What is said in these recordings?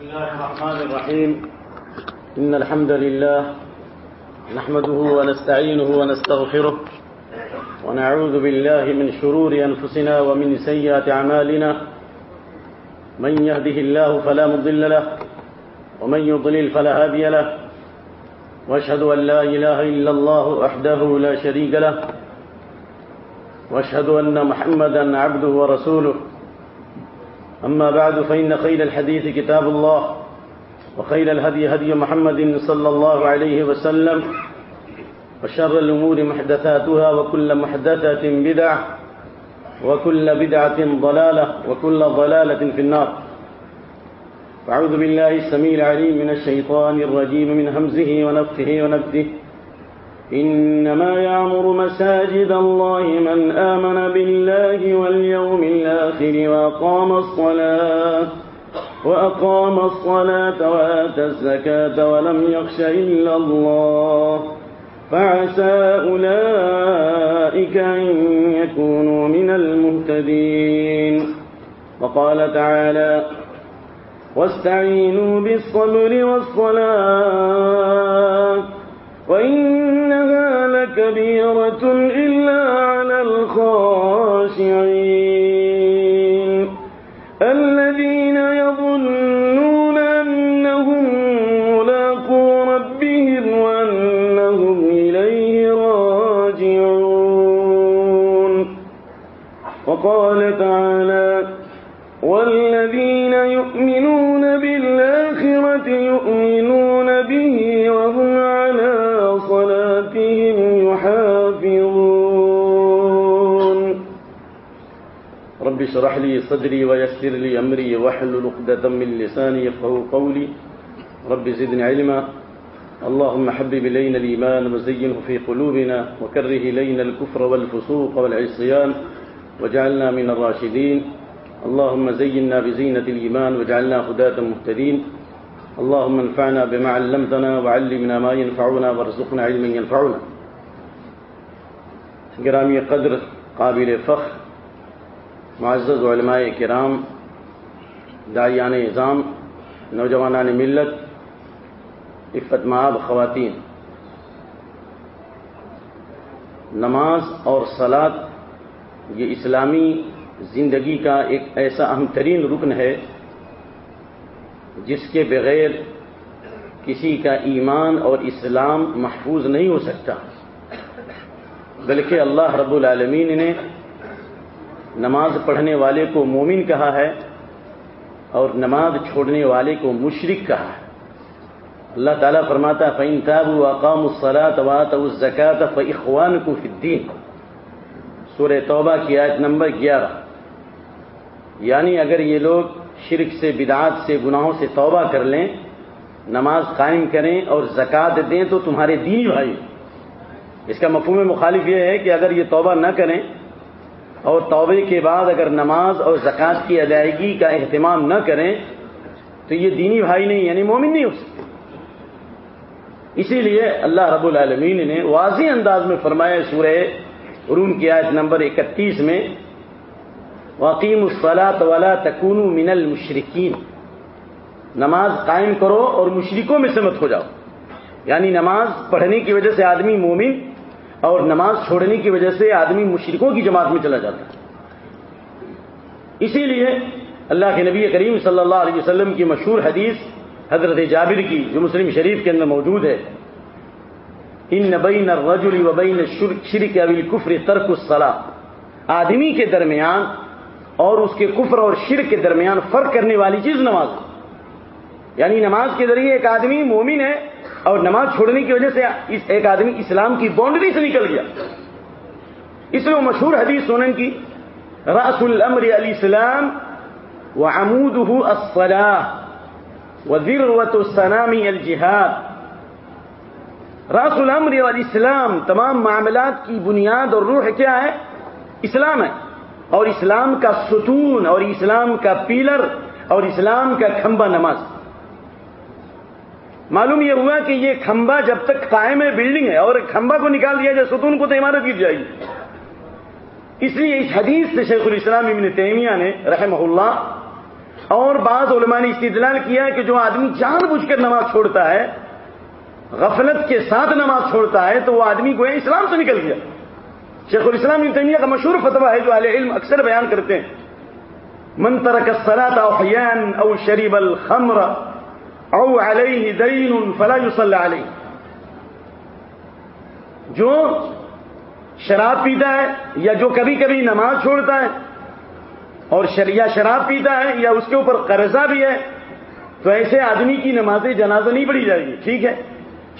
بسم الله الرحمن الرحيم. إن الحمد لله نحمده ونستعينه ونستغفره ونعوذ بالله من شرور أنفسنا ومن سيئات أعمالنا. من يهده الله فلا مضل له ومن يضلل فلا هادي له. واشهد أن لا إله إلا الله وحده لا شريك له. واشهد أن محمدا عبده ورسوله. أما بعد، فإن خير الحديث كتاب الله، وخير الهدي هدي محمد صلى الله عليه وسلم، وشر الأمور محدثاتها، وكل محدثة بدعة، وكل بدعة ضلالة، وكل ضلالة في النار. فأعوذ بالله السميع العليم من الشيطان الرجيم، من همزه ونفثه ونفثه. إنما يعمر مساجد الله من آمن بالله واليوم الآخر وأقام الصلاة وأقام الصلاة وآتى الزكاة ولم يخش إلا الله فعسى أولئك أن يكونوا من المهتدين وقال تعالى واستعينوا بالصبر والصلاة وإنها لكبيرة إلا على الخاشعين. الذين يظنون أنهم ملاقو ربهم وأنهم إليه راجعون. وقال تعالى والذين يؤمنون بالآخرة يؤمنون اشرح لي صدري ويسر لي أمري واحلل عقدة من لساني يفقهوا قولي. رب زدني علما. اللهم حبب إلينا الإيمان وزينه في قلوبنا وكره إلينا الكفر والفسوق والعصيان واجعلنا من الراشدين. اللهم زينا بزينة الإيمان واجعلنا هداة مهتدين. اللهم انفعنا بما علمتنا وعلمنا ما ينفعنا وارزقنا علما ينفعنا. گرامی قدر قابل فخر معزز علماء کرام، داعیان نظام، نوجوانان ملت، عفت معاب خواتین۔ نماز اور سلاد یہ اسلامی زندگی کا ایک ایسا اہم ترین رکن ہے، جس کے بغیر کسی کا ایمان اور اسلام محفوظ نہیں ہو سکتا، بلکہ اللہ رب العالمین نے نماز پڑھنے والے کو مومن کہا ہے اور نماز چھوڑنے والے کو مشرق کہا ہے۔ اللہ تعالیٰ فرماتا فعین تاب اقام الصلاۃ وات الزکات فاخوان کو فدین سورہ توبہ کی آیت نمبر گیارہ۔ یعنی اگر یہ لوگ شرک سے، بدعات سے، گناہوں سے توبہ کر لیں، نماز قائم کریں اور زکوٰۃ دیں تو تمہارے دینی بھائی۔ اس کا مفہوم مخالف یہ ہے کہ اگر یہ توبہ نہ کریں اور توبے کے بعد اگر نماز اور زکوٰۃ کی ادائیگی کا اہتمام نہ کریں، تو یہ دینی بھائی نہیں یعنی مومن نہیں ہو سکتے۔ اسی لیے اللہ رب العالمین نے واضح انداز میں فرمایا سورہ روم کی آیت نمبر اکتیس میں وقیم الصلاۃ ولا تکون من المشرقین نماز قائم کرو اور مشرکوں میں سے مت ہو جاؤ۔ یعنی نماز پڑھنے کی وجہ سے آدمی مومن اور نماز چھوڑنے کی وجہ سے آدمی مشرکوں کی جماعت میں چلا جاتا ہے۔ اسی لیے اللہ کے نبی کریم صلی اللہ علیہ وسلم کی مشہور حدیث حضرت جابر کی، جو مسلم شریف کے اندر موجود ہے۔ ان نبین الرجل وبین شرک ابل کفر ترک الصلاح آدمی کے درمیان اور اس کے کفر اور شرک کے درمیان فرق کرنے والی چیز نماز یعنی نماز کے ذریعے ایک آدمی مومن ہے اور نماز چھوڑنے کی وجہ سے ایک آدمی اسلام کی باؤنڈری سے نکل گیا۔ اس لیے وہ مشہور حدیث سنن کی راس الامر علی اسلام و عمود و ذروت السلامی الجہاد راس الامر علی اسلام تمام معاملات کی بنیاد اور روح کیا ہے؟ اسلام ہے۔ اور اسلام کا ستون، اور اسلام کا پیلر اور اسلام کا کھمبا نماز۔ معلوم یہ ہوا کہ یہ کھمبا جب تک قائم ہے بلڈنگ ہے، اور کھمبا کو نکال دیا جائے، ستون کو تو عمارت گر جائے گی۔ اس لیے اس حدیث سے شیخ الاسلام ابن تیمیہ نے رحمہ اللہ اور بعض علماء نے استدلال کیا کہ جو آدمی جان بوجھ کر نماز چھوڑتا ہے، غفلت کے ساتھ نماز چھوڑتا ہے، تو وہ آدمی کو اسلام سے نکل گیا۔ شیخ الاسلام تیمیہ کا مشہور فتویٰ ہے جو اہل علم اکثر بیان کرتے ہیں۔ من ترک الصلاة او حیان او شریب الخمر او علیہ دین فلا يصلى علیہ۔ جو شراب پیتا ہے یا جو کبھی کبھی نماز چھوڑتا ہے اور یا شراب پیتا ہے یا اس کے اوپر قرضہ بھی ہے، تو ایسے آدمی کی نماز جنازہ نہیں پڑی جائے گی، ٹھیک ہے؟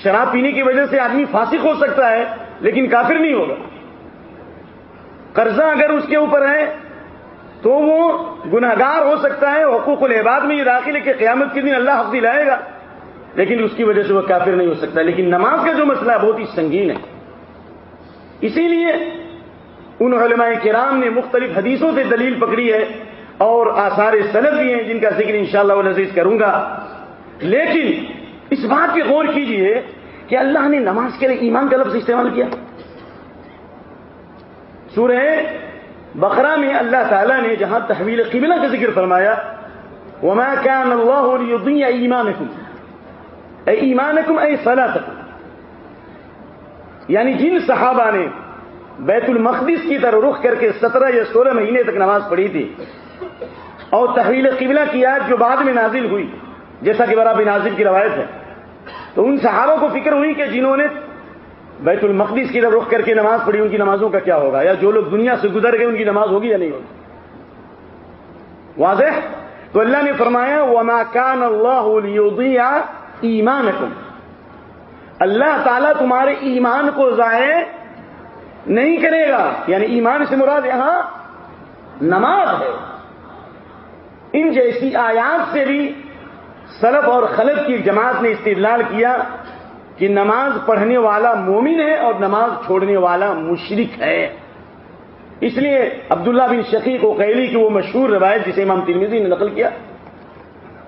شراب پینے کی وجہ سے آدمی فاسق ہو سکتا ہے، لیکن کافر نہیں ہوگا۔ قرضہ اگر اس کے اوپر ہے تو وہ گناگار ہو سکتا ہے، حقوق العباد میں یہ داخل ہے کہ قیامت کے دن اللہ حق دلائے گا۔ لیکن اس کی وجہ سے وہ کافر نہیں ہو سکتا۔ لیکن نماز کا جو مسئلہ ہے، بہت ہی سنگین ہے۔ اسی لیے ان علماء کرام نے مختلف حدیثوں سے دلیل پکڑی ہے اور آثار سند بھی ہیں جن کا ذکر انشاءاللہ شاء اللہ کروں گا۔ لیکن اس بات پہ غور کیجیے کہ اللہ نے نماز کے لیے ایمان کا لفظ استعمال کیا۔ سورہ بقرہ میں اللہ تعالیٰ نے جہاں تحویل قبلہ کا ذکر فرمایا، وما كان الله ليضيع ايمانكم اي ایمانکم اي صلاتكم یعنی جن صحابہ نے بیت المقدس کی طرح رخ کر کے سترہ یا سولہ مہینے تک نماز پڑھی تھی، اور تحویل قبلہ کی آج جو بعد میں نازل ہوئی، جیسا کہ برابر نازل کی روایت ہے، تو ان صحابوں کو فکر ہوئی کہ جنہوں نے بیت المقدس کی طرف رخ کر کے نماز پڑھی، ان کی نمازوں کا کیا ہوگا؟ یا جو لوگ دنیا سے گزر گئے، ان کی نماز ہوگی یا نہیں ہوگی؟ واضح؟ تو اللہ نے فرمایا، وما كان اللہ ایمان اللہ تعالیٰ تمہارے ایمان کو ضائع نہیں کرے گا۔ یعنی ایمان سے مراد یہاں نماز ہے۔ ان جیسی آیات سے بھی سلف اور خلف کی جماعت نے استدلال کیا۔ کہ نماز پڑھنے والا مومن ہے اور نماز چھوڑنے والا مشرق ہے۔ اس لیے عبداللہ بن شقیق و قیلی کی وہ مشہور روایت جسے امام ترمیزی نے نقل کیا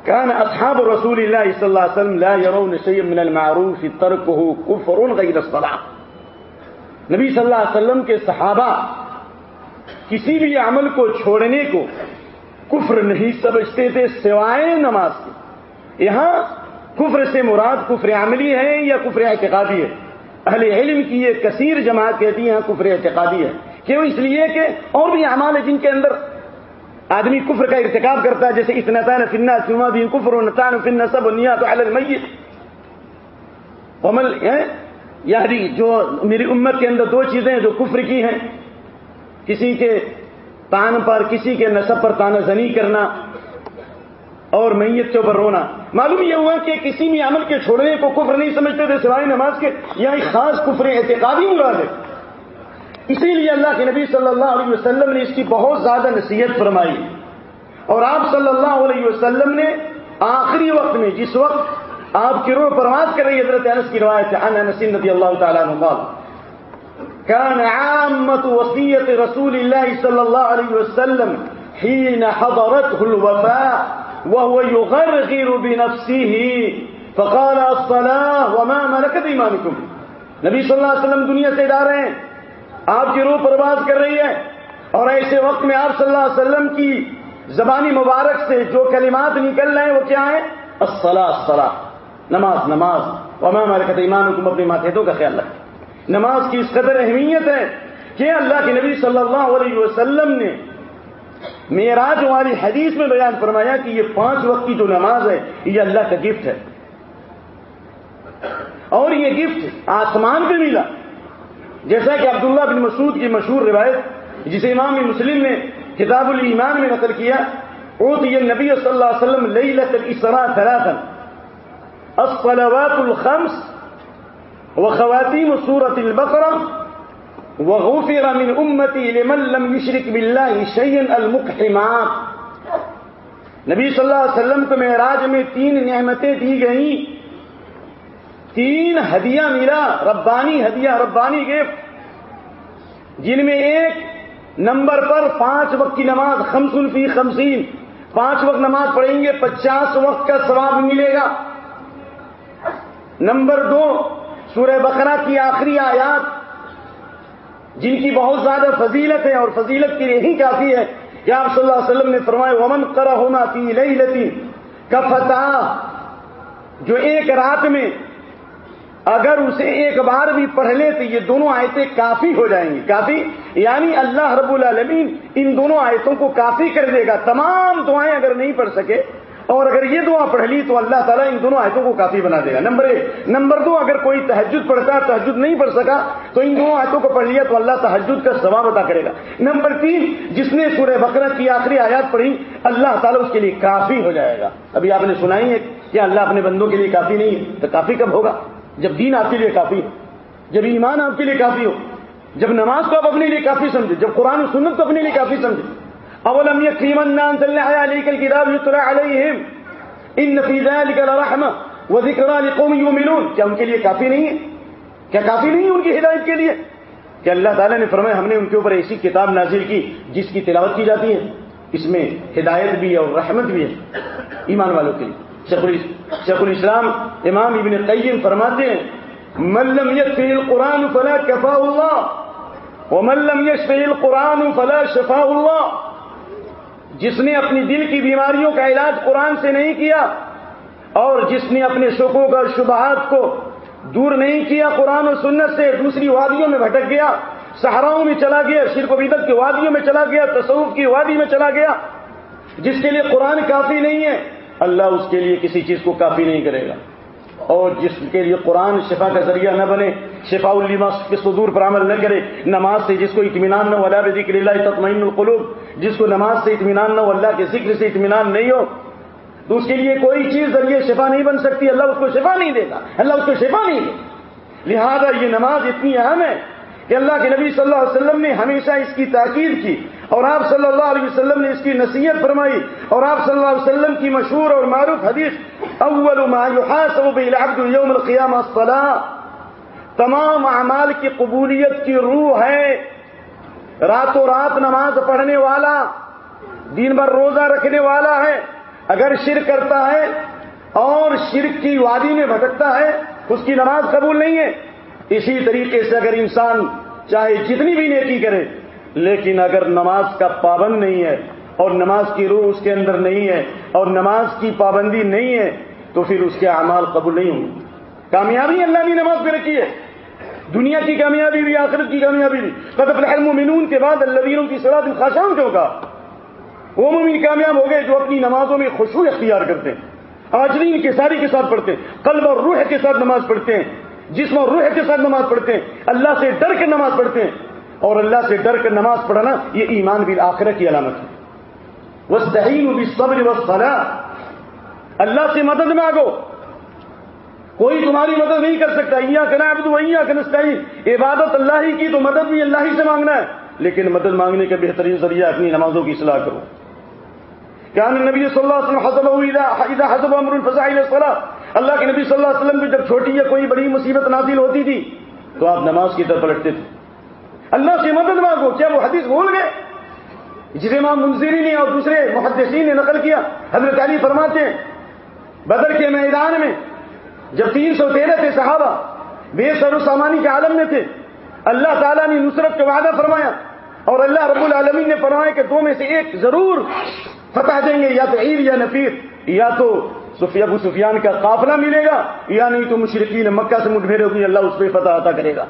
كان اصحاب رسول اللہ صلی اللہ علیہ وسلم لا يرون شيئا من المعروف تركه كفر غير الصلاه نبی صلی اللہ علیہ وسلم کے صحابہ کسی بھی عمل کو چھوڑنے کو کفر نہیں سمجھتے تھے سوائے نماز کے۔ یہاں کفر سے مراد کفر عملی ہے یا کفر اعتقادی ہے؟ اہل علم کی یہ کثیر جماعت کہتی ہیں کفر اعتقادی ہے۔ کیوں اس لیے کہ اور بھی اعمال ہیں جن کے اندر آدمی کفر کا ارتکاب کرتا ہے، جیسے اتنطان فننا سما بھی کفر و نتان فن سب نیا تو المیت۔ عمل یعنی جو میری امت کے اندر دو چیزیں جو کفر کی ہیں۔ کسی کے تان پر، کسی کے نصب پر تانہ زنی کرنا۔ اور میت کے اوپر رونا۔ معلوم یہ ہوا کہ کسی بھی عمل کے چھوڑنے کو کفر نہیں سمجھتے تھے، سوائے نماز کے۔ یہاں ایک خاص کفر اعتقادی مراد ہے۔ اسی لیے اللہ کے نبی صلی اللہ علیہ وسلم نے اس کی بہت زیادہ نصیحت فرمائی۔ اور آپ صلی اللہ علیہ وسلم نے آخری وقت میں، جس وقت آپ کی روح پرواز کر رہی حضرت انس کی روایت ہے انس رضی اللہ تعالیٰ عنہ كان عامة وصية رسول الله صلى الله عليه وسلم حين حضرته الوفاء. وهو يغرغر بنفسه. فقال الصلاة وما ملكت ایمانكم نبی صلی اللہ علیہ وسلم دنیا سے جا رہے ہیں. آپ کی روح پرواز کر رہی ہے. اور ایسے وقت میں آپ صلی اللہ علیہ وسلم کی زبانی مبارک سے جو کلمات نکل رہے ہیں وہ کیا ہے الصلاح الصلاح نماز نماز. وما ملکت ایمانکم اپنے ماتحتوں کا خیال رکھیں. نماز کی اس قدر اہمیت ہے کہ اللہ کے نبی صلی اللہ علیہ وسلم نے میراج والی حدیث میں بیان فرمایا کہ یہ پانچ وقت کی جو نماز ہے، یہ اللہ کا گفٹ ہے۔ اور یہ گفٹ آسمان پہ ملا۔ جیسا کہ عبداللہ بن مسعود کی مشہور روایت، جسے امام مسلم نے کتاب الایمان میں نقل کیا اوت یہ نبی صلی اللہ علیہ وسلم لیلت الاسراء ثلاثا، الصلوات الخمس وخواتیم سورة البقرة وغفر من امتی لمن لم يشرك بالله شيئا المقحمات نبی صلی اللہ علیہ وسلم کو معراج میں تین نعمتیں دی گئیں. تین ہدیہ ملا، ربانی ہدیہ، ربانی گفٹ جن میں ایک نمبر پر پانچ وقت کی نماز خمس الفی خمسین. پانچ وقت نماز پڑھیں گے، پچاس وقت کا ثواب ملے گا. نمبر دو، سورہ بقرہ کی آخری آیات. جن کی بہت زیادہ فضیلت ہے اور فضیلت کے لیے ہی کافی ہے۔ کہ آپ صلی اللہ علیہ وسلم نے فرمایا، ومن کرا ہونا تھی لئی لتی کا جو ایک رات میں اگر اسے ایک بار بھی پڑھ لے تو یہ دونوں آیتیں کافی ہو جائیں گی۔ کافی؟ یعنی اللہ رب العالمین ان دونوں آیتوں کو کافی کر دے گا۔ تمام دعائیں اگر نہیں پڑھ سکے اور اگر یہ دعا پڑھ لی تو اللہ تعالیٰ ان دونوں آیتوں کو کافی بنا دے گا۔ نمبر ایک، نمبر دو، اگر کوئی تحجد پڑھتا ہے تحجد نہیں پڑھ سکا، تو ان دونوں آیتوں کو پڑھ لیا تو اللہ تحجد کا ثواب ادا کرے گا۔ نمبر تین، جس نے سورہ بقرہ کی آخری آیات پڑھی، اللہ تعالیٰ اس کے لیے کافی ہو جائے گا۔ ابھی آپ نے سنائی ہے کہ اللہ اپنے بندوں کے لیے کافی نہیں ہے، تو کافی کب ہوگا؟ جب دین آپ کے لیے کافی ہو، جب ایمان آپ کے لیے کافی ہو، جب نماز کو آپ اپنے لیے کافی سمجھے، جب قرآن و سنت کو اپنے لیے کافی سمجھے۔ اولم یقیمن علیہ کتاب علیہم ان نفیزہ لکھ رحم وہ ذکر قوم یومنون کیا ان کے لیے کافی نہیں ہے؟ کیا کافی نہیں ہے ان کی ہدایت کے لیے؟ کہ اللہ تعالیٰ نے فرمایا، ہم نے ان کے اوپر ایسی کتاب نازل کی جس کی تلاوت کی جاتی ہے۔ اس میں ہدایت بھی ہے اور رحمت بھی ہے۔ ایمان والوں کے لیے۔ شیخ الاسلام امام ابن قیم فرماتے ہیں ملم یشفی القرآن فلا کفا اللہ و ملم یشفی القرآن فلا شفا اللہ جس نے اپنی دل کی بیماریوں کا علاج قرآن سے نہیں کیا اور جس نے اپنے شکوک اور شبہات کو دور نہیں کیا قرآن و سنت سے، دوسری وادیوں میں بھٹک گیا، صحراؤں میں چلا گیا، شرک و بدت کی وادیوں میں چلا گیا، تصوف کی وادی میں چلا گیا، جس کے لیے قرآن کافی نہیں ہے، اللہ اس کے لیے کسی چیز کو کافی نہیں کرے گا۔ اور جس کے لیے قرآن شفا کا ذریعہ نہ بنے شفا الما کے صدور پر عمل نہ کرے، نماز سے جس کو اطمینان نہ ہو اللہ ذکر اللہ تطمین القلوب جس کو نماز سے اطمینان نہ ہو، اللہ کے ذکر سے اطمینان نہیں ہو، تو اس کے لیے کوئی چیز ذریعے شفا نہیں بن سکتی، اللہ اس کو شفا نہیں دے گا اللہ اس کو شفا نہیں دے لہذا یہ نماز اتنی اہم ہے کہ اللہ کے نبی صلی اللہ علیہ وسلم نے ہمیشہ اس کی تاکید کی، اور آپ صلی اللہ علیہ وسلم نے اس کی نصیحت فرمائی، اور آپ صلی اللہ علیہ وسلم کی مشہور اور معروف حدیث، اول ما يحاسب به العبد يوم تمام اعمال کی قبولیت کی روح ہے۔ راتوں رات نماز پڑھنے والا، دن بھر روزہ رکھنے والا ہے، اگر شرک کرتا ہے اور شرک کی وادی میں بھٹکتا ہے، اس کی نماز قبول نہیں ہے۔ اسی طریقے سے اگر انسان چاہے جتنی بھی نیکی کرے، لیکن اگر نماز کا پابند نہیں ہے اور نماز کی روح اس کے اندر نہیں ہے اور نماز کی پابندی نہیں ہے، تو پھر اس کے اعمال قبول نہیں ہوں۔ گے کامیابی اللہ نے نماز پہ رکھی ہے۔ دنیا کی کامیابی بھی، آخرت کی کامیابی بھی۔ قطب المومنون کے بعد اللہ کی سرات خاشان کیوں کا وہ مومن کامیاب ہو گئے جو اپنی نمازوں میں خوشبو اختیار کرتے ہیں۔ آجرین کے ساری کے ساتھ پڑھتے ہیں۔ قلب اور روح کے ساتھ نماز پڑھتے ہیں۔ جسم اور روح کے ساتھ نماز پڑھتے ہیں۔ اللہ سے ڈر کے نماز پڑھتے ہیں۔ اور اللہ سے ڈر کر نماز پڑھنا یہ ایمان بھی آخر کی علامت ہے۔ وہ صحیح بھی صبر و اللہ سے مدد مانگو۔ کوئی تمہاری مدد نہیں کر سکتا۔ یا کہنا اب تو وہی کنستائی عبادت اللہ ہی کی تو مدد بھی اللہ ہی سے مانگنا ہے۔ لیکن مدد مانگنے کا بہترین ذریعہ اپنی نمازوں کی اصلاح کرو۔ کیا نبی صلی اللہ علیہ وسلم حسب امر الفضائی اللہ کے نبی صلی اللہ علیہ وسلم بھی جب چھوٹی یا کوئی بڑی مصیبت نازل ہوتی تھی، تو آپ نماز کی طرف پلٹتے تھے۔ اللہ سے مدد مانگو۔ کیا وہ حدیث بھول گئے؟ جسے امام منظری نے اور دوسرے محدثین نے نقل کیا، حضرت علی فرماتے ہیں، بدر کے میدان میں جب تین سو تیرہ تھے صحابہ، بے سر و سامانی کے عالم میں تھے۔ اللہ تعالیٰ نے نصرت کا وعدہ فرمایا اور اللہ رب العالمین نے فرمایا کہ دو میں سے ایک ضرور فتح دیں گے، یا تو عید یا نفیر یا تو ابو سفیان کا قافلہ ملے گا، یا نہیں تو مشرقین مکہ سے مٹھبھیڑ ہوگی اللہ اس پہ فتح عطا کرے گا۔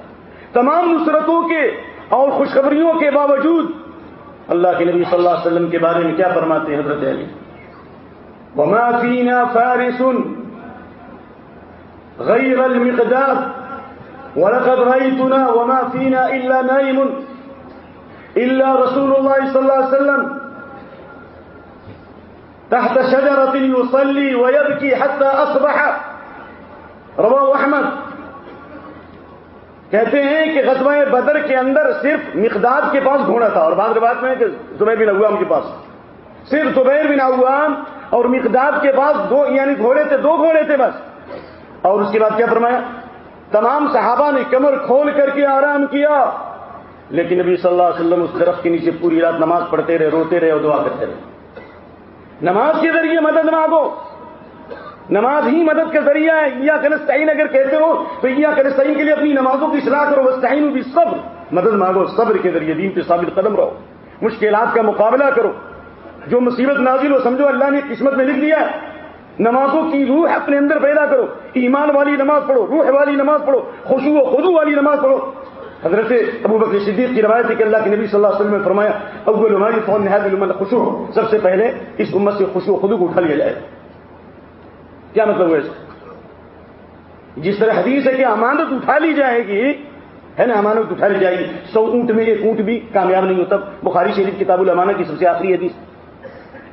تمام نصرتوں کے اور خوشخبریوں کے باوجود اللہ کے نبی صلی اللہ علیہ وسلم کے بارے میں کیا فرماتے ہیں حضرت علی؟ وما فينا فارس غير المقداد ولقد رأيتنا وما فينا إلا نائم إلا رسول الله صلى الله عليه وسلم تحت شجرة يصلي ويبكي حتى أصبح. رواه أحمد. کہتے ہیں کہ غزوہ بدر کے اندر صرف مقداد کے پاس گھوڑا تھا اور بعض بات میں کہ زبیر بن عوام کے پاس. صرف زبیر بن عوام اور مقداد کے پاس دو یعنی گھوڑے تھے، دو گھوڑے تھے بس. اور اس کے بعد کیا فرمایا؟ تمام صحابہ نے کمر کھول کر کے آرام کیا۔ لیکن نبی صلی اللہ علیہ وسلم اس درخت کے نیچے پوری رات نماز پڑھتے رہے، روتے رہے اور دعا کرتے رہے۔ نماز کے ذریعے مدد مانگو۔ نماز ہی مدد کا ذریعہ ہے۔ یا کنستعین اگر کہتے ہو، تو یا کنستعین کے لیے اپنی نمازوں کی اصلاح کرو۔ وسطین بھی صبر مدد مانگو، صبر کے ذریعے دین پہ ثابت قدم رہو۔ مشکلات کا مقابلہ کرو۔ جو مصیبت نازل ہو، سمجھو اللہ نے قسمت میں لکھ دیا ہے۔ نمازوں کی روح اپنے اندر پیدا کرو۔ ایمان والی نماز پڑھو، روح والی نماز پڑھو خوشو و خدو والی نماز پڑھو۔ حضرت ابو بکر صدیق کی روایت ہے کہ اللہ کے نبی صلی اللہ علیہ وسلم نے فرمایا، اول ہماری فون نہایت خوشو سب سے پہلے اس امت سے خوشو و خدو کو اٹھا لیا جائے۔ کیا مطلب ہوا جس طرح حدیث ہے کہ امانت اٹھا لی جائے گی، ہے نا، امانت اٹھا لی جائے گی۔ سو اونٹ میں ایک اونٹ بھی کامیاب نہیں ہوتا۔ بخاری شریف کتاب الامانہ کی سب سے آخری حدیث۔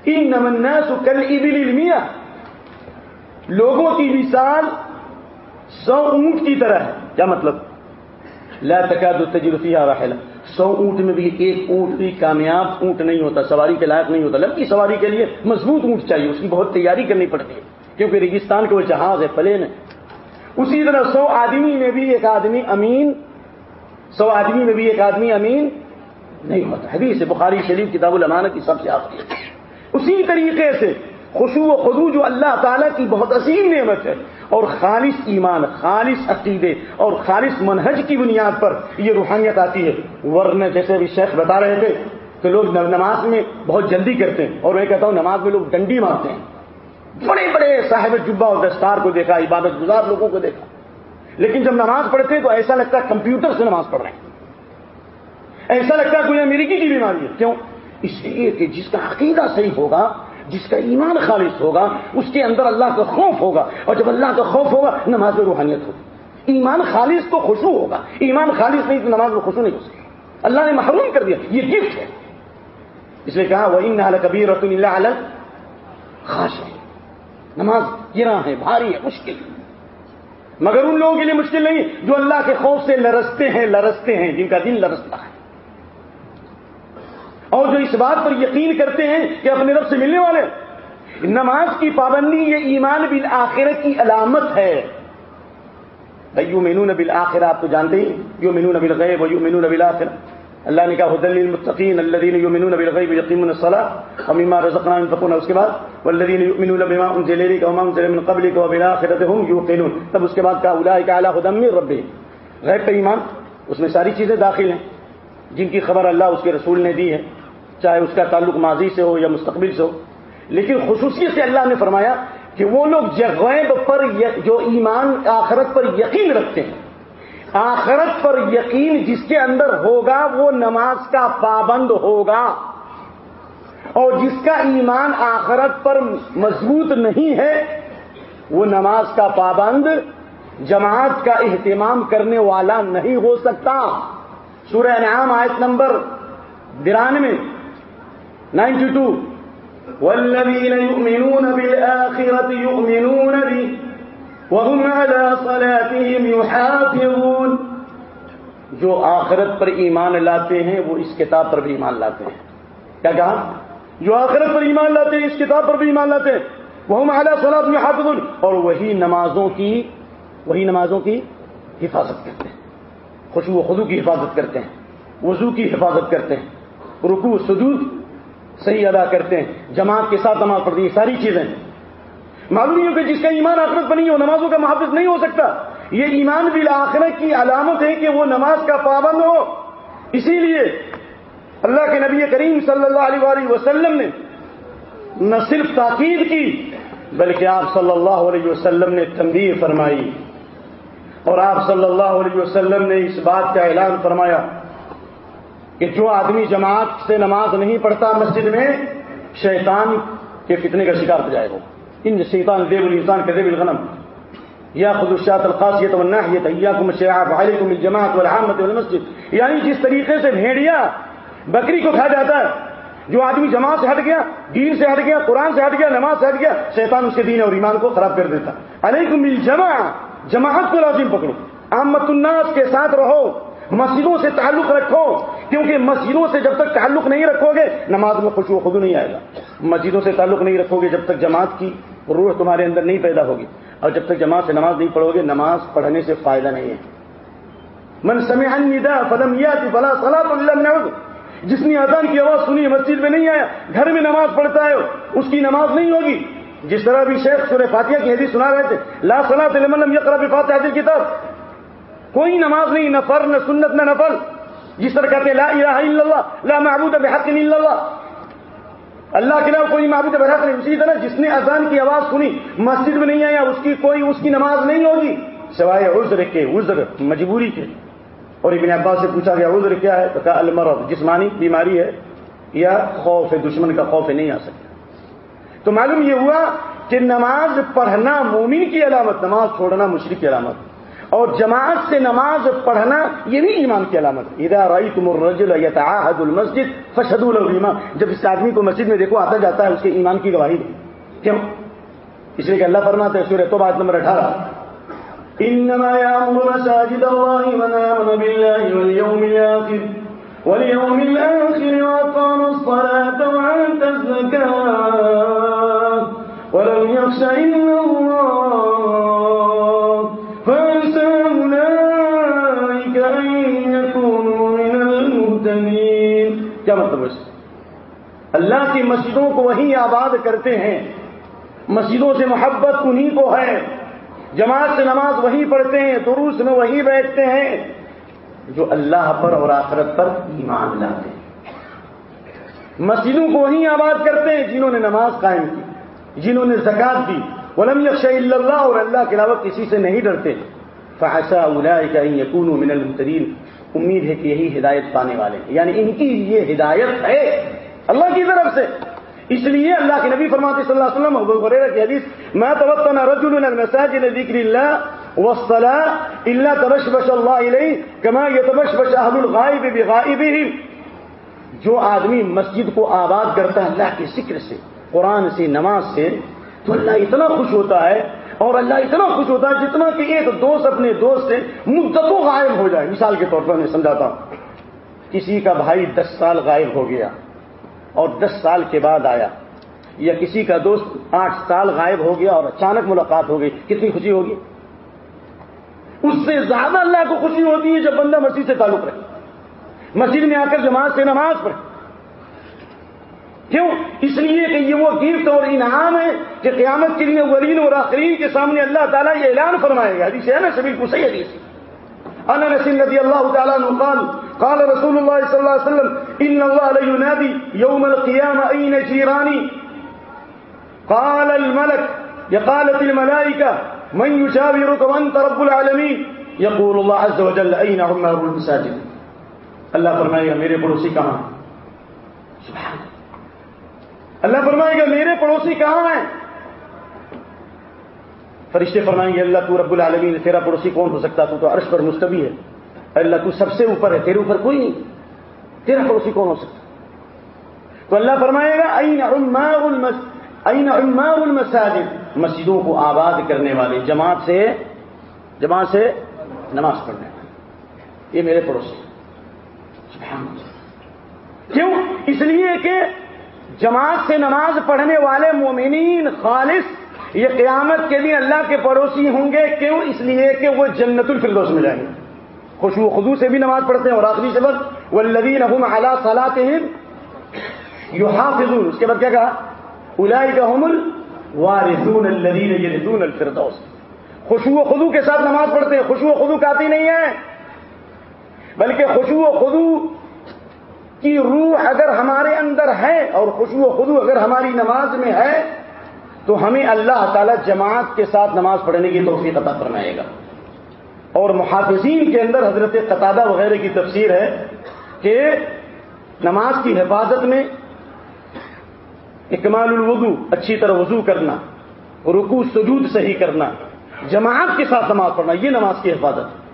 ان نمنا سو کل میاں لوگوں کی مثال سو اونٹ کی طرح ہے۔ کیا مطلب؟ لا تکاد تجرفی راحلہ سو اونٹ میں بھی ایک اونٹ بھی کامیاب اونٹ نہیں ہوتا، سواری کے لائق نہیں ہوتا۔ لمبی سواری کے لیے مضبوط اونٹ چاہیے، اس کی بہت تیاری کرنی پڑتی ہے، کیونکہ ریگستان کے وہ جہاز ہے، پلین ہے۔ اسی طرح سو آدمی میں بھی ایک آدمی امین، سو آدمی میں بھی ایک آدمی امین نہیں ہوتا۔ حدیث بخاری شریف کتاب العمان کی سب سے آخری۔ اسی طریقے سے خوشو و خدو جو اللہ تعالیٰ کی بہت عظیم نعمت ہے۔ اور خالص ایمان، خالص عقیدے اور خالص منہج کی بنیاد پر یہ روحانیت آتی ہے۔ ورنہ جیسے ابھی شیخ بتا رہے تھے کہ لوگ نماز میں بہت جلدی کرتے ہیں اور میں کہتا ہوں نماز میں لوگ ڈنڈی مارتے ہیں۔ بڑے بڑے صاحب جبا اور دستار کو دیکھا، عبادت گزار لوگوں کو دیکھا۔ لیکن جب نماز پڑھتے ہیں تو ایسا لگتا ہے کمپیوٹر سے نماز پڑھ رہے ہیں۔ ایسا لگتا ہے کوئی امریکی کی بیماری ہے۔ کیوں؟ اس لیے کہ جس کا عقیدہ صحیح ہوگا جس کا ایمان خالص ہوگا، اس کے اندر اللہ کا خوف ہوگا، اور جب اللہ کا خوف ہوگا، نماز میں روحانیت ہوگی۔ ایمان خالص تو خوشو ہوگا، ایمان خالص نہیں تو نماز میں خوشو نہیں ہو سکتی اللہ نے محروم کر دیا، یہ گفٹ ہے۔ اس لیے کہا وہ ان کبیر رسول اللہ علیہ خاص ہے نماز گرا ہے، بھاری ہے، مشکل۔ مگر ان لوگوں کے لیے مشکل نہیں، جو اللہ کے خوف سے لرستے ہیں لرستے ہیں، جن کا دل لرستا ہے۔ اور جو اس بات پر یقین کرتے ہیں کہ اپنے رب سے ملنے والے نماز کی پابندی یہ ایمان بالآخرت کی علامت ہے۔ بھائی یو مینو نبی آخر آپ تو جانتے ہی یو مینو نبی گئے وہ یو مینو نبی آخر اللہ نے کہا حدل المتقین الذين يؤمنون بالغيب ويقيمون الصلاه ومما رزقناهم ينفقون اس کے بعد والذين يؤمنون بما انزل اليك وما انزل من قبلك وبالاخره هم يوقنون تب اس کے بعد کہا اولئك على هدى من ربهم. غیب کا ایمان، اس میں ساری چیزیں داخل ہیں۔ جن کی خبر اللہ اس کے رسول نے دی ہے۔ چاہے اس کا تعلق ماضی سے ہو یا مستقبل سے ہو۔ لیکن خصوصیت سے اللہ نے فرمایا کہ وہ لوگ غیب پر جو ایمان آخرت پر یقین رکھتے ہیں۔ آخرت پر یقین جس کے اندر ہوگا وہ نماز کا پابند ہوگا۔ اور جس کا ایمان آخرت پر مضبوط نہیں ہے، وہ نماز کا پابند، جماعت کا اہتمام کرنے والا نہیں ہو سکتا۔ سورہ انعام آیت نمبر درانوے۔ 92 والذين يؤمنون بالآخرة يؤمنون به وهم على صلاتهم يحافظون۔ جو آخرت پر ایمان لاتے ہیں، وہ اس کتاب پر بھی ایمان لاتے ہیں۔ کیا کہا؟ جو آخرت پر ایمان لاتے ہیں، اس کتاب پر بھی ایمان لاتے ہیں۔ وہ ہم اعلیٰ صلاحت میں حافظ اور وہی نمازوں کی، وہی نمازوں کی حفاظت کرتے ہیں۔ خوشبو خضو کی حفاظت کرتے ہیں، وضو کی حفاظت کرتے ہیں۔ رکو سجود صحیح ادا کرتے ہیں، جماعت کے ساتھ نماز پڑھتی ہیں ساری چیزیں۔ معلوم ہو کہ جس کا ایمان آخرت بنی ہو، نمازوں کا محافظ نہیں ہو سکتا۔ یہ ایمان بھی آخرت کی علامت ہے کہ وہ نماز کا پابند ہو۔ اسی لیے اللہ کے نبی کریم صلی اللہ علیہ وسلم نے نہ صرف تاکید کی، بلکہ آپ صلی اللہ علیہ وسلم نے تنبیہ فرمائی۔ اور آپ صلی اللہ علیہ وسلم نے اس بات کا اعلان فرمایا۔ کہ جو آدمی جماعت سے نماز نہیں پڑھتا مسجد میں، شیطان کے فتنے کا شکار ہو جائے گا۔ ان شیطان دیو الانسان کے دیو الغنم۔ یا خدوشات الخاصیت والناحیت ایاکم الشیعاب علیکم الجماعت والحامت والمسجد۔ یعنی جس طریقے سے بھیڑیا بکری کو کھا جاتا ہے، جو آدمی جماعت سے ہٹ گیا، دین سے ہٹ گیا، قرآن سے ہٹ گیا، نماز سے ہٹ گیا، شیطان اس کے دین اور ایمان کو خراب کر دیتا۔ علیکم الجماع جماعت کو لازم پکڑو۔ احمد الناس کے ساتھ رہو۔ مسجدوں سے تعلق رکھو، کیونکہ مسجدوں سے جب تک تعلق نہیں رکھو گے، نماز میں خوشی و خود نہیں آئے گا۔ مسجدوں سے تعلق نہیں رکھو گے جب تک جماعت کی روح تمہارے اندر نہیں پیدا ہوگی۔ اور جب تک جماعت سے نماز نہیں پڑھو گے، نماز پڑھنے سے فائدہ نہیں ہے۔ من سمع النداء فلم ياتي فلا صلاه الا من جس نے اذان کی آواز سنی، مسجد میں نہیں آیا، گھر میں نماز پڑھتا ہے، اس کی نماز نہیں ہوگی۔ جس طرح بھی شیخ سورہ فاتحہ کی حدیث سنا رہے تھے، لا صلاه لمن لم يقرا بفاتحه الكتاب۔ کوئی نماز نہیں، نہ فر نہ سنت، نہ نفل۔ جس طرح کہتے ہیں، لا الہ الا اللہ، لا معبود بحق الا اللہ۔ اللہ کے علاوہ کوئی معبود بحق نہیں، اسی طرح جس نے اذان کی آواز سنی، مسجد میں نہیں آیا، اس کی کوئی، اس کی نماز نہیں ہوگی۔ سوائے عذر کے، عذر مجبوری کے۔ اور ابن عباس سے پوچھا گیا، عذر کیا ہے؟ تو کہا، المرض۔ جسمانی بیماری ہے، یا خوف ہے دشمن کا خوف ہے نہیں آ سکتا۔ تو معلوم یہ ہوا کہ نماز پڑھنا مومن کی علامت، نماز چھوڑنا مشرق کی علامت۔ اور جماعت سے نماز پڑھنا یہ بھی ایمان کی علامت ہے۔ ادا رائی تم الرجل یتعاہد المسجد فشد الما جب اس آدمی کو مسجد میں دیکھو، آتا جاتا ہے، اس کے ایمان کی گواہی کیوں؟ اس لیے کہ اللہ فرماتا ہے سورہ تو بات نمبر اٹھارہ۔ انما يامر مساجد الله من امن بالله واليوم الاخر۔ واليوم الاخر واقام الصلاه وعلى الزكاه ولم يخش الا الله کیا مطلب ہے اللہ کی مسجدوں کو وہی آباد کرتے ہیں۔ مسجدوں سے محبت انہی کو ہے۔ جماعت سے نماز وہی پڑھتے ہیں، دروس میں وہی بیٹھتے ہیں۔ جو اللہ پر اور آخرت پر ایمان لاتے ہیں۔ مسجدوں کو وہی آباد کرتے ہیں جنہوں نے نماز قائم کی، جنہوں نے زکات دی۔ ولم یکش اللہ اور اللہ کے علاوہ کسی سے نہیں ڈرتے۔ فحسا کا یقون من المترین امید ہے کہ یہی ہدایت پانے والے ہیں۔ یعنی ان کی یہ ہدایت ہے اللہ کی طرف سے۔ اس لیے اللہ کے نبی فرماتے صلی اللہ علیہ وسلم، ابو غریرہ کی حدیث، ما توطن رجل من المساجد ذکر اللہ والصلاة الا تبشبش اللہ علیہ كما يتبشبش اہل الغائب بغائبه جو آدمی مسجد کو آباد کرتا ہے اللہ کے ذکر سے، قرآن سے، نماز سے، تو اللہ اتنا خوش ہوتا ہے اور اللہ اتنا خوش ہوتا ہے جتنا کہ ایک دوست اپنے دوست سے مدتوں غائب ہو جائے۔ مثال کے طور پر میں سمجھاتا ہوں۔ کسی کا بھائی دس سال غائب ہو گیا اور دس سال کے بعد آیا، یا کسی کا دوست آٹھ سال غائب ہو گیا اور اچانک ملاقات ہو گئی، کتنی خوشی ہوگی؟ اس سے زیادہ اللہ کو خوشی ہوتی ہے جب بندہ مسجد سے تعلق رہے مسجد میں آ کر جماعت سے نماز پڑھے۔ کیوں؟ اس لیے کہ یہ وہ گفٹ اور انعام ہے کہ قیامت کے لیے ولین اور آخرین کے سامنے اللہ تعالیٰ یہ اعلان فرمائے گا۔ حدیث ہے نا سبھی کو صحیح حدیث۔ انا نسیم ندی اللہ تعالیٰ قال قال رسول الله صلى الله عليه وسلم إن الله لينادي يوم القيامة أين جيراني قال الملك يقالت الملائكة من يجاورك وأنت رب العالمين يقول الله عز وجل أين عمار المساجد؟ اللہ فرمائے گا، میرے پڑوسی کہاں سبحان اللہ فرمائے گا، میرے پڑوسی کہاں ہیں؟ فرشتے فرمائیں گے، اللہ تو رب العالمین، تیرا پڑوسی کون ہو سکتا؟ تو تو عرش پر مستوی ہے۔ اللہ، تو سب سے اوپر ہے، تیرے اوپر کوئی نہیں۔ تیرا پڑوسی کون ہو سکتا؟ تو اللہ فرمائے گا این این المساجد مسجدوں کو آباد کرنے والے، جماعت سے جماعت سے نماز پڑھنے والے۔ یہ میرے پڑوسی۔ کیوں؟ اس لیے کہ جماعت سے نماز پڑھنے والے مومنین خالص، یہ قیامت کے لیے اللہ کے پڑوسی ہوں گے، کیوں؟ اس لیے کہ وہ جنت الفردوس میں جائیں گے۔ خوشو و خدو سے بھی نماز پڑھتے ہیں اور آخری سبق وہ لدین احم اعلیٰ صلاح یو حافظون اس کے بعد کیا کہا؟ الائی کا حمل وارثون الدین یرثون الفردوس۔ خوشو و خدو کے ساتھ نماز پڑھتے ہیں خوشو و خدو کافی نہیں ہے، بلکہ خوشو و خدو کی روح اگر ہمارے اندر ہے اور خوشو و خدو اگر ہماری نماز میں ہے، تو ہمیں اللہ تعالی جماعت کے ساتھ نماز پڑھنے کی توفیق عطا فرمائے گا۔ اور محافظین کے اندر حضرت قطادہ وغیرہ کی تفسیر ہے کہ نماز کی حفاظت میں اکمال الوضو، اچھی طرح وضو کرنا رکو سجود صحیح کرنا، جماعت کے ساتھ نماز پڑھنا، یہ نماز کی حفاظت۔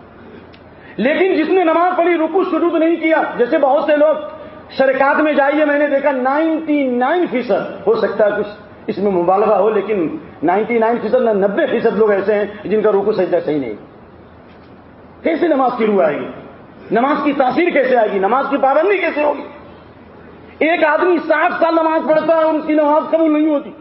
لیکن جس نے نماز پڑھی رکو سجود نہیں کیا، جیسے بہت سے لوگ شرکات میں جائیے، میں نے دیکھا نائنٹی نائن فیصد، ہو سکتا ہے کچھ اس میں مبالغہ ہو، لیکن نائنٹی نائن فیصد نہ نبے فیصد لوگ ایسے ہیں جن کا رکو سجدہ صحیح نہیں۔ کیسے نماز کی روح آئے گی؟ نماز کی تاثیر کیسے آئے گی؟ نماز کی پابندی کیسے ہوگی؟ ایک آدمی ساٹھ سال نماز پڑھتا ہے اور اس کی نماز قبول نہیں ہوتی۔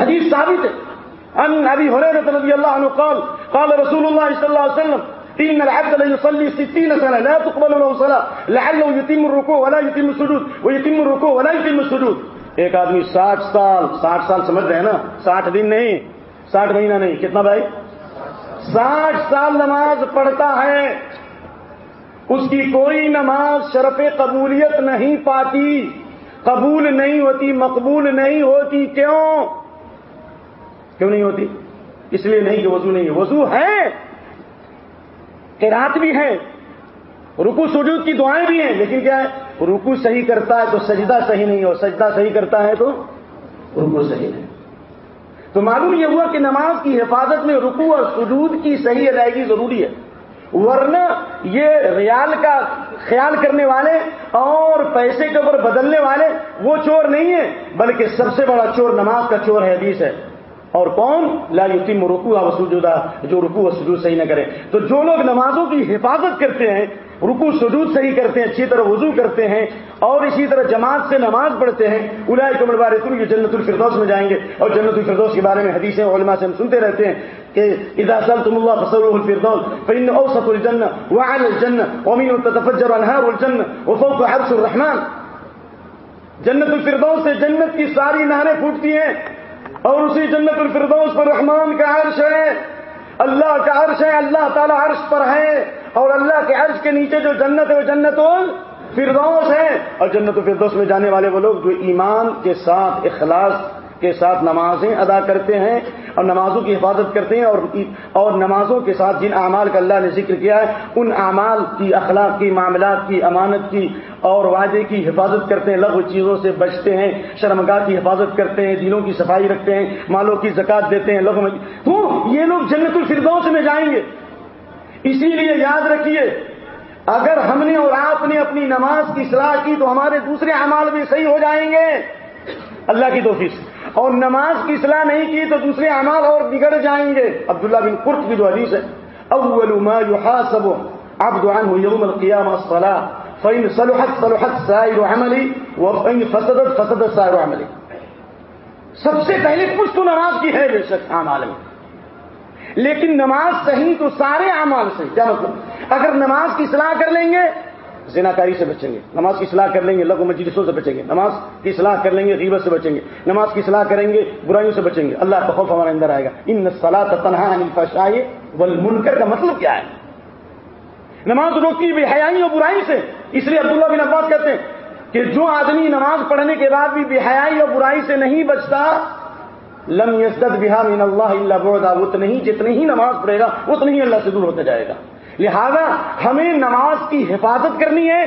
حدیث ثابت ہے۔ ان ابي هريره رضي الله عنه قال قال رسول الله صلى الله عليه وسلم ان العبد لا يصلي 60 سنه لا تقبل له صلاه لعله يتم الركوع ولا يتم السجود. ويتم الركوع ولا يتم السجود. ایک آدمی ساٹھ سال ساٹھ سال سمجھ رہے ہیں نا؟ ساٹھ دن نہیں. ساٹھ مہینہ نہیں. کتنا بھائی؟ ساٹھ سال نماز پڑھتا ہے. اس کی کوئی نماز شرف قبولیت نہیں پاتی. قبول نہیں ہوتی، مقبول نہیں ہوتی. کیوں؟ کیوں نہیں ہوتی؟ اس لیے نہیں کہ وضو نہیں ہے. وضو ہے. قرات بھی ہے رکو سجود کی دعائیں بھی ہیں، لیکن کیا ہے رکو صحیح کرتا ہے تو سجدہ صحیح نہیں ہو، سجدہ صحیح کرتا ہے تو رکو صحیح نہیں۔ تو معلوم یہ ہوا کہ نماز کی حفاظت میں رکو اور سجود کی صحیح ادائیگی ضروری ہے، ورنہ یہ ریال کا خیال کرنے والے اور پیسے کے اوپر بدلنے والے وہ چور نہیں ہیں، بلکہ سب سے بڑا چور نماز کا چور ہے حدیث ہے۔ اور کون؟ لا یتیم رکو و سجودہ، جو رکو و سجود صحیح نہ کرے۔ تو جو لوگ نمازوں کی حفاظت کرتے ہیں رکو سجود صحیح کرتے ہیں، اچھی طرح وضو کرتے ہیں، اور اسی طرح جماعت سے نماز پڑھتے ہیں الائے کمر بار یہ جنت الفردوس میں جائیں گے۔ اور جنت الفردوس کے بارے میں حدیثیں علماء سے ہم سنتے رہتے ہیں کہ اذا سلطم اللہ فصل الفردوس، فإن اوسط الجنة وعلى الجنة ومن تتفجر انهار الجنة، وفوق حبس الرحمن۔ جنت الفردوس سے جنت کی ساری نہریں پھوٹتی ہیں۔ اور اسی جنت الفردوس پر رحمان کا عرش ہے۔ اللہ کا عرش ہے، اللہ تعالیٰ عرش پر ہے۔ اور اللہ کے عرش کے نیچے جو جنت ہے وہ جنت الفردوس ہے۔ اور جنت الفردوس میں جانے والے وہ لوگ جو ایمان کے ساتھ، اخلاص کے ساتھ نمازیں ادا کرتے ہیں اور نمازوں کی حفاظت کرتے ہیں اور اور نمازوں کے ساتھ جن اعمال کا اللہ نے ذکر کیا ہے، ان اعمال کی اخلاق کی، معاملات کی، امانت کی اور وعدے کی حفاظت کرتے ہیں، لغو چیزوں سے بچتے ہیں، شرمگاہ کی حفاظت کرتے ہیں دلوں کی صفائی رکھتے ہیں، مالوں کی زکات دیتے ہیں، لغو تو یہ لوگ جنت الفردوس میں جائیں گے۔ اسی لیے یاد رکھیے، اگر ہم نے اور آپ نے اپنی نماز کی صلاح کی تو ہمارے دوسرے اعمال بھی صحیح ہو جائیں گے۔ اللہ کی توفیق سے۔ اور نماز کی اصلاح نہیں کی تو دوسرے اعمال اور بگڑ جائیں گے۔ عبداللہ بن قرط کی جو حدیث ہے۔ اول ما يحاسب عبد عنه يوم القيامه الصلاه فان صلحت صلحت سائر عملي وان فسدت، فسد سائر عملي۔ سب سے پہلے کچھ تو نماز کی ہے بے شک اعمال میں۔ لیکن نماز صحیح تو سارے اعمال سے۔ کیا مطلب؟ اگر نماز کی اصلاح کر لیں گے زناکاری سے بچیں گے، نماز کی اصلاح کر لیں گے، لغو مجلسوں سے بچیں گے، نماز کی اصلاح کر لیں گے، غیبت سے بچیں گے، نماز کی اصلاح کریں گے، برائیوں سے بچیں گے۔ اللہ کا خوف ہمارے اندر آئے گا۔ ان صلاح تنہا فشائے ول منکر کا مطلب کیا ہے؟ نماز روکی بے حیائی اور برائی سے۔ اس لیے عبداللہ بن عباس کہتے ہیں کہ جو آدمی نماز پڑھنے کے بعد بھی بے حیائی اور برائی سے نہیں بچتا، لم یزدد بہا من اللہ اللہ بودا اتنی ہی جتنی ہی نماز پڑھے گا اتنی ہی اللہ سے دور ہوتا جائے گا۔ لہذا ہمیں نماز کی حفاظت کرنی ہے۔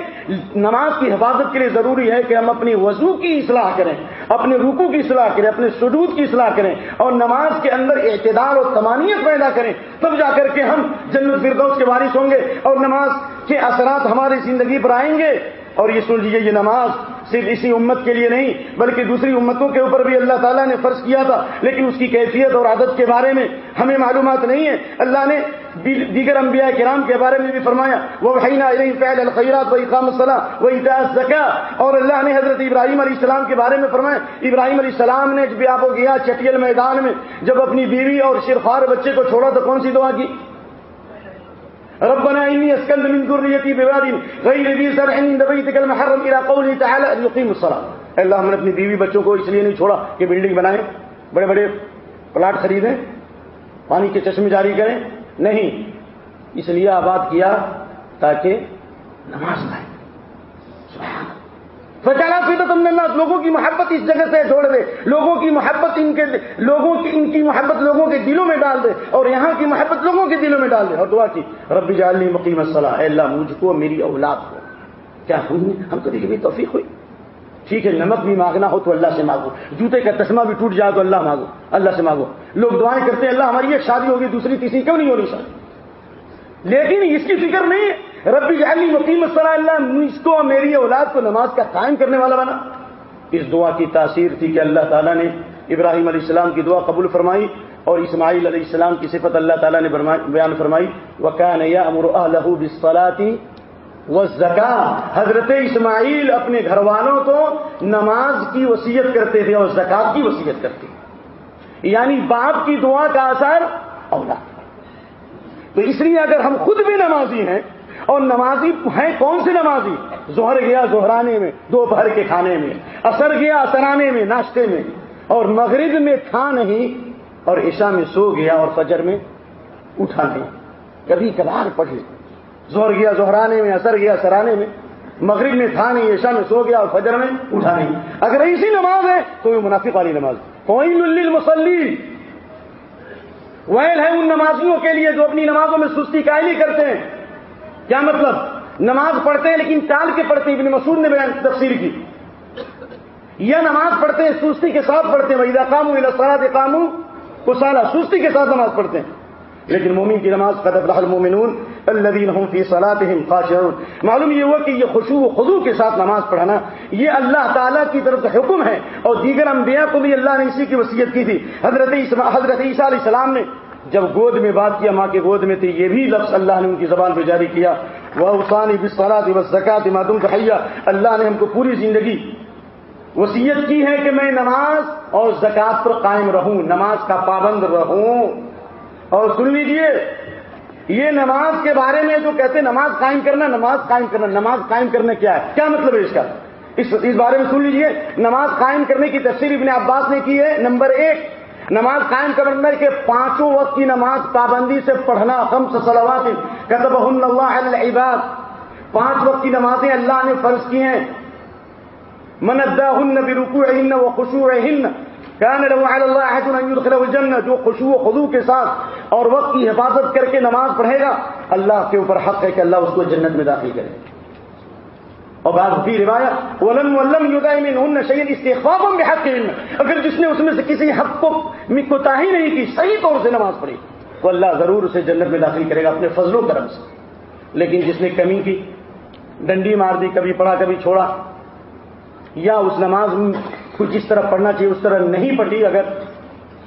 نماز کی حفاظت کے لیے ضروری ہے کہ ہم اپنی وضو کی اصلاح کریں اپنے رکو کی اصلاح کریں، اپنے سجود کی اصلاح کریں اور نماز کے اندر اعتدار اور تمانیت پیدا کریں۔ تب جا کر کے ہم جنت فردوس کے بارش ہوں گے اور نماز کے اثرات ہماری زندگی پر آئیں گے۔ اور یہ سن لیجیے یہ نماز صرف اسی امت کے لیے نہیں، بلکہ دوسری امتوں کے اوپر بھی اللہ تعالیٰ نے فرض کیا تھا۔ لیکن اس کی کیفیت اور عادت کے بارے میں ہمیں معلومات نہیں ہے اللہ نے دیگر انبیاء کرام کے بارے میں بھی فرمایا وہ پہل الخیرات وہی خام صلاح وہی زکا اور اللہ نے حضرت ابراہیم علیہ السلام کے بارے میں فرمایا، ابراہیم علیہ السلام نے جب آپ گیا چٹیل میدان میں، جب اپنی بیوی اور شرفار بچے کو چھوڑا تو کون سی دعا کی؟ ربنا إني أسكنت من ذريتي بواد غير ذي زرع عند بيتك المحرم إلى قوله تعالى أن يقيم الصلاة. اللہ ہم نے اپنی بیوی بچوں کو اس لیے نہیں چھوڑا کہ بلڈنگ بنائیں. بڑے بڑے پلاٹ خریدیں. پانی کے چشمے جاری کریں. نہیں، اس لیے آباد کیا تاکہ نماز پڑھیں. سبحان فچالا پھر تو تم نے لوگوں کی محبت اس جگہ سے جوڑ دے، لوگوں کی محبت ان کے لوگوں کی ان کی محبت لوگوں کے دلوں میں ڈال دے اور یہاں کی محبت لوگوں کے دلوں میں ڈال دے۔ اور دعا کی ربی جالنی مقیم اے اللہ مجھ کو میری اولاد کو۔ کیا ہم تو بھی توفیق ہوئی۔ ٹھیک ہے، نمک بھی مانگنا ہو تو اللہ سے مانگو۔ جوتے کا تسمہ بھی ٹوٹ جائے تو اللہ مانگو، اللہ سے مانگو۔ لوگ دعائیں کرتے ہیں، اللہ ہماری ایک شادی ہوگی، دوسری تیسری کیوں نہیں ہونی شادی؟ لیکن اس کی فکر نہیں ربی جہلی وکیم صلاح اللہ اس کو میری اولاد کو نماز کا قائم کرنے والا بنا۔ اس دعا کی تاثیر تھی کہ اللہ تعالیٰ نے ابراہیم علیہ السلام کی دعا قبول فرمائی اور اسماعیل علیہ السلام کی صفت اللہ تعالیٰ نے بیان فرمائی۔ وکان یا امر لہو بسلاتی و زکا حضرت اسماعیل اپنے گھر والوں کو نماز کی وسیعت کرتے تھے اور زکات کی وسیعت کرتے تھے۔ یعنی باپ کی دعا کا اثر اولاد تو اس لیے اگر ہم خود بھی نمازی ہیں اور نمازی ہیں کون سی نمازی؟ زہر گیا زہرانے میں، دوپہر کے کھانے میں اثر گیا اثرانے میں، ناشتے میں۔ اور مغرب میں تھا نہیں، اور عشاء میں سو گیا اور فجر میں اٹھا نہیں۔ کبھی کبھار پڑھے زہر گیا زہرانے میں اثر گیا سرانے میں۔ مغرب میں تھا نہیں، عشاء میں سو گیا اور فجر میں اٹھا نہیں۔ اگر ایسی نماز ہے تو یہ منافق والی نماز۔ کوئی مسلی ویل ہے ان نمازیوں کے لیے جو اپنی نمازوں میں سستی قائلی کرتے ہیں۔ کیا مطلب؟ نماز پڑھتے ہیں لیکن ٹال کے پڑھتے ہیں، ابن مسعود نے بیان تفسیر کی۔ یا نماز پڑھتے ہیں، سستی کے ساتھ پڑھتے ہیں وحیدہ کاموں الاسرات قاموں کو سالہ سستی کے ساتھ نماز پڑھتے ہیں۔ لیکن مومن کی نماز قدر المومنون الذين هم في صلاتهم خاشعون۔ معلوم یہ ہوا کہ یہ خوشو و خضوع کے ساتھ نماز پڑھانا یہ اللہ تعالیٰ کی طرف سے حکم ہے اور دیگر انبیاء کو بھی اللہ نے اسی کی وصیت کی تھی۔ حضرت حضرت عیسیٰ علیہ السلام نے جب گود میں بات کیا، ماں کے گود میں تھی، یہ بھی لفظ اللہ نے ان کی زبان پہ جاری کیا۔ وہ اسانی بسلات بس زکات معدوم کہیا اللہ نے ہم کو پوری زندگی وصیت کی ہے کہ میں نماز اور زکات پر قائم رہوں، نماز کا پابند رہوں۔ اور سن لیجیے یہ نماز کے بارے میں جو کہتے ہیں، نماز قائم کرنا، نماز قائم کرنا، نماز قائم کرنا کیا ہے؟ کیا مطلب ہے اس کا؟ اس اس بارے میں سن لیجیے نماز قائم کرنے کی تفصیل ابن عباس نے کی ہے، نمبر ایک۔ نماز قائم کرنے کے پانچوں وقت کی نماز پابندی سے پڑھنا ہم سلوات کتب اللہ العباد۔ پانچ وقت کی نمازیں اللہ نے فرض کی ہیں۔ مندا ہن بھی رکو ہن وہ خوشو ہن الجنہ۔ جو خوشو و خدو کے ساتھ اور وقت کی حفاظت کر کے نماز پڑھے گا، اللہ کے اوپر حق ہے کہ اللہ اس کو جنت میں داخل کرے۔ اور بعض بھی روایت ولم ولم یودائن شہید استخاب میں حق اگر جس نے اس میں سے کسی حق کو کوتا ہی نہیں کی، صحیح طور سے نماز پڑھی، تو اللہ ضرور اسے جنت میں داخل کرے گا اپنے فضل و کرم سے۔ لیکن جس نے کمی کی، ڈنڈی مار دی، کبھی پڑھا کبھی چھوڑا، یا اس نماز کچھ جس طرح پڑھنا چاہیے، اس طرح نہیں پڑھی اگر،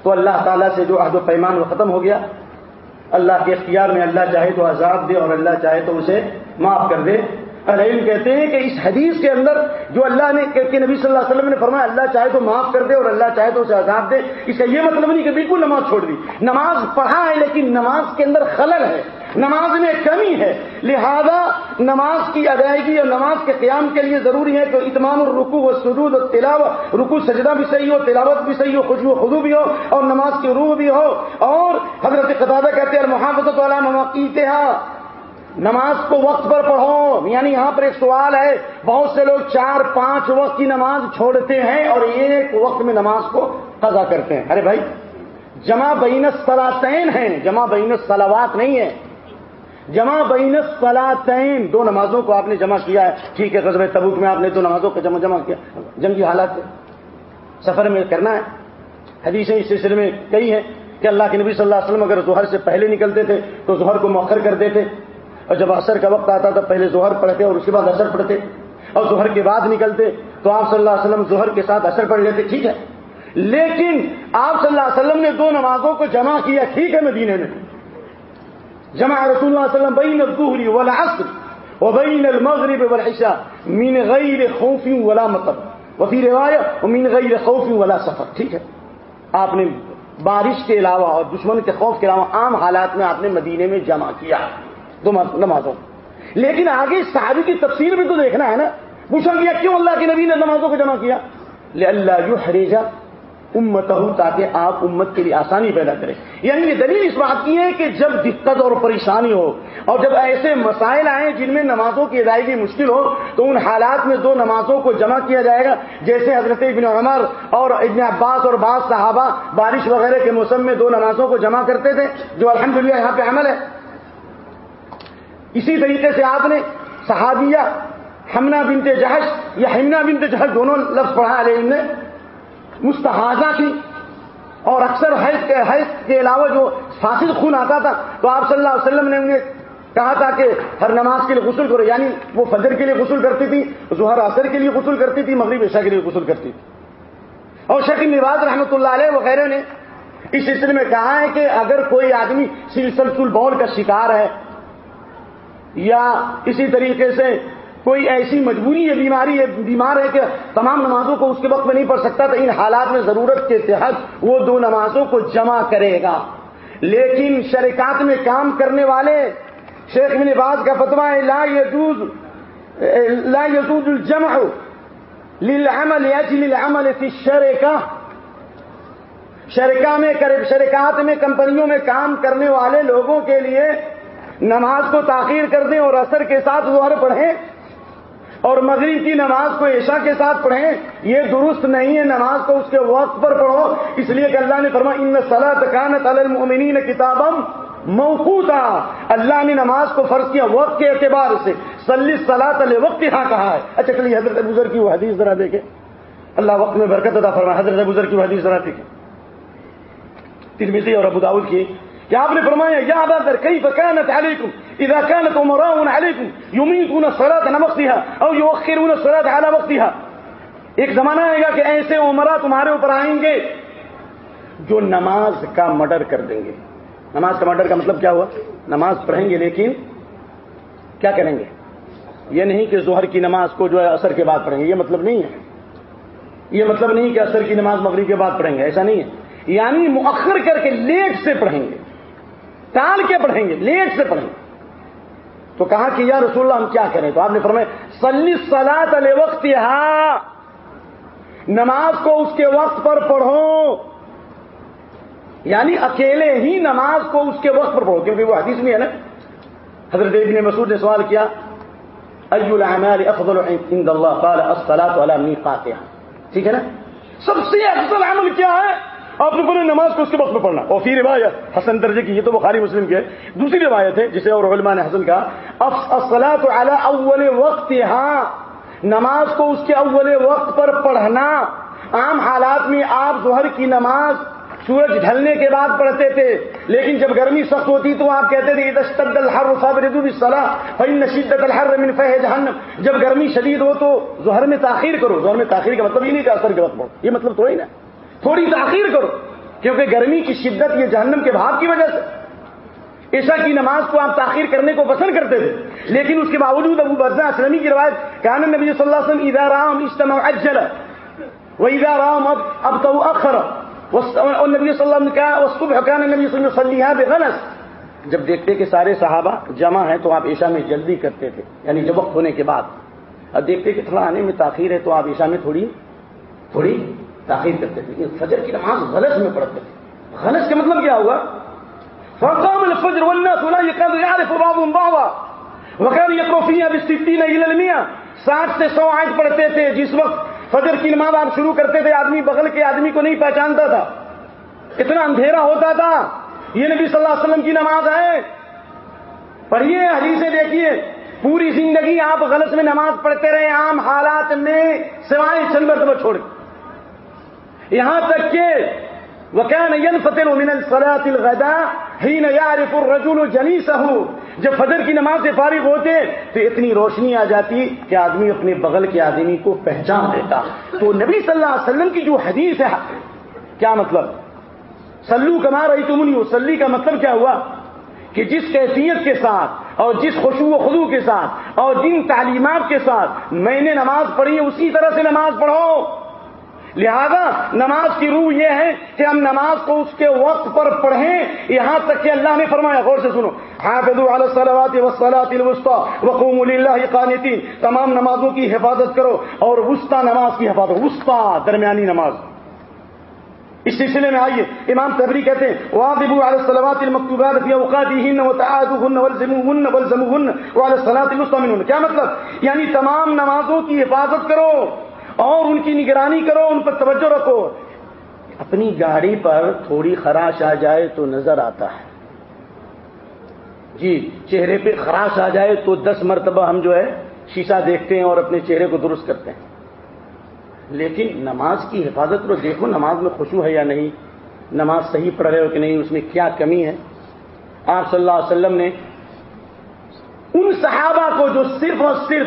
تو اللہ تعالیٰ سے جو عہد و پیمان وہ ختم ہو گیا۔ اللہ کے اختیار میں اللہ چاہے تو عذاب دے اور اللہ چاہے تو اسے معاف کر دے۔ علم کہتے ہیں کہ اس حدیث کے اندر جو اللہ نے کہ نبی صلی اللہ علیہ وسلم نے فرمایا، اللہ چاہے تو معاف کر دے اور اللہ چاہے تو اسے عذاب دے۔ اس کا یہ مطلب نہیں کہ بالکل نماز چھوڑ دی۔ نماز پڑھا ہے لیکن نماز کے اندر خلل ہے۔ نماز میں کمی ہے۔ لہذا نماز کی ادائیگی اور نماز کے قیام کے لیے ضروری ہے کہ اتمام الرکو و سجود اور تلاوت رکو سجدہ بھی صحیح ہو، تلاوت بھی صحیح ہو خوشبو خدو بھی ہو اور نماز کی روح بھی ہو۔ اور حضرت قطادہ کہتے ہیں محافظت والا مواقع نماز کو وقت پر پڑھو۔ یعنی یہاں پر ایک سوال ہے، بہت سے لوگ چار پانچ وقت کی نماز چھوڑتے ہیں اور ایک وقت میں نماز کو قضا کرتے ہیں۔ ارے بھائی، جمع بین سلاتین ہیں، جمع بین سلاوات نہیں ہے جمع بین سلاتین دو نمازوں کو آپ نے جمع کیا ہے۔ ٹھیک ہے قصبے تبوک میں آپ نے دو نمازوں کو جمع جمع کیا۔ جنگی حالات سفر میں کرنا ہے۔ حدیثیں اس سلسلے میں کئی ہیں کہ اللہ کے نبی صلی اللہ علیہ وسلم اگر ظہر سے پہلے نکلتے تھے تو ظہر کو مؤخر کر دیتے۔ اور جب اثر کا وقت آتا تھا پہلے ظہر پڑھتے اور اس کے بعد اثر پڑھتے اور ظہر کے بعد نکلتے تو آپ صلی اللہ علیہ وسلم ظہر کے ساتھ اثر پڑھ لیتے، ٹھیک ہے؟ لیکن آپ صلی اللہ علیہ وسلم نے دو نمازوں کو جمع کیا، ٹھیک ہے مدینے میں؟ جمع رسول اللہ علیہ وسلم بین الظہری والعصر وبین المغرب والعشاء من غیر خوف ولا مطر، وفی روایت من غیر خوف ولا سفر، ٹھیک ہے؟ آپ نے بارش کے علاوہ اور دشمن کے خوف کے علاوہ عام حالات میں آپ نے مدینے میں جمع کیا۔ دو نمازوں لیکن آگے صحابی کی تفسیر بھی تو دیکھنا ہے نا، پوچھا گیا کیوں اللہ کے نبی نے نمازوں کو جمع کیا؟ لے اللہ جو ہریجا امت ہوں تاکہ آپ امت کے لیے آسانی پیدا کریں۔ یعنی یہ دلیل اس بات کی ہے کہ جب دقت اور پریشانی ہو، اور جب ایسے مسائل آئیں جن میں نمازوں کی ادائیگی مشکل ہو، تو ان حالات میں دو نمازوں کو جمع کیا جائے گا۔ جیسے حضرت ابن عمر اور ابن عباس اور بعض صحابہ بارش وغیرہ کے موسم میں دو نمازوں کو جمع کرتے تھے، جو الحمدللہ یہاں پہ عمل ہے۔ اسی طریقے سے آپ نے صحابیہ ہمنا بنت جہش یا ہمنا بنت جہش دونوں لفظ پڑھا علیہ نے مستحاظہ کی اور اکثر حیض کے حیض کے علاوہ جو فاصل خون آتا تھا، تو آپ صلی اللہ علیہ وسلم نے انہیں کہا تھا کہ ہر نماز کے لیے غسل کرو یعنی وہ فجر کے لیے غسل کرتی تھی، ظہر عصر کے لیے غسل کرتی تھی، مغرب عشاء کے لیے غسل کرتی تھی۔ اور شکیل نواز رحمۃ اللہ علیہ وغیرہ نے اس سلسلے میں کہا ہے کہ اگر کوئی آدمی سلسلسل بول کا شکار ہے یا اسی طریقے سے کوئی ایسی مجبوری ہے بیماری ہے بیمار ہے کہ تمام نمازوں کو اس کے وقت میں نہیں پڑھ سکتا، تو ان حالات میں ضرورت کے تحت وہ دو نمازوں کو جمع کرے گا۔ لیکن شرکات میں کام کرنے والے، شیخ بن باز کا فتوا ہے، لا یجوز لا یجوز الجمع للعمل یجل العمل فی الشرکہ۔ شرکا میں شرکات میں، کمپنیوں میں کام کرنے والے لوگوں کے لیے نماز کو تاخیر کر دیں اور اثر کے ساتھ ظہر پڑھیں اور مغرب کی نماز کو عشاء کے ساتھ پڑھیں، یہ درست نہیں ہے، نماز کو اس کے وقت پر پڑھو۔ اس لیے کہ اللہ نے فرما ان صلاح تکانت المؤمنین کتابم موقوتا۔ اللہ نے نماز کو فرض کیا وقت کے اعتبار سے۔ سلی صلاح وقت یہاں کہا ہے۔ اچھا چلیے، حضرت بزر کی وہ حدیث ذرا دیکھیں۔ اللہ وقت میں برکت ادا فرما حضرت بزر کی وہ حدیث ذرا دیکھیں۔ ترمیزی اور ابو داؤد کی کہ آپ نے فرمایا، یا ابا کئی فکانت علیکم؟ اذا كانت امراء عليكم يميتون الصلاه على وقتها او يؤخرون الصلاه على وقتها۔ ایک زمانہ آئے گا کہ ایسے عمرہ تمہارے اوپر آئیں گے جو نماز کا مرڈر کر دیں گے۔ نماز کا مرڈر کا مطلب کیا ہوا؟ نماز پڑھیں گے لیکن کیا کریں گے؟ یہ نہیں کہ ظہر کی نماز کو جو ہے اثر کے بعد پڑھیں گے، یہ مطلب نہیں ہے۔ یہ مطلب نہیں کہ اثر کی نماز مغرب کے بعد پڑھیں گے، ایسا نہیں ہے۔ یعنی مؤخر کر کے لیٹ سے پڑھیں گے۔ ٹال کے پڑھیں گے، لیٹ سے پڑھیں گے۔ تو کہا کہ یا رسول اللہ ہم کیا کریں تو آپ نے فرمایا سلی سلاد علیہ وقت نماز کو اس کے وقت پر پڑھو۔ یعنی اکیلے ہی نماز کو اس کے وقت پر پڑھو، کیونکہ وہ حدیث میں ہے نا۔ حضرت ابن مسعود نے سوال کیا الاعمال افضل عند اللہ؟ قال الصلاه على ميقاتها ٹھیک ہے نا؟ سب سے افضل عمل کیا ہے؟ آپ نے بولے نماز کو اس کے وقت میں پڑھنا۔ اور پھر روایت، حسن درجے کی، یہ تو بخاری مسلم کے دوسری روایت ہے، جسے اور علماء نے حسن کہا اول وقت ہاں نماز کو اس کے اول وقت پر پڑھنا۔ عام حالات میں آپ ظہر کی نماز سورج ڈھلنے کے بعد پڑھتے تھے، لیکن جب گرمی سخت ہوتی تو آپ کہتے تھے اشتد الحر ردو صلاح فن نشید الحر من فہ جہنم جب گرمی شدید ہو تو ظہر میں تاخیر کرو۔ ظہر میں تاخیر کا مطلب یہ نہیں کہ اثر کے وقت پڑھو، یہ مطلب تو ہی نا۔ تھوڑی تاخیر کرو، کیونکہ گرمی کی شدت یہ جہنم کے بھاپ کی وجہ سے۔ عشاء کی نماز کو آپ تاخیر کرنے کو پسند کرتے تھے، لیکن اس کے باوجود ابو برزا اسلمی کی روایت، کان نبی صلی اللہ علیہ وسلم اذا رام اجتماع اجل و اذا رام اب تو اخر والنبي صلی اللہ علیہ وسلم کا والصبح كان صلی اللہ علیہ وسلم جب دیکھتے کہ سارے صحابہ جمع ہیں تو آپ عشاء میں جلدی کرتے تھے یعنی جب وقت ہونے کے بعد۔ اب دیکھتے کہ تھوڑا آنے میں تاخیر ہے تو آپ عشاء میں تھوڑی تھوڑی تاخیر کرتے تھے۔ لیکن فجر کی نماز غلط میں پڑھتے تھے۔ غلط کا مطلب کیا ہوگا فقام الفجر والناس لا يكاد يعرف بعضهم بعضا وكان يقرأ فيها بالستين الى المئة ساٹھ سے سو آیت پڑھتے تھے۔ جس وقت فجر کی نماز آپ شروع کرتے تھے، آدمی بغل کے آدمی کو نہیں پہچانتا تھا۔ اتنا اندھیرا ہوتا تھا۔ یہ نبی صلی اللہ علیہ وسلم کی نماز ہے پڑھیے، حدیثیں دیکھیے۔ پوری زندگی آپ غلط میں نماز پڑھتے رہے، عام حالات میں سوائے چند مرتبہ چھوڑ یہاں تک کہ وكان ينفتل من الصلاة الغداء حين يعرف الرجل جليسه جب فجر کی نماز سے فارغ ہوتے تو اتنی روشنی آ جاتی کہ آدمی اپنے بغل کے آدمی کو پہچان دیتا تو نبی صلی اللہ علیہ وسلم کی جو حدیث ہے، کیا مطلب؟ سلو کما رہی تم نہیں سلی کا مطلب کیا ہوا؟ کہ جس کیفیت کے ساتھ اور جس خوشو و خدو کے ساتھ اور جن تعلیمات کے ساتھ میں نے نماز پڑھی ہے، اسی طرح سے نماز پڑھو۔ لہذا نماز کی روح یہ ہے کہ ہم نماز کو اس کے وقت پر پڑھیں، یہاں تک کہ اللہ نے فرمایا، غور سے سنو وقوم للہ قانتین تمام نمازوں کی حفاظت کرو اور وسطی نماز کی حفاظت وسطی درمیانی نماز۔ اس سلسلے میں آئیے، امام تبری کہتے ہیں واضب علی الصلوات المکتوبات فی اوقاتهن وتعادهن والزموهن والزموهن وعلى الصلاه الوسطى منهن۔ کیا مطلب؟ یعنی تمام نمازوں کی حفاظت کرو۔ اور ان کی نگرانی کرو، ان پر توجہ رکھو۔ اپنی گاڑی پر تھوڑی خراش آ جائے تو نظر آتا ہے۔ جی چہرے پہ خراش آ جائے تو دس مرتبہ ہم جو ہے شیشہ دیکھتے ہیں اور اپنے چہرے کو درست کرتے ہیں۔ لیکن نماز کی حفاظت کو دیکھو، نماز میں خوشو ہے یا نہیں؟ نماز صحیح پڑھ رہے ہو کہ نہیں؟ اس میں کیا کمی ہے؟ آپ صلی اللہ علیہ وسلم نے ان صحابہ کو جو صرف اور صرف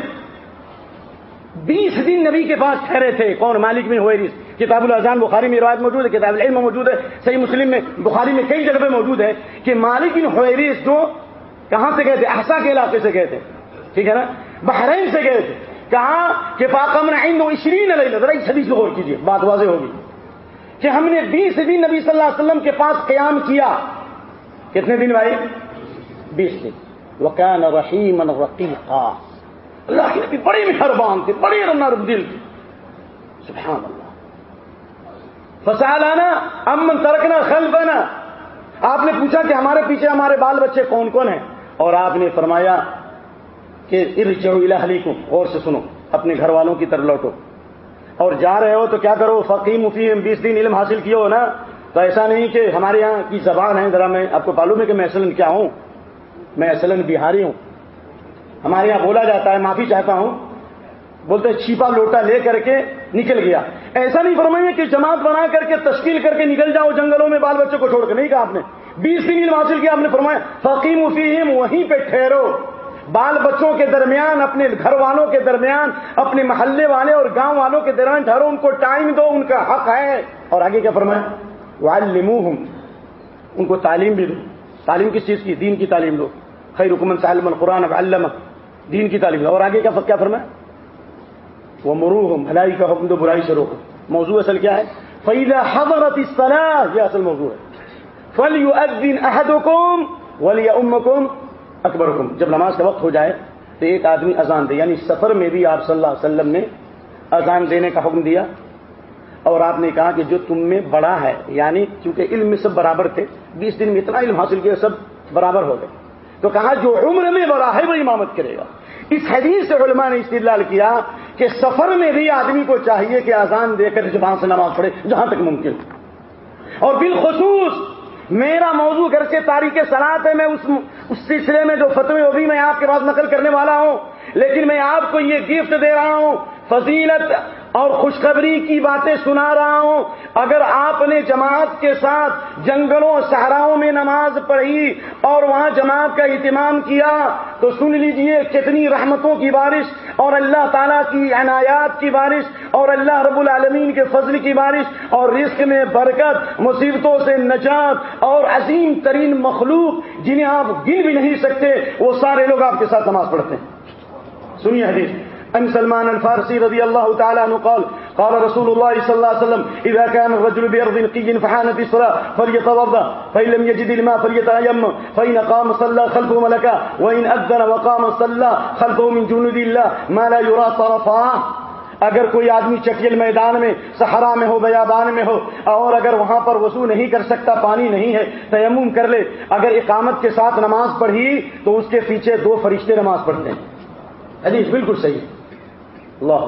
بیس دن نبی کے پاس ٹھہرے تھے۔ کون؟ مالک میں ہوئے کتاب الزان بخاری میں روایت موجود ہے، کتاب العلم موجود ہے۔ صحیح مسلم میں، بخاری میں کئی جگہ پہ موجود ہے کہ مالک بن ہوئریس جو کہاں سے گئے تھے؟ احسا کے علاقے سے گئے تھے۔ ٹھیک ہے نا؟ بحرین سے گئے تھے۔ کہاں؟ کہ پاکم عشرین علیہ ذرا اس حدیث کو غور کیجیے بات واضح ہوگی۔ کہ ہم نے بیس دن نبی صلی اللہ علیہ وسلم کے پاس قیام کیا۔ کتنے دن بھائی؟ بیس دن۔ وکان رحیم رقیقا۔ اللہ کے نبی بڑے مہربان تھے بڑے نرم دل تھے سبحان اللہ۔ فسالانا امن ترکنا خلفنا۔ آپ نے پوچھا کہ ہمارے پیچھے ہمارے بال بچے کون کون ہیں؟ اور آپ نے فرمایا کہ ارجعوا الى اہلیکم، غور سے سنو، اپنے گھر والوں کی طرف لوٹو۔ اور جا رہے ہو تو کیا کرو؟ فقیم مفیم بیس دن علم حاصل کیا ہو نا؟ تو ایسا نہیں کہ ہمارے یہاں کی زبان ہے، ذرا میں آپ کو معلوم ہے کہ میں اصلاً کیا ہوں؟ میں اصلاً بہاری ہوں۔ ہمارے یہاں بولا جاتا ہے، معافی چاہتا ہوں۔ بولتے چھیپا لوٹا لے کر کے نکل گیا۔ ایسا نہیں فرمائیے کہ جماعت بنا کر کے تشکیل کر کے نکل جاؤ، جنگلوں میں بال بچوں کو چھوڑ کر نہیں کہا آپ نے۔ بیس دن علم حاصل کیا، آپ نے فرمایا، فقیم مفیم وہیں پہ ٹھہرو۔ بال بچوں کے درمیان، اپنے گھر والوں کے درمیان، اپنے محلے والے اور گاؤں والوں کے درمیان ٹھہرو۔ ان کو ٹائم دو، ان کا حق ہے۔ اور آگے کیا فرمایا؟ وعلموہم ان کو تعلیم بھی دو۔ تعلیم کس چیز کی؟ دین کی تعلیم دو۔ خیر حکومت صاحب القرآن علم دین کی تعلیم اور آگے کیا کیا فرمایا؟ وہ مروحم بھلائی کا حکم دو، برائی سے روکو۔ موضوع اصل کیا ہے؟ فیلا حضرت الصلاح یہ اصل موضوع ہے۔ فلیؤذن احدکم ولی امکم اکبرکم جب نماز کا وقت ہو جائے تو ایک آدمی اذان دے یعنی سفر میں بھی آپ صلی اللہ علیہ وسلم نے اذان دینے کا حکم دیا اور آپ نے کہا کہ جو تم میں بڑا ہے یعنی کیونکہ علم میں سب برابر تھے، بیس دن میں اتنا علم حاصل کیا، سب برابر ہو گئے۔ تو کہا جو عمر میں بڑا ہے وہ امامت کرے گا۔ اس حدیث سے علماء نے استدلال کیا کہ سفر میں بھی آدمی کو چاہیے کہ اذان دے کر زبان سے نماز پڑھے، جہاں تک ممکن۔ اور بالخصوص میرا موضوع گھر سے تاریخ سلاد ہے، میں اس اس سلسلے میں جو فتوی ہوگی میں آپ کے پاس نقل کرنے والا ہوں، لیکن میں آپ کو یہ گفٹ دے رہا ہوں، فضیلت اور خوشخبری کی باتیں سنا رہا ہوں۔ اگر آپ نے جماعت کے ساتھ جنگلوں، صحراؤں میں نماز پڑھی اور وہاں جماعت کا اہتمام کیا، تو سن لیجیے کتنی رحمتوں کی بارش اور اللہ تعالیٰ کی عنایات کی بارش اور اللہ رب العالمین کے فضل کی بارش اور رزق میں برکت، مصیبتوں سے نجات اور عظیم ترین مخلوق جنہیں آپ گن بھی نہیں سکتے، وہ سارے لوگ آپ کے ساتھ نماز پڑھتے ہیں۔ سنیے حدیث۔ عن سلمان الفارسي رضي الله تعالى عنه قال قال رسول الله صلى الله عليه وسلم، إذا كان الرجل بأرض قي فحانت الصلاة فليتوضا فإن لم يجد الماء فليتيمم، فإن قام صلى خلفه ملكا، وإن أذن وقام صلى خلفه من جنود الله، ما لا يرى طرفاه اگر کوئی آدمی چٹیل میدان میں، صحرا میں ہو، بیابان میں ہو، اور اگر وہاں پر وضو نہیں کر سکتا، پانی نہیں ہے، تیمم کر لے، اگر اقامت کے ساتھ نماز پڑھی، تو اس کے پیچھے دو فرشتے نماز پڑھتے ہیں۔ حدیث بالکل صحیح اللہ.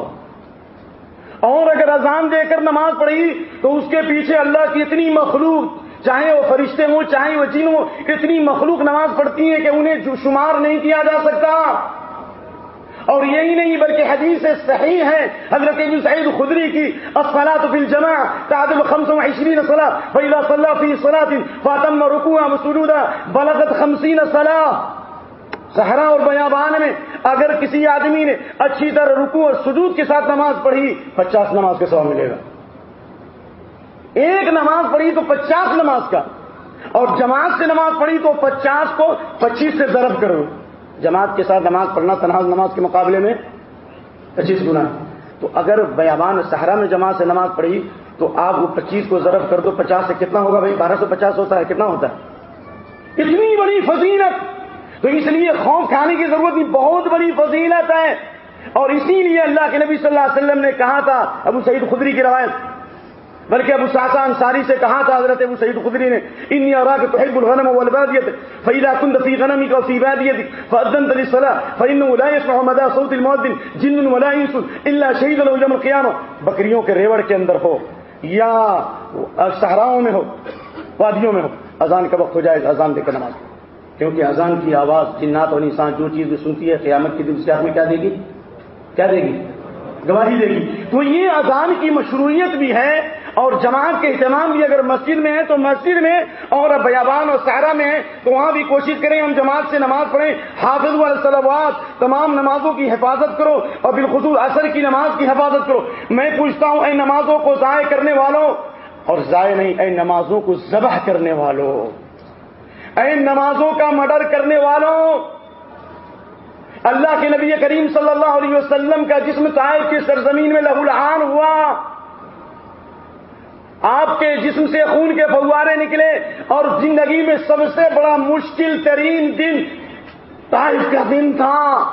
اور اگر اذان دے کر نماز پڑھی تو اس کے پیچھے اللہ کی اتنی مخلوق، چاہے وہ فرشتے ہوں، چاہے وہ جن ہوں، اتنی مخلوق نماز پڑھتی ہیں کہ انہیں شمار نہیں کیا جا سکتا. اور یہی نہیں، بلکہ حدیث صحیح ہے، حضرت سعید خدری کی اصلاۃ فی الجماع تعدل خمس و عشرین صلاح فیلا صلاح فی صلاح فاطم رکوع مسلودہ بلغت خمسین صلاح صحرا اور بیابان میں اگر کسی آدمی نے اچھی طرح رکو اور سجود کے ساتھ نماز پڑھی، پچاس نماز کا سواب ملے گا۔ ایک نماز پڑھی تو پچاس نماز کا، اور جماعت سے نماز پڑھی تو پچاس کو پچیس سے ضرب کرو۔ جماعت کے ساتھ نماز پڑھنا تنہا نماز کے مقابلے میں پچیس گنا۔ تو اگر بیابان صحرا میں جماعت سے نماز پڑھی تو آپ وہ پچیس کو ضرب کر دو، پچاس سے کتنا ہوگا بھائی؟ بارہ سو پچاس ہوتا ہے، کتنا ہوتا ہے؟ اتنی بڑی فضیلت۔ تو اس لیے خوف کھانے کی ضرورت نہیں بہت بڑی فضیلت ہے۔ اور اسی لیے اللہ کے نبی صلی اللہ علیہ وسلم نے کہا تھا، ابو سعید خدری کی روایت۔ بلکہ ابو ساسا انصاری سے کہا تھا، حضرت ابو سعید خدری نے ان اور تحب الغنم والبادیت فیلا کند فی غنمی کا فی بادیت فاذن تلی لا يسمع مدى صوت المؤذن، جن ولا انس الا شهيد له يوم القيامه بکریوں کے ریوڑ کے اندر ہو، یا صحراؤں میں ہو، وادیوں میں ہو، اذان کا وقت ہو جائے، اذان دے کر نماز۔ کیونکہ اذان کی آواز جنات اور انسان جو چیز بھی سنتی ہے قیامت کے دن سے میں کیا دے گی؟ کیا دے گی؟ گواہی دے گی۔ تو یہ اذان کی مشروعیت بھی ہے اور جماعت کے اہتمام بھی اگر مسجد میں ہے تو مسجد میں اور بیابان اور سہرا میں ہے تو وہاں بھی کوشش کریں ہم جماعت سے نماز پڑھیں۔ حافظ والصلوات تمام نمازوں کی حفاظت کرو اور بالخصوص اثر کی نماز کی حفاظت کرو۔ میں پوچھتا ہوں، اے نمازوں کو ضائع کرنے والوں؟ اور ضائع نہیں، اے نمازوں کو ذبح کرنے والوں۔ اے نمازوں کا مڈر کرنے والوں، اللہ کے نبی کریم صلی اللہ علیہ وسلم کا جسم طائف کی سرزمین میں لہو لہان ہوا۔ آپ کے جسم سے خون کے فوارے نکلے اور زندگی میں سب سے بڑا مشکل ترین دن طائف کا دن تھا۔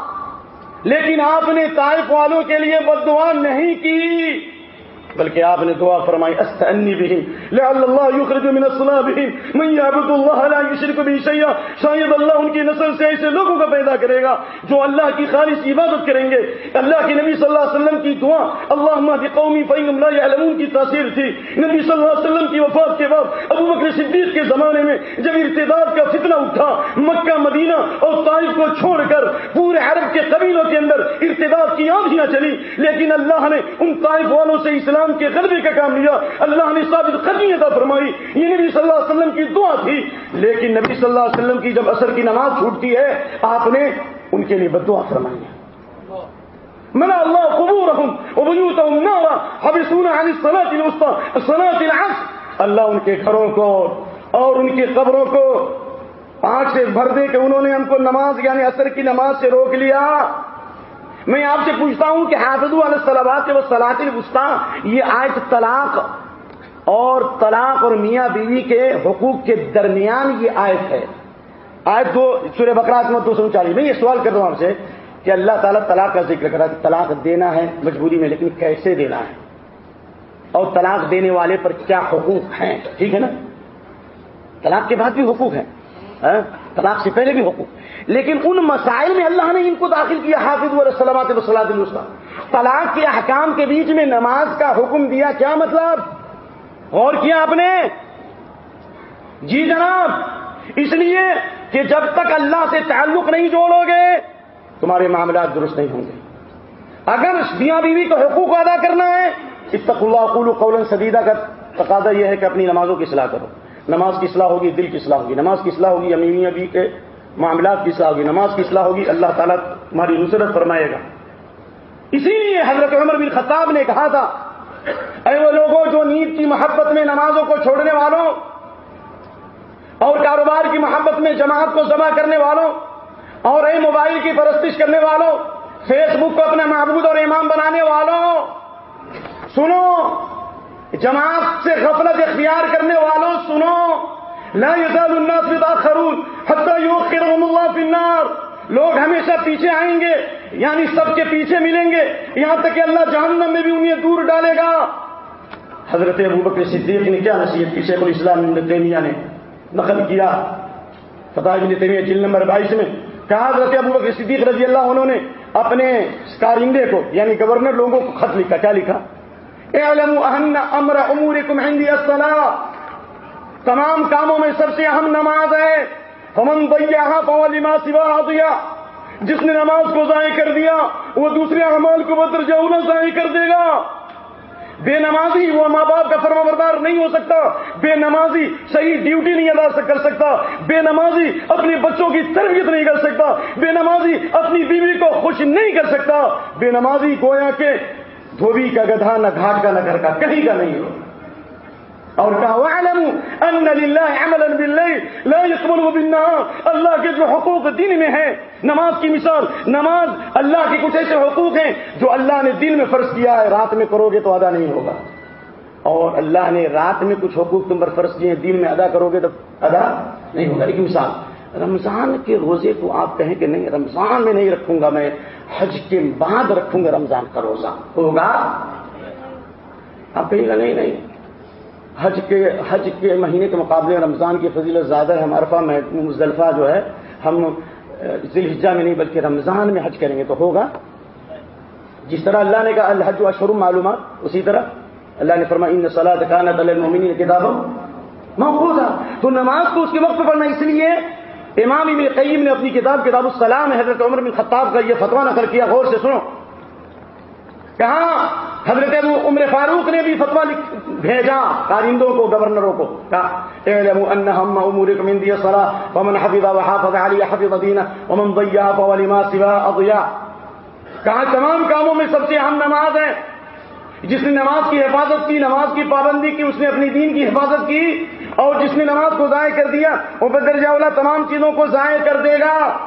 لیکن آپ نے طائف والوں کے لیے بد دعا نہیں کی۔ بلکہ آپ نے دعا فرمائی استعنی بہم لعل اللہ یخرج من الصلابہم من یعبد اللہ لا یشرک بھی شیئا شاید اللہ ان کی نسل سے ایسے لوگوں کو پیدا کرے گا جو اللہ کی خالص عبادت کریں گے۔ اللہ کے نبی صلی اللہ علیہ وسلم کی دعا اللہم دی قومی فینم لا یعلمون کی تاثیر تھی۔ نبی صلی اللہ علیہ وسلم کی وفات کے بعد ابو بکر صدیق کے زمانے میں جب ارتداد کا فتنہ اٹھا، مکہ، مدینہ اور طائف کو چھوڑ کر پورے عرب کے قبیلوں کے اندر ارتداد کی آنکھیاں چلی، لیکن اللہ نے ان طائف والوں سے اسلام اسلام کے غلبے کا کام لیا۔ اللہ نے ثابت قدمی عطا فرمائی۔ یہ نبی صلی اللہ علیہ وسلم کی دعا تھی۔ لیکن نبی صلی اللہ علیہ وسلم کی جب اثر کی نماز چھوٹتی ہے، آپ نے ان کے لیے بد دعا فرمائی۔ ہے منا اللہ قبورهم وبيوتهم نارا حبسونا عن الصلاة الوسطى، الصلاة العصر۔ اللہ ان کے گھروں کو اور ان کی قبروں کو آنکھ سے بھر دے کہ انہوں نے ہم کو نماز یعنی اثر کی نماز سے روک لیا۔ میں آپ سے پوچھتا ہوں کہ حافظ علیہ السلامات وہ سلاط الوسطی یہ آیت طلاق اور طلاق اور میاں بیوی کے حقوق کے درمیان یہ آیت ہے۔ آیت دو، سورہ بکراس میں دو سو چالیس میں یہ سوال کر رہا ہوں آپ سے کہ اللہ تعالیٰ طلاق کا ذکر کرا کہ طلاق دینا ہے مجبوری میں، لیکن کیسے دینا ہے؟ اور طلاق دینے والے پر کیا حقوق ہیں؟ ٹھیک ہے نا؟ طلاق کے بعد بھی حقوق ہیں۔ طلاق سے پہلے بھی حقوق۔ لیکن ان مسائل میں اللہ نے ان کو داخل کیا، حافظ سلامات وسلات طلاق کے احکام کے بیچ میں نماز کا حکم دیا، کیا مطلب؟ اور کیا آپ نے؟ جی جناب، اس لیے کہ جب تک اللہ سے تعلق نہیں جوڑو گے، تمہارے معاملات درست نہیں ہوں گے۔ اگر میاں بیوی کو حقوق ادا کرنا ہے اتق اللہ قول قول سدیدہ کا تقاضا یہ ہے کہ اپنی نمازوں کی اصلاح کرو۔ نماز کی اصلاح ہوگی، دل کی اصلاح ہوگی۔ نماز کی اصلاح ہوگی امیمی ابھی کے معاملات کی اصلاح ہوگی۔ نماز کی اصلاح ہوگی، اللہ تعالیٰ تمہاری نصرت فرمائے گا۔ اسی لیے حضرت عمر بن خطاب نے کہا تھا، اے وہ لوگوں جو نیند کی محبت میں نمازوں کو چھوڑنے والوں اور کاروبار کی محبت میں جماعت کو جمع کرنے والوں اور اے موبائل کی پرستش کرنے والوں، فیس بک کو اپنا معبود اور امام بنانے والوں، سنو جماعت سے غفلت اختیار کرنے والوں سنو. لا يزال الناس بتاخرون حتى يوخرهم الله في النار. لوگ ہمیشہ پیچھے آئیں گے یعنی سب کے پیچھے ملیں گے. یہاں تک کہ اللہ جہنم میں بھی انہیں دور ڈالے گا. حضرت ابو بکر صدیق نے کیا نصیحت کی؟ شیخ الاسلام ابن تیمیہ نے نقل کیا. فتح ابن تیمیہ جل نمبر بائیس میں کہا، حضرت ابو بکر صدیق رضی اللہ عنہ نے اپنے کارندے کو یعنی گورنر لوگوں کو خط لکھا. کیا لکھا؟ اعلموا ان امر امورکم عندي الصلاه تمام کاموں میں سب سے اہم نماز ہے. ہمن دیا پوالی ماں سوا دیا جس نے نماز کو ضائع کر دیا، وہ دوسرے اعمال کو بدر اولا ضائع کر دے گا. بے نمازی وہ ماں باپ کا فرما بردار نہیں ہو سکتا. بے نمازی صحیح ڈیوٹی نہیں ادا کر سکتا. بے نمازی اپنے بچوں کی تربیت نہیں کر سکتا. بے نمازی اپنی بیوی کو خوش نہیں کر سکتا. بے نمازی گویا کے دھوبی کا گدھا، نہ گھاٹ کا، نہ گھر کا، کہیں کا نہیں ہو۔ اور کہا ان اللہ کے جو حقوق دین میں ہیں، نماز کی مثال، نماز اللہ کے کچھ ایسے حقوق ہیں جو اللہ نے دن میں فرض کیا ہے، رات میں کرو گے تو ادا نہیں ہوگا۔ اور اللہ نے رات میں کچھ حقوق تم پر فرض کیے ہیں دن میں ادا کرو گے تو ادا نہیں ہوگا۔ لیکن مثال رمضان کے روزے کو آپ کہیں کہ نہیں، رمضان میں نہیں رکھوں گا میں، حج کے بعد رکھوں گا رمضان کا روزہ۔ ہوگا؟ آپ کہیں گا نہیں نہیں۔ حج کے حج کے مہینے کے مقابلے رمضان کی فضیلت زیادہ ہے۔ عرفہ میں، مزدلفہ جو ہے، ہم ذیل حجہ میں نہیں، بلکہ رمضان میں حج کریں گے۔ تو ہوگا؟ جس طرح اللہ نے کہا، الحج و شروع معلومات، اسی طرح اللہ نے فرما ان صلاح کانا دل کتاب محفوظ تو نماز کو اس کے وقت پڑھنا اس لیے امام ابن قیم نے اپنی کتاب کتاب السلام، حضرت عمر بن خطاب کا یہ فتوا نقل کیا، غور سے سنو۔ کہاں حضرت عمر فاروق نے بھی فتوا بھیجا کارندوں کو، گورنروں کو۔ کہا من دی صلاح، ومن حفظ وحافظ علی، حفظ دینہ، ومن ضیع فولما سوا اضیاء۔ کہا، تمام کاموں میں سب سے اہم نماز ہے۔ جس نے نماز کی حفاظت کی، نماز کی پابندی کی، اس نے اپنی دین کی حفاظت کی۔ اور جس نے نماز کو ضائع کر دیا، وہ بدرجہ والا تمام چیزوں کو ضائع کر دے گا۔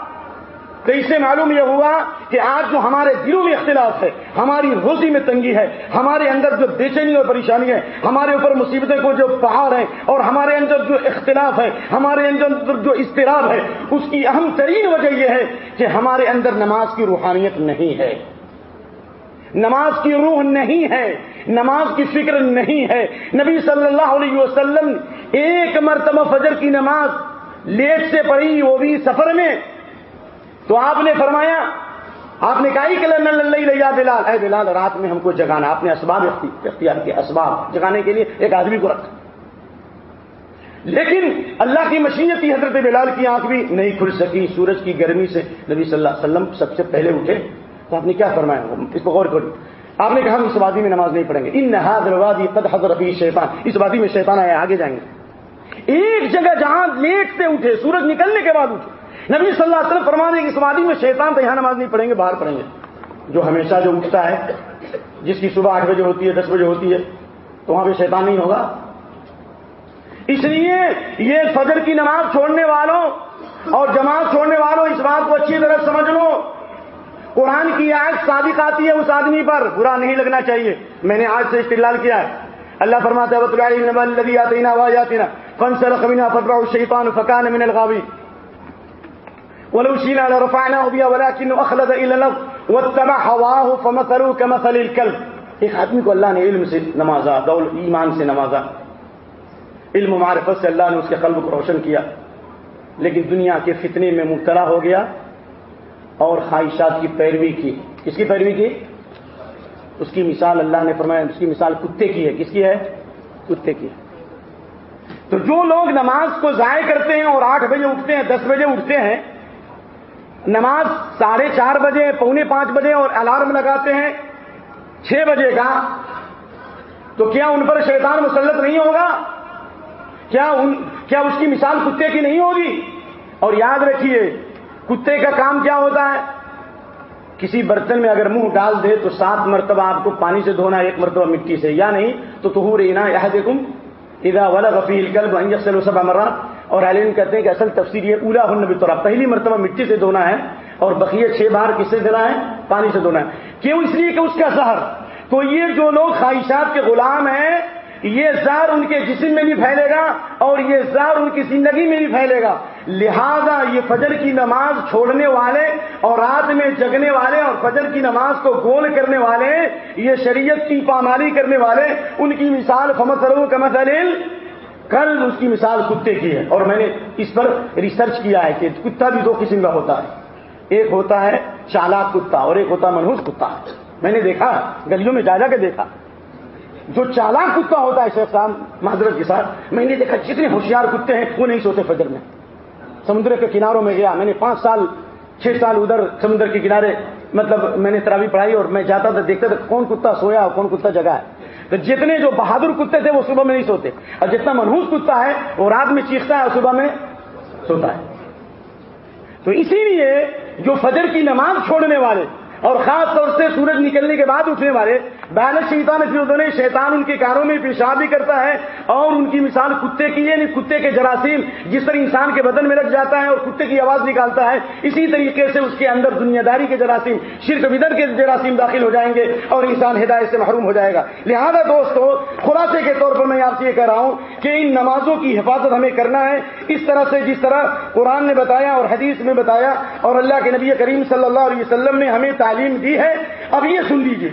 تو اس سے معلوم یہ ہوا کہ آج جو ہمارے دلوں میں اختلاف ہے، ہماری روزی میں تنگی ہے، ہمارے اندر جو بے چینی اور پریشانی ہے، ہمارے اوپر مصیبتیں کو جو پہاڑ ہیں، اور ہمارے اندر جو اختلاف ہے، ہمارے اندر جو اضطراب ہے، اس کی اہم ترین وجہ یہ ہے کہ ہمارے اندر نماز کی روحانیت نہیں ہے۔ نماز کی روح نہیں ہے، نماز کی فکر نہیں ہے۔ نبی صلی اللہ علیہ وسلم ایک مرتبہ فجر کی نماز لیٹ سے پڑھی وہ بھی سفر میں۔ تو آپ نے فرمایا، آپ نے کہا کہ بلال۔ اے بلال، رات میں ہم کو جگانا۔ آپ نے اسباب اختیار کیا اسباب۔ جگانے کے لیے ایک آدمی کو رکھا لیکن اللہ کی مشینت حضرت بلال کی آنکھ بھی نہیں کھل سکی۔ سورج کی گرمی سے نبی صلی اللہ علیہ وسلم سب سے پہلے اٹھے۔ تو آپ نے کیا فرمایا؟ اس کو غور کرو۔ آپ نے کہا ہم اس وادی میں نماز نہیں پڑھیں گے۔ ان نہاد قد حضر شیطان اس وادی میں شیطان آیا، آگے جائیں گے۔ ایک جگہ جہاں لیٹ سے اٹھے، سورج نکلنے کے بعد اٹھے۔ نبی صلی اللہ علیہ وسلم فرمانے کہ اس وادی میں شیطان تو یہاں نماز نہیں پڑھیں گے، باہر پڑھیں گے۔ جو ہمیشہ جو اٹھتا ہے، جس کی صبح آٹھ بجے ہوتی ہے، دس بجے ہوتی ہے، تو وہاں پہ شیطان نہیں ہوگا۔ اس لیے یہ فجر کی نماز چھوڑنے والوں اور جماعت چھوڑنے والوں اس بات کو اچھی طرح سمجھ لو۔ قرآن کی آج صادق آتی ہے اس آدمی پر، برا نہیں لگنا چاہیے۔ میں نے آج سے استقلال کیا ہے۔ اللہ فرماتا ہے فن سر قبینہ فترا الشیطان فقان من الغابی ولو شينا لرفعناه بها ولكنه اخلد الى الارض واتبع هواه فمثله كمثل الكلب۔ ایک آدمی کو اللہ نے علم سے نمازا دول ایمان سے نمازا علم و معرفت سے اللہ نے اس کے قلب کو روشن کیا۔ لیکن دنیا کے فتنے میں مبتلا ہو گیا۔ اور خواہشات کی پیروی کی۔ کس کی پیروی کی؟ اس کی مثال اللہ نے فرمایا، اس کی مثال کتے کی ہے۔ کس کی ہے؟ کتے کی ہے۔ تو جو لوگ نماز کو ضائع کرتے ہیں اور آٹھ بجے اٹھتے ہیں، دس بجے اٹھتے ہیں، نماز ساڑھے چار بجے، پونے پانچ بجے اور الارم لگاتے ہیں چھ بجے کا، تو کیا ان پر شیطان مسلط نہیں ہوگا؟ کیا ان، کیا اس کی مثال کتے کی نہیں ہوگی؟ اور یاد رکھیے کتے کا کام کیا ہوتا ہے؟ کسی برتن میں اگر منہ ڈال دے تو سات مرتبہ آپ کو پانی سے دھونا ایک مرتبہ مٹی سے، یا نہیں تو تہور اینا یہ دیکھوں ادا والا غفیل کل بھائی سب امرا اور علم کہتے ہیں کہ اصل تفسیر یہ اولا ہن نبی طور پہلی مرتبہ مٹی سے دھونا ہے اور بقیہ چھ بار کس سے دینا ہے؟ پانی سے دھونا ہے۔ کیوں اس لیے کہ اس کا زہر؟ تو یہ جو لوگ خواہشات کے غلام ہیں یہ زہر ان کے جسم میں بھی پھیلے گا اور یہ زہر ان کی زندگی میں بھی پھیلے گا۔ لہذا یہ فجر کی نماز چھوڑنے والے اور رات میں جگنے والے اور فجر کی نماز کو گول کرنے والے، یہ شریعت کی پامالی کرنے والے، ان کی مثال فمت کا مسل کل اس کی مثال کتے کی ہے۔ اور میں نے اس پر ریسرچ کیا ہے کہ کتا بھی دو قسم کا ہوتا ہے۔ ایک ہوتا ہے چالاک کتا اور ایک ہوتا ہے منہوس کتا۔ میں نے دیکھا، گلیوں میں جا جا کے دیکھا۔ جو چالاک کتا ہوتا ہے شیخ صاحب، معذرت کے ساتھ، میں نے دیکھا جتنے ہوشیار کتے ہیں، وہ نہیں سوتے فجر میں۔ سمندر کے کناروں میں گیا، میں نے پانچ سال، چھ سال ادھر سمندر کے کنارے مطلب میں نے تراوی پڑھائی اور میں جاتا تھا، دیکھتا تھا کون کتا سویا اور کون کتا جگہ ہے۔ تو جتنے جو بہادر کتے تھے، وہ صبح میں نہیں سوتے۔ اور جتنا منہوس کتا ہے، وہ رات میں چیختا ہے اور صبح میں سوتا ہے۔ تو اسی لیے جو فجر کی نماز چھوڑنے والے اور خاص طور سے سورج نکلنے کے بعد اٹھنے والے بین شیطان فی شیطان ان کے کاروں میں پیشاب بھی کرتا ہے اور ان کی مثال کتے کی یعنی کتے کے جراثیم جس طرح انسان کے بدن میں لگ جاتا ہے اور کتے کی آواز نکالتا ہے، اسی طریقے سے اس کے اندر دنیا داری کے جراثیم، شرک بدر کے جراثیم داخل ہو جائیں گے اور انسان ہدایت سے محروم ہو جائے گا۔ لہذا دوستو، خلاصے کے طور پر میں آپ سے یہ کہہ رہا ہوں کہ ان نمازوں کی حفاظت ہمیں کرنا ہے۔ اس طرح سے جس طرح قرآن نے بتایا اور حدیث میں بتایا اور اللہ کے نبی کریم صلی اللہ علیہ وسلم نے ہمیں تعلیم دی ہے، اب یہ سن لیجیے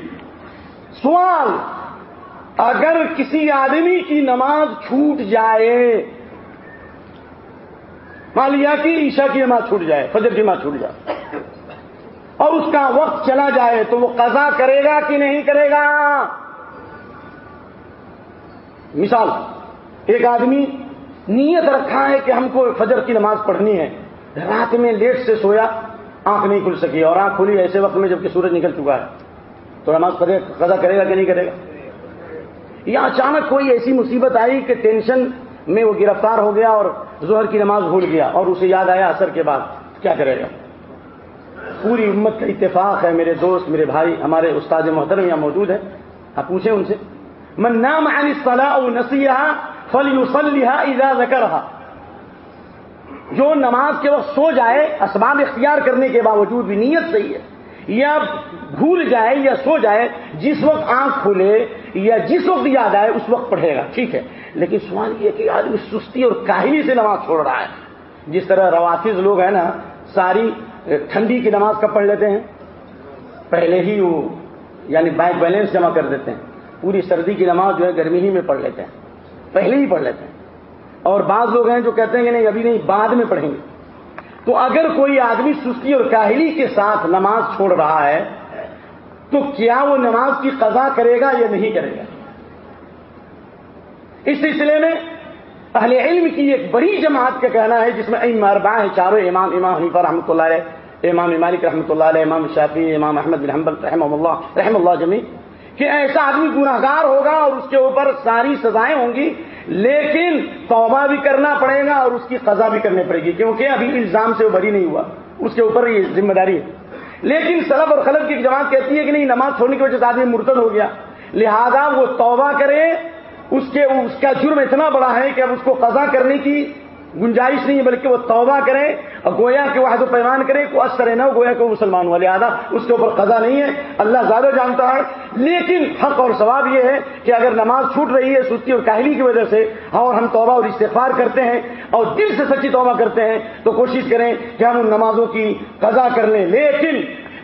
سوال، اگر کسی آدمی کی نماز چھوٹ جائے، مان لیا کہ عشاء کی نماز چھوٹ جائے، فجر کی نماز چھوٹ جائے، اور اس کا وقت چلا جائے، تو وہ قضا کرے گا کہ نہیں کرے گا؟ مثال، ایک آدمی نیت رکھا ہے کہ ہم کو فجر کی نماز پڑھنی ہے، رات میں لیٹ سے سویا آنکھ نہیں کھل سکی اور آنکھ کھلی ایسے وقت میں جبکہ سورج نکل چکا ہے۔ تو نماز قضا کرے گا کہ نہیں کرے گا؟ یا اچانک کوئی ایسی مصیبت آئی کہ ٹینشن میں وہ گرفتار ہو گیا اور ظہر کی نماز بھول گیا اور اسے یاد آیا اثر کے بعد۔ کیا کرے گا؟ پوری امت کا اتفاق ہے، میرے دوست، میرے بھائی، ہمارے استاد محترم یہاں موجود ہے آپ پوچھیں ان سے۔ من نام عن الصلاة نسیحا فلیصلیحا اذا ذکرہا۔ جو نماز کے وقت سو جائے، اسباب اختیار کرنے کے باوجود بھی نیت صحیح ہے۔ یا بھول جائے یا سو جائے، جس وقت آنکھ کھولے یا جس وقت یاد آئے، اس وقت پڑھے گا، ٹھیک ہے۔ لیکن سوال یہ کہ آدمی سستی اور کاہلی سے نماز چھوڑ رہا ہے۔ جس طرح روافظ لوگ ہیں نا، ساری ٹھنڈی کی نماز کب پڑھ لیتے ہیں؟ پہلے ہی وہ یعنی بینک بیلنس جمع کر دیتے ہیں۔ پوری سردی کی نماز جو ہے، گرمی ہی میں پڑھ لیتے ہیں۔ پہلے ہی پڑھ لیتے ہیں۔ اور بعض لوگ ہیں جو کہتے ہیں کہ نہیں، ابھی نہیں، بعد میں پڑھیں گے۔ تو اگر کوئی آدمی سستی اور کاہلی کے ساتھ نماز چھوڑ رہا ہے، تو کیا وہ نماز کی قضا کرے گا یا نہیں کرے گا؟ اس سلسلے میں اہل علم کی ایک بڑی جماعت کا کہنا ہے، جس میں ام اربا ہے چاروں امام امام حنیفہ رحمۃ اللہ علیہ، امام مالک رحمۃ اللہ علیہ، امام شافی امام احمد بن حنبل رحم اللہ رحم اللہ جمی کہ ایسا آدمی گناہ گار ہوگا اور اس کے اوپر ساری سزائیں ہوں گی، لیکن توبہ بھی کرنا پڑے گا اور اس کی قضا بھی کرنی پڑے گی، کیونکہ ابھی الزام سے وہ بری نہیں ہوا۔ اس کے اوپر یہ ذمہ داری ہے۔ لیکن سلب اور خلب کی جماعت کہتی ہے کہ نہیں، نماز چھوڑنے کی وجہ سے آدمی مرتد ہو گیا۔ لہذا وہ توبہ کرے، اس کے، اس کا جرم اتنا بڑا ہے کہ اب اس کو قضا کرنے کی گنجائش نہیں ہے، بلکہ وہ توبہ کرے اور گویا کے واحد و پیمان کرے کو اثر ہے نہ گویا کہ وہ مسلمان والے آدھا اس کے اوپر قضا نہیں ہے۔ اللہ زیادہ جانتا ہے، لیکن حق اور ثواب یہ ہے کہ اگر نماز چھوٹ رہی ہے سستی اور کاہلی کی وجہ سے، اور ہم توبہ اور استغفار کرتے ہیں اور دل سے سچی توبہ کرتے ہیں، تو کوشش کریں کہ ہم ان نمازوں کی قضا کر لیں۔ لیکن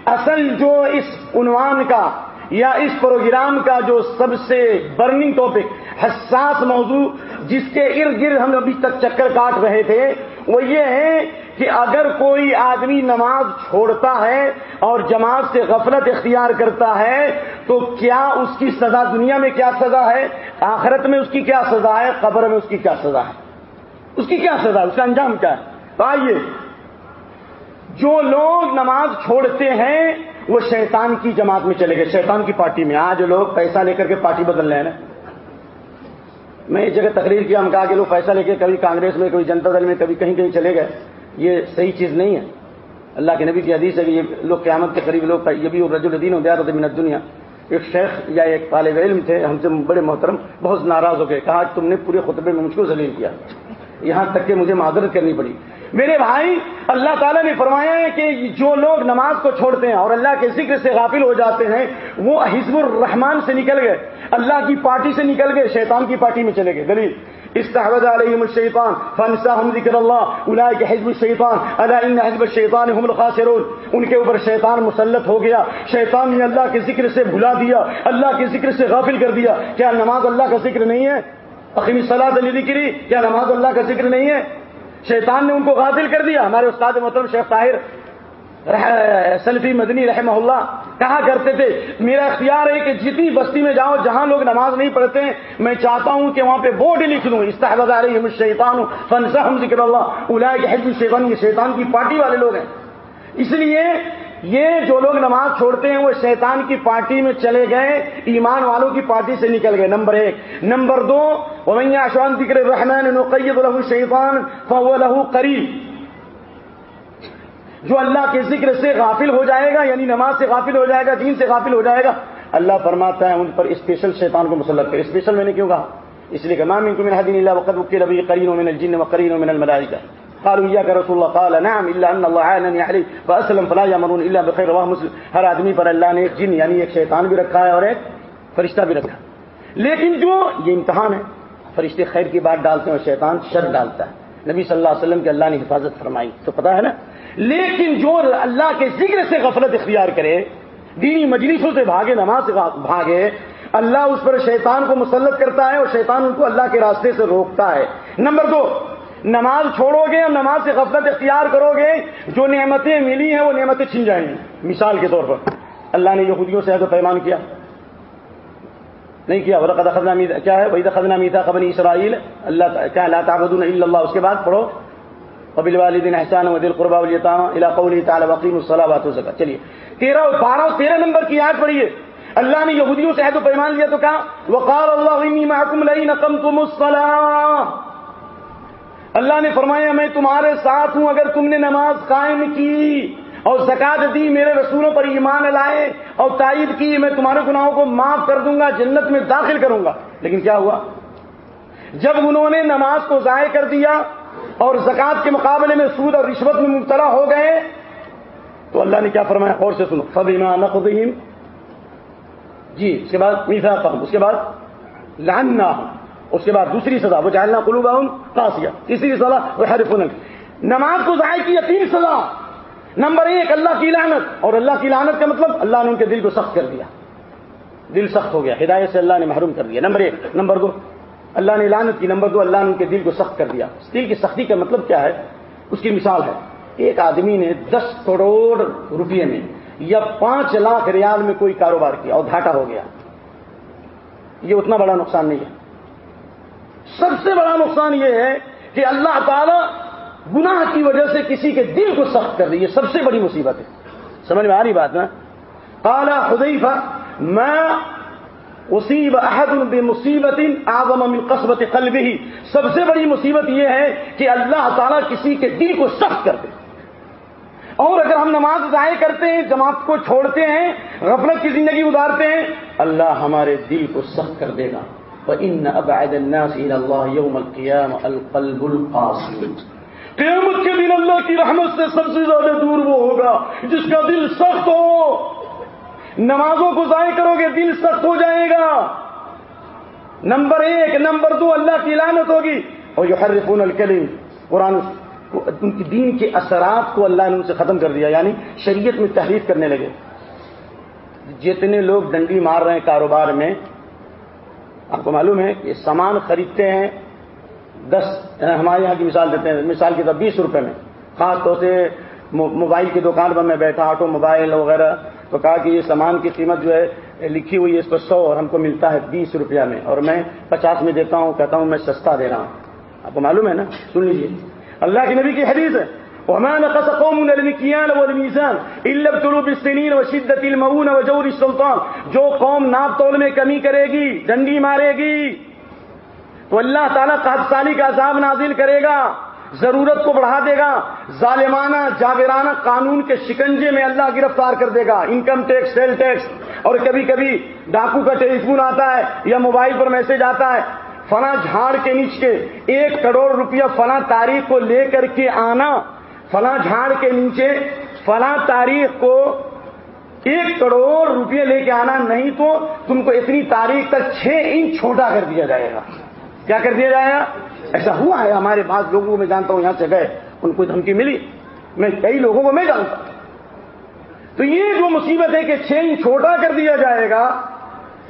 اصل جو اس عنوان کا یا اس پروگرام کا جو سب سے برننگ ٹاپک حساس موضوع جس کے ارد گرد ہم ابھی تک چکر کاٹ رہے تھے، وہ یہ ہے کہ اگر کوئی آدمی نماز چھوڑتا ہے اور جماعت سے غفلت اختیار کرتا ہے، تو کیا اس کی سزا دنیا میں کیا سزا ہے؟ آخرت میں اس کی کیا سزا ہے؟ قبر میں اس کی کیا سزا ہے؟ اس کی کیا سزا ہے؟ اس کا انجام کیا ہے؟ تو آئیے، جو لوگ نماز چھوڑتے ہیں، وہ شیطان کی جماعت میں چلے گئے، شیطان کی پارٹی میں۔ آج لوگ پیسہ لے کر کے پارٹی بدل رہے ہیں نا۔ میں ایک جگہ تقریر کیا، ہم کہا کہ لوگ پیسہ لے کے کبھی کانگریس میں، کبھی جنتا دل میں، کبھی کہیں کہیں چلے گئے۔ یہ صحیح چیز نہیں ہے۔ اللہ کے نبی کی حدیث ہے کہ یہ لوگ قیامت کے قریب لوگ یہ بھی رج الدین ہو گیا منت دنیا ایک شیخ یا ایک طالب علم تھے، ہم سے بڑے محترم، بہت ناراض ہو گئے، کہا، تم نے پورے خطبے میں مجھ کو ذلیل کیا۔ یہاں تک کہ مجھے معذرت کرنی پڑی۔ میرے بھائی، اللہ تعالیٰ نے فرمایا ہے کہ جو لوگ نماز کو چھوڑتے ہیں اور اللہ کے ذکر سے غافل ہو جاتے ہیں، وہ حزب الرحمان سے نکل گئے۔ اللہ کی پارٹی سے نکل گئے، شیطان کی پارٹی میں چلے گئے۔ دلیل استحوذ علیہم الشیطان فانساہم ذکر اللہ اولئک حزب الشیطان، الا ان حزب الشیطان هم الخاسرون۔ ان کے اوپر شیطان مسلط ہو گیا۔ شیطان نے اللہ کے ذکر سے بھلا دیا، اللہ کے ذکر سے غافل کر دیا۔ کیا نماز اللہ کا ذکر نہیں ہے؟ اقیم صلاح علی ذکری کیا نماز اللہ کا ذکر نہیں ہے؟ شیطان نے ان کو غافل کر دیا۔ ہمارے استاد محترم شیخ طاہر سلفی مدنی رحمہ اللہ، کہا کرتے تھے، میرا اختیار ہے کہ جتنی بستی میں جاؤ جہاں لوگ نماز نہیں پڑھتے ہیں، میں چاہتا ہوں کہ وہاں پہ بورڈ لکھ دوں۔ استحباد رہی الشیطان شیطان ہوں فنسا ہم ذکر اللہ۔ الا حزب شیطان یہ شیطان کی پارٹی والے لوگ ہیں۔ اس لیے یہ جو لوگ نماز چھوڑتے ہیں، وہ شیطان کی پارٹی میں چلے گئے، ایمان والوں کی پارٹی سے نکل گئے، نمبر ایک. نمبر دو اشوان ذکر رحمان نقید الح شیطان فو لہو قریب جو اللہ کے ذکر سے غافل ہو جائے گا یعنی نماز سے غافل ہو جائے گا، دین سے غافل ہو جائے گا، اللہ فرماتا ہے ان پر اسپیشل شیطان کو مسلط کر. اسپیشل میں نے کیوں کہا؟ اس لیے کہ مام ان کو میں حدین اللہ وقت وقت ربی کرین و من الجن و کرین و من الملائکہ قالوا اياك رسول الله. قال نعم الا ان الله عانني عليه. فاسلم فلا يامرون الا بخير. رواه مسلم. ہر آدمی پر اللہ نے ایک جن یعنی ایک شیطان بھی رکھا ہے اور ایک فرشتہ بھی رکھا لیکن جو یہ امتحان ہے، فرشتے خیر کی بات ڈالتے ہیں اور شیطان شر ڈالتا ہے۔ نبی صلی اللہ علیہ وسلم کے اللہ نے حفاظت فرمائی، تو پتا ہے نا؟ لیکن جو اللہ کے ذکر سے غفلت اختیار کرے، دینی مجلسوں سے بھاگے، نماز سے بھاگے، اللہ اس پر شیطان کو مسلط کرتا ہے اور شیطان ان کو اللہ کے راستے سے روکتا ہے۔ نمبر دو نماز چھوڑو گے اور نماز سے غفلت اختیار کرو گے، جو نعمتیں ملی ہیں وہ نعمتیں چھن جائیں گی۔ مثال کے طور پر، اللہ نے یہودیوں سے پیمان کیا۔ نہیں کیا خزنہ کیا ہے؟ وہی خزنہ میتا قبل اسرائیل، اللہ کیا اللہ تعبد اللہ؟ اس کے بعد پڑھو۔ قبل والدین احسان و دل قربا علاقہ تعالیٰ وقیم الصلاح بات ہو سکا چلیے، تیرہ بارہ تیرہ نمبر کی یاد پڑھیے۔ اللہ نے یہودیوں سے عہد و پیمان لیا تو کہا، وقال اللہ نقم تم اللہ نے فرمایا، میں تمہارے ساتھ ہوں، اگر تم نے نماز قائم کی اور زکات دی، میرے رسولوں پر ایمان لائے اور تائید کی، میں تمہارے گناہوں کو معاف کر دوں گا، جنت میں داخل کروں گا۔ لیکن کیا ہوا؟ جب انہوں نے نماز کو ضائع کر دیا اور زکات کے مقابلے میں سود اور رشوت میں مبتلا ہو گئے، تو اللہ نے کیا فرمایا؟ اور سے سنو۔ سب ایمان جی اس کے بعد میسا اس کے بعد لاننا اس کے بعد دوسری سزا، وہ جالنا قلوب تاسیہ تیسری سزا، وہ ہر نماز کو ضائع کی تین سزا۔ نمبر ایک، اللہ کی لعنت۔ اور اللہ کی لعنت کا مطلب اللہ نے ان کے دل کو سخت کر دیا۔ دل سخت ہو گیا۔ ہدایت سے اللہ نے محروم کر دیا۔ نمبر ایک، نمبر دو، اللہ نے لانت کی۔ نمبر دو، اللہ نے ان کے دل کو سخت کر دیا۔ دل کی سختی کا مطلب کیا ہے؟ اس کی مثال ہے، ایک آدمی نے دس کروڑ روپئے میں یا پانچ لاکھ ریال میں کوئی کاروبار کیا اور گھاٹا ہو گیا۔ یہ اتنا بڑا نقصان نہیں ہے۔ سب سے بڑا نقصان یہ ہے کہ اللہ تعالی گناہ کی وجہ سے کسی کے دل کو سخت کر دی یہ سب سے بڑی مصیبت ہے۔ سمجھ میں آ رہی بات نا؟ کالا خدیفہ میں اصیب احد بمصیبت اعظم من قصبت قلبه سب سے بڑی مصیبت یہ ہے کہ اللہ تعالیٰ کسی کے دل کو سخت کر دے۔ اور اگر ہم نماز ضائع کرتے ہیں، جماعت کو چھوڑتے ہیں، غفلت کی زندگی گزارتے ہیں، اللہ ہمارے دل کو سخت کر دے گا۔ وَإِنَّ أَبْعَدَ النَّاسِ إِلَى اللَّهِ يَوْمَ الْقِيَامَةِ الْقَلْبُ الْقَاسِمُ قیامت کے دن اللہ کی رحمت سے سب سے زیادہ دور وہ ہوگا جس کا دل سخت ہو۔ نمازوں کو ضائع کرو گے، دل سخت ہو جائے گا۔ نمبر ایک، نمبر دو، اللہ کی لانت ہوگی۔ اور جو ہر رفون الکلیم قرآن ان کی دین کے اثرات کو اللہ نے ان سے ختم کر دیا یعنی شریعت میں تحریف کرنے لگے۔ جتنے لوگ ڈنڈی مار رہے ہیں کاروبار میں آپ کو معلوم ہے کہ سامان خریدتے ہیں، دس یعنی ہمارے یہاں کی مثال دیتے ہیں، مثال کی طرف بیس روپے میں۔ خاص طور سے موبائل کی دکان پر میں بیٹھا، آٹو موبائل وغیرہ، تو کہا کہ یہ سامان کی قیمت جو ہے، لکھی ہوئی ہے، اس پر سو اور ہم کو ملتا ہے بیس روپیہ میں۔ اور میں پچاس میں دیتا ہوں، کہتا ہوں میں سستا دے رہا ہوں۔ آپ کو معلوم ہے نا؟ سن لیجیے اللہ کی نبی کی حدیث ہے۔ شدت المعون و جور السلطان. جو قوم ناپ تول میں کمی کرے گی ڈنڈی مارے گی، تو اللہ تعالیٰ قحط سالی کا عذاب نازل کرے گا، ضرورت کو بڑھا دے گا، ظالمانہ جاگرانہ قانون کے شکنجے میں اللہ گرفتار کر دے گا انکم ٹیکس سیل ٹیکس اور کبھی کبھی ڈاکو کا ٹیلی فون آتا ہے یا موبائل پر میسج آتا ہے، فلاں جھاڑ کے نیچے ایک کروڑ روپیہ فلاں تاریخ کو لے کر کے آنا فلاں جھاڑ کے نیچے فلاں تاریخ کو ایک کروڑ روپیہ لے کے آنا نہیں تو تم کو اتنی تاریخ تک چھ انچ چھوٹا کر دیا جائے گا۔ کیا کر دیا جائے گا؟ ایسا ہوا ہے، ہمارے بعض لوگوں کو میں جانتا ہوں، یہاں سے گئے، ان کو دھمکی ملی۔ میں کئی لوگوں کو میں جانتا ہوں۔ تو یہ جو مصیبت ہے کہ چین چھوٹا کر دیا جائے گا،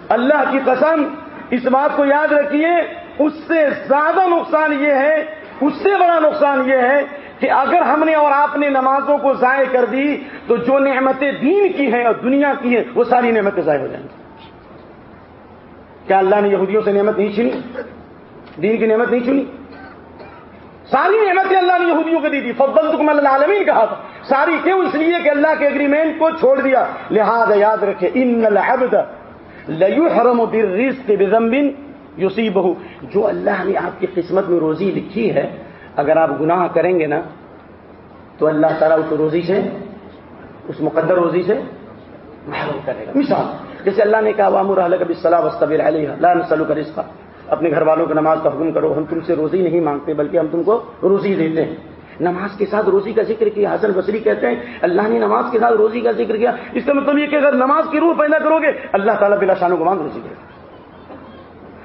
اللہ کی قسم، اس بات کو یاد رکھیے، اس سے زیادہ نقصان یہ ہے، اس سے بڑا نقصان یہ ہے کہ اگر ہم نے اور آپ نے نمازوں کو ضائع کر دی، تو جو نعمتیں دین کی ہیں اور دنیا کی ہیں، وہ ساری نعمتیں ضائع ہو جائیں گی۔ کیا اللہ نے یہودیوں سے نعمت نہیں چھینی؟ دین کی نعمت نہیں چنی ساری نعمتیں اللہ نے یہودیوں کو دی تھی۔ فضل تم اللہ عالمین کہا تھا۔ ساری کیوں؟ اس لیے کہ اللہ کے اگریمنٹ کو چھوڑ دیا۔ لہذا یاد رکھے ان الحبد لو حرم و رزق بزمبن یوسی بہو جو اللہ نے آپ کی قسمت میں روزی لکھی ہے اگر آپ گناہ کریں گے نا، تو اللہ تعالیٰ اس روزی سے، اس مقدر روزی سے محروم کرے گا۔ مثال، جیسے اللہ نے کہا وامر علیہ کبھی صلاح وسطبر علیہ اللہ نسلو کا رزق اپنے گھر والوں کو نماز کا حکم کرو۔ ہم تم سے روزی نہیں مانگتے، بلکہ ہم تم کو روزی دیتے ہیں۔ نماز کے ساتھ روزی کا ذکر کیا، حسن بصری کہتے ہیں، اللہ نے نماز کے ساتھ روزی کا ذکر کیا۔ اس کا مطلب یہ کہ اگر نماز کی روح پیدا کرو گے، اللہ تعالیٰ بلا شانوں کو مانگ روزی کرے گا۔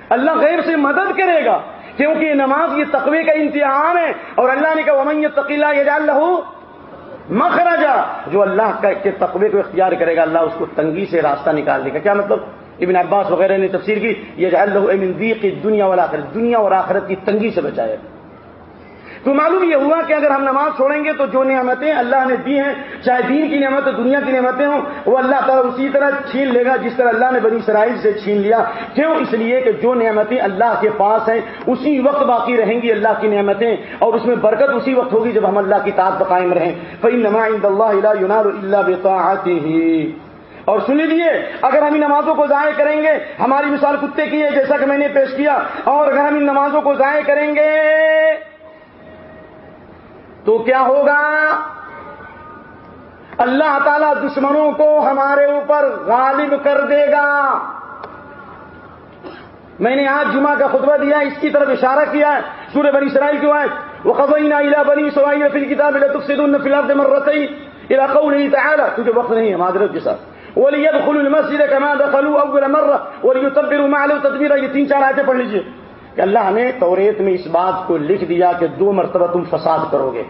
اللہ غیر سے مدد کرے گا۔ کیونکہ یہ نماز یہ تقوی کا امتحان ہے اور اللہ نے کہا، ومن تقیلا یہ اللہ مخرجا۔ جو اللہ کے تقوی کو اختیار کرے گا، اللہ اس کو تنگی سے راستہ نکال دے گا کیا مطلب؟ ابن عباس وغیرہ نے تفسیر کی یہ اللہ کی دنیا والا دنیا اور آخرت کی تنگی سے بچائے۔ تو معلوم یہ ہوا کہ اگر ہم نماز چھوڑیں گے تو جو نعمتیں اللہ نے دی ہیں، چاہے دین کی نعمت دنیا کی نعمتیں ہوں، وہ اللہ تعالیٰ اسی طرح چھین لے گا جس طرح اللہ نے بنی اسرائیل سے چھین لیا۔ کیوں؟ اس لیے کہ جو نعمتیں اللہ کے پاس ہیں، اسی وقت باقی رہیں گی اللہ کی نعمتیں، اور اس میں برکت اسی وقت ہوگی جب ہم اللہ کی تعداد قائم رہیں۔ فی نمائند اللہ اللہ ہی اور سن لیجیے اگر ہم ان نمازوں کو ضائع کریں گے، ہماری مثال کتے کی ہے، جیسا کہ میں نے پیش کیا، اور اگر ہم ان نمازوں کو ضائع کریں گے تو کیا ہوگا؟ اللہ تعالی دشمنوں کو ہمارے اوپر غالب کر دے گا۔ میں نے آج جمعہ کا خطبہ دیا، اس کی طرف اشارہ کیا ہے۔ سورہ بنی اسرائیل کیوں آئے؟ وہ قبئی نہ بنی سوائی فی کتاب فی مرتئی علاقوں نہیں تعالیٰ، کیونکہ وقت نہیں ہے معذرت کے ساتھ۔ وليدخلوا المسجد كما دخلوا اول مره وليتبروا ما له تدبيرا یہ تین چار آیتیں پڑھ لیجیے۔ کہ اللہ نے توریت میں اس بات کو لکھ دیا کہ دو مرتبہ تم فساد کرو گے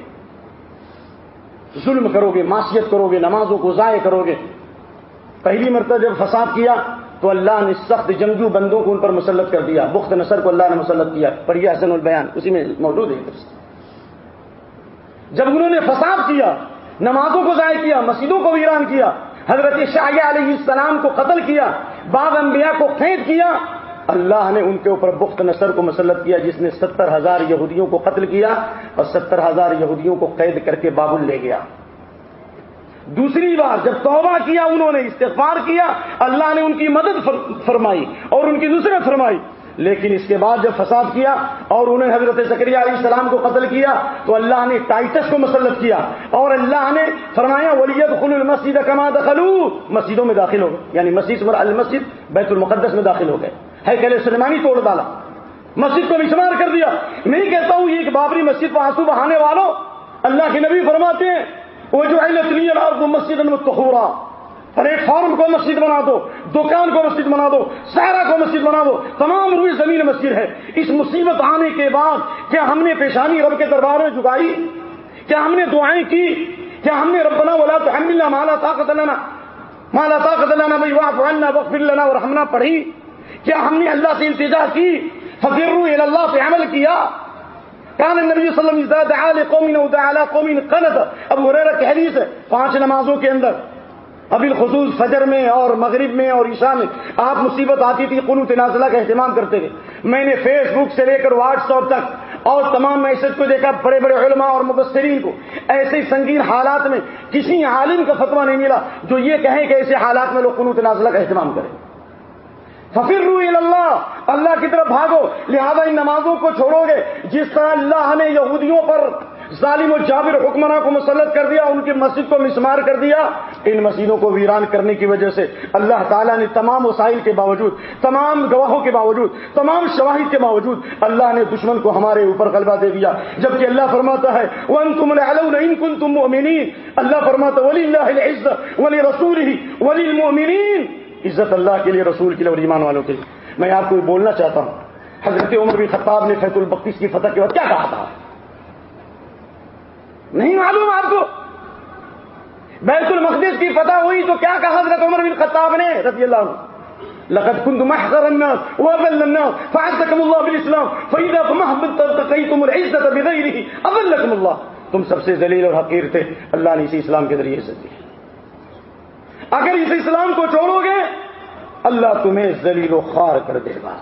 ظلم کرو گے معاشیت کرو گے نمازوں کو ضائع کرو گے پہلی مرتبہ جب فساد کیا تو اللہ نے سخت جنگجو بندوں کو ان پر مسلط کر دیا، بخت نصر کو اللہ نے مسلط کیا۔ پڑھیے حسن البیان اسی میں موجود ہے۔ جب انہوں نے فساد کیا، نمازوں کو ضائع کیا، مسجدوں کو ویران کیا، حضرت شاہ علیہ السلام کو قتل کیا باب انبیاء کو قید کیا اللہ نے ان کے اوپر بخت نصر کو مسلط کیا جس نے ستر ہزار یہودیوں کو قتل کیا اور ستر ہزار یہودیوں کو قید کر کے بابل لے گیا۔ دوسری بار جب توبہ کیا، انہوں نے استغفار کیا، اللہ نے ان کی مدد فرمائی اور ان کی نصرت فرمائی۔ لیکن اس کے بعد جب فساد کیا اور انہیں حضرت زکریہ علیہ السلام کو قتل کیا، تو اللہ نے ٹائٹس کو مسلط کیا اور اللہ نے فرمایا ولیت خل المسد کما دخلو مسجدوں میں داخل ہو گئے یعنی مسجد المسجد بیت المقدس میں داخل ہو گئے۔ ہے کہ سلمانی توڑ ڈالا۔ مسجد کو مسمار کر دیا۔ نہیں کہتا ہوں یہ ایک بابری مسجد کو آنسو بہانے والوں، اللہ کے نبی فرماتے ہیں وہ جو ہے مسجد المتحورا پلیٹ فارم کو مسجد بنا دو، دکان کو مسجد بنا دو سہرا کو مسجد بنا دو۔ تمام روئی زمین مسجد ہے۔ اس مصیبت آنے کے بعد کیا ہم نے پیشانی رب کے دربار میں جگائی کیا ہم نے دعائیں کی؟ کیا ہم نے ربنا ولا تو ہم مالا طاقت لینا مالا طاقت لینا بھائی واف عنا وقف لینا اور ہم نہ پڑھی۔ کیا ہم نے اللہ سے التجا کی فکر اللہ پہ عمل کیا۔ کان نبی صلی اللہ علیہ وسلم قنت اب مریر کی حدیث ہے، پانچ نمازوں کے اندر۔ ابھی خصوص فجر میں اور مغرب میں اور عشاء میں آپ مصیبت آتی تھی قنوت نازلہ کا اہتمام کرتے تھے۔ میں نے فیس بک سے لے کر واٹس ایپ تک اور تمام میسج کو دیکھا، بڑے بڑے علماء اور مبصرین کو۔ ایسے سنگین حالات میں کسی عالم کا فتویٰ نہیں ملا جو یہ کہیں کہ ایسے حالات میں لوگ قنوت نازلہ کا اہتمام کریں۔ ففر رو اللہ اللہ کی طرف بھاگو، لہذا ان نمازوں کو چھوڑو گے۔ جس طرح اللہ نے یہودیوں پر ظالم و جابر حکمراں کو مسلط کر دیا، ان کی مسجد کو مسمار کر دیا، ان مسجدوں کو ویران کرنے کی وجہ سے اللہ تعالیٰ نے تمام وسائل کے باوجود، تمام گواہوں کے باوجود، تمام شواہد کے باوجود اللہ نے دشمن کو ہمارے اوپر غلبہ دے دیا۔ جبکہ اللہ فرماتا ہے ون تم کن تم اللہ فرماتا ولی اللہ عزت ولی رسول ہی ولی المؤمنین عزت اللہ کے لیے، رسول کے لیے اور ایمان والوں کے لیے۔ میں آپ کو بولنا چاہتا ہوں۔ حضرت عمر بن خطاب نے فیصل البتیس کی فتح کے بعد کیا کہا تھا؟ نہیں معلوم آپ کو۔ بیت المقدس کی فتح ہوئی تو کیا کہا حضرت عمر بن خطاب نے؟ رضی اللہ عنہ۔ لقد كنت محقر الناس واذل الناس فعزكم الله بالاسلام فاذا فمهبط تقيتم العزه بغيره اذلكم الله۔ تم سب سے ذلیل اور حقیر تھے۔ اللہ نے اسی اسلام کے ذریعے عزت دی۔ اگر اس اسلام کو چھوڑو گے، اللہ تمہیں ذلیل و خوار کر دے گا۔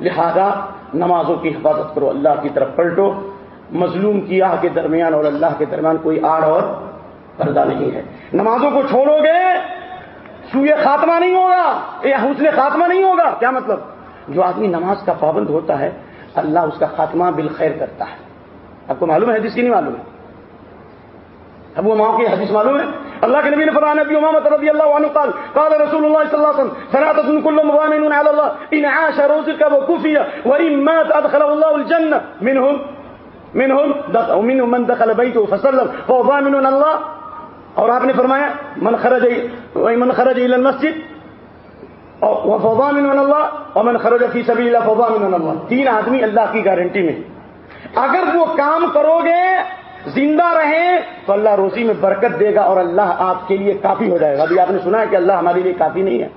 لہذا نمازوں کی حفاظت کرو، اللہ کی طرف پلٹو۔ مظلوم کی آہ کے درمیان اور اللہ کے درمیان کوئی آڑ اور پردہ نہیں ہے۔ نمازوں کو چھوڑو گے، سوئے خاتمہ نہیں ہوگا یہ حوصلے خاتمہ نہیں ہوگا۔ کیا مطلب؟ جو آدمی نماز کا پابند ہوتا ہے، اللہ اس کا خاتمہ بالخیر کرتا ہے۔ آپ کو معلوم ہے؟ جس کی نہیں معلوم ہے؟ اب وہ ماں کی حدیث معلوم ہے؟ اللہ کے نبی نے فرمایا، نبی امامت رضی اللہ عنہ قال قال رسول الله صلى الله عليه وسلم ثلاثه كل مضامنون على الله ان عاش رزق وكفي وان مات ادخل الله الجنه منهم منهم دخل ومنهم من دخل بيته فسلم، فهو ضامن الله. اور آپ نے فرمایا، من خرج من خرج الى المسجد وفهو ضامن الله، ومن خرج في سبيل الله، فهو ضامن الله. تین آدمی اللہ کی گارنٹی میں۔ اگر وہ کام کرو گے زندہ رہیں تو اللہ روزی میں برکت دے گا اور اللہ آپ کے لیے کافی ہو جائے گا۔ ابھی آپ نے سنا ہے کہ اللہ ہمارے لیے کافی نہیں ہے۔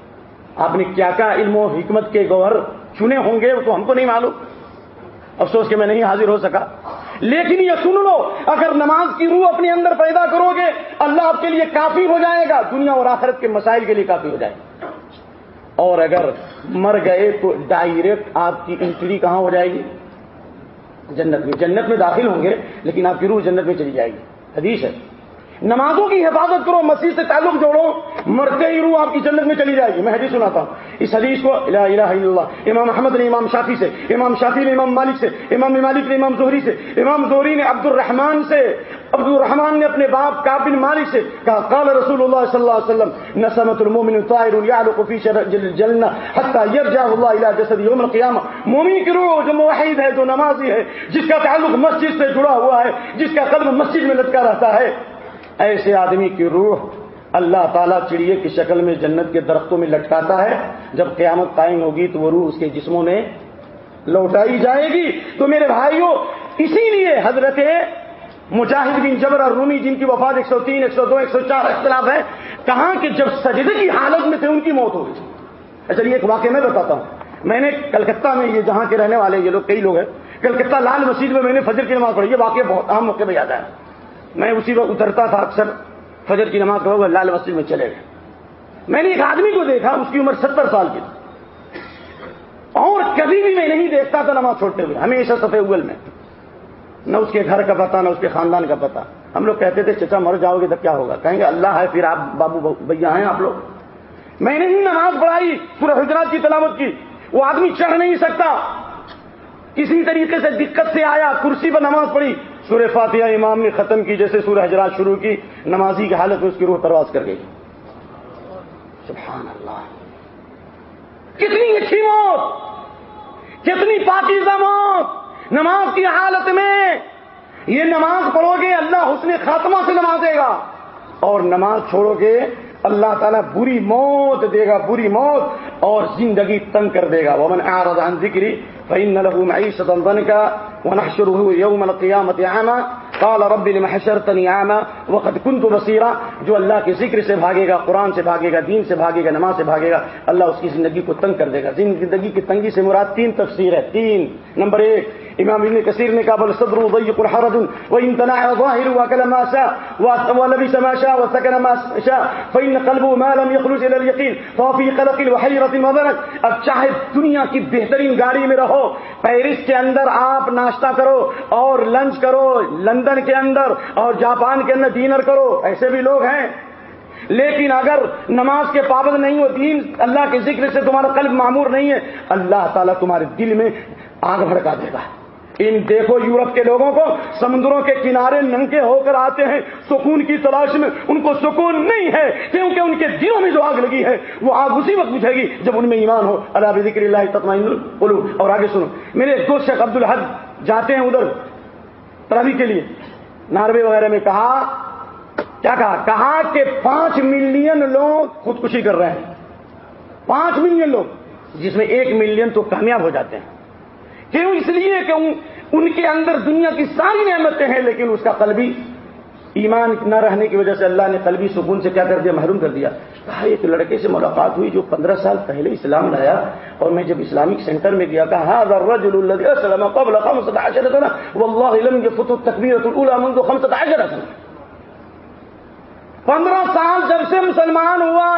آپ نے کیا کیا علم و حکمت کے گوہر چنے ہوں گے تو ہم کو نہیں معلوم۔ افسوس کہ میں نہیں حاضر ہو سکا۔ لیکن یہ سن لو، اگر نماز کی روح اپنے اندر پیدا کرو گے، اللہ آپ کے لیے کافی ہو جائے گا۔ دنیا اور آخرت کے مسائل کے لیے کافی ہو جائے گا۔ اور اگر مر گئے تو ڈائریکٹ آپ کی انٹری کہاں ہو جائے گی؟ جنت میں جنت میں داخل ہوں گے، لیکن آپ کی روح جنت میں چلی جائے گی حدیث ہے۔ نمازوں کی حفاظت کرو مسیح سے تعلق جوڑو مرتے ہی روح آپ کی جنت میں چلی جائے گی۔ میں حدیث سناتا ہوں۔ اس حدیث کو الہ الہ الا اللہ، امام احمد نے امام شافی سے، امام شافی نے امام مالک سے، امام مالک نے امام زہری سے، امام زہری نے عبد الرحمان سے عبد الرحمان نے اپنے باپ کابن مالک سے کہا، قال رسول اللہ صلی اللہ علیہ وسلم نسمت المومن طائر يعلق في الجنه حتى يرجع الله الى جسد يوم القيامه مومن کی روح جو موحد ہے، جو نمازی ہے، جس کا تعلق مسجد سے جڑا ہوا ہے، جس کا قلب مسجد میں لٹکا رہتا ہے۔ ایسے آدمی کی روح اللہ تعالیٰ چڑیے کی شکل میں جنت کے درختوں میں لٹکاتا ہے۔ جب قیامت قائم ہوگی تو وہ روح اس کے جسموں نے لوٹائی جائے گی۔ تو میرے بھائیوں، اسی لیے حضرت مجاہد بن جبر اور رومی جن کی وفات ایک سو تین، ایک سو دو، ایک سو چار اختلاف ہے، کہاں کہ جب سجدے کی حالت میں تھے ان کی موت ہو گئی۔ اچھا یہ ایک واقعہ میں بتاتا ہوں۔ میں نے کلکتہ میں یہ جہاں کے رہنے والے، یہ لوگ کئی لوگ ہیں، کلکتہ لال مسجد میں میں نے فجر کی نماز پڑھی۔ یہ واقعہ بہت عام موقع میں یاد ہے میں اسی وقت اترتا تھا اکثر، فجر کی نماز پڑھا لال مسجد میں چلے گئے۔ میں نے ایک آدمی کو دیکھا، اس کی عمر ستر سال کی اور کبھی بھی میں نہیں دیکھتا تھا نماز چھوڑتے ہوئے، ہمیشہ سفید اگل میں۔ نہ اس کے گھر کا پتا نہ اس کے خاندان کا پتا ہم لوگ کہتے تھے، چچا مر جاؤ گے تو کیا ہوگا؟ کہیں گے، اللہ ہے، پھر آپ بابو بھیا ہیں آپ لوگ۔ میں نے ہی نماز پڑھائی پورے حجرات کی تلاوت کی۔ وہ آدمی چڑھ نہیں سکتا۔ کسی طریقے سے دقت سے آیا، کرسی پر نماز پڑھی۔ سورہ فاتحہ امام نے ختم کی، جیسے سورہ حجرات شروع کی، نمازی کی حالت میں اس کی روح پرواز کر گئی۔ سبحان اللہ کتنی اچھی موت! کتنی پاکیزہ موت! نماز کی حالت میں یہ نماز پڑھو گے، اللہ حسن خاتمہ سے نمازے گا۔ اور نماز چھوڑو گے اللہ تعالیٰ بری موت دے گا، بری موت، اور زندگی تنگ کر دے گا۔ وہ من عن ذکری فإن له معيشة ضنكا ونحشره يوم القيامة عاما۔ قال رب لما حشرتني عاما؟ وقد كنت بصيرا۔ جو اللہ کے ذکر سے بھاگے گا، قرآن سے بھاگے گا، دین سے بھاگے گا، نماز سے بھاگے گا، اللہ اس کی زندگی کو تنگ کر دے گا۔ زندگی کی تنگی سے مراد تین تفسیر ہے تین۔ نمبر ایک امام ابن کثیر نے کہا، بل صدر ضيق حرج وان تنع ظاهر وكل ما شاء ولبس ما شاء وسكن ما شاء فان قلبه ما لم يخرج الى اليقين، فهو في قلق وحيره وضنك اب چاہے دنیا کی بہترین گاڑی میں رہو، پیرس کے اندر آپ ناشتہ کرو اور لنچ کرو، لندن کے اندر اور جاپان کے اندر ڈینر کرو، ایسے بھی لوگ ہیں۔ لیکن اگر نماز کے پابند نہیں ہو، دین اللہ کے ذکر سے تمہارا قلب معمور نہیں ہے، اللہ تعالیٰ تمہارے دل میں آگ بھڑکا دے گا۔ ان دیکھو یورپ کے لوگوں کو، سمندروں کے کنارے ننگے ہو کر آتے ہیں، سکون کی تلاش میں ان کو سکون نہیں ہے، کیونکہ ان کے دلوں میں جو آگ لگی ہے، وہ آگ اسی وقت بجھے گی جب ان میں ایمان ہو۔ اللہ ذکر اللہ تطمئن بولو اور آگے سنو، میرے دوست شیخ عبد الحد جاتے ہیں ادھر تراوی کے لیے، ناروے وغیرہ میں کہا، کیا کہا؟ کہا کہ پانچ ملین لوگ خودکشی کر رہے ہیں۔ پانچ ملین لوگ، جس میں ایک ملین تو کامیاب ہو جاتے ہیں۔ کیوں اس لیے کہ ان کے اندر دنیا کی ساری نعمتیں ہیں، لیکن اس کا قلبی ایمان نہ رہنے کی وجہ سے اللہ نے قلبی سکون سے کیا کر دیا، محروم کر دیا۔ کہا ایک لڑکے سے ملاقات ہوئی جو پندرہ سال پہلے اسلام لایا اور میں جب اسلامک سینٹر میں گیا، کہا پندرہ سال جب سے مسلمان ہوا،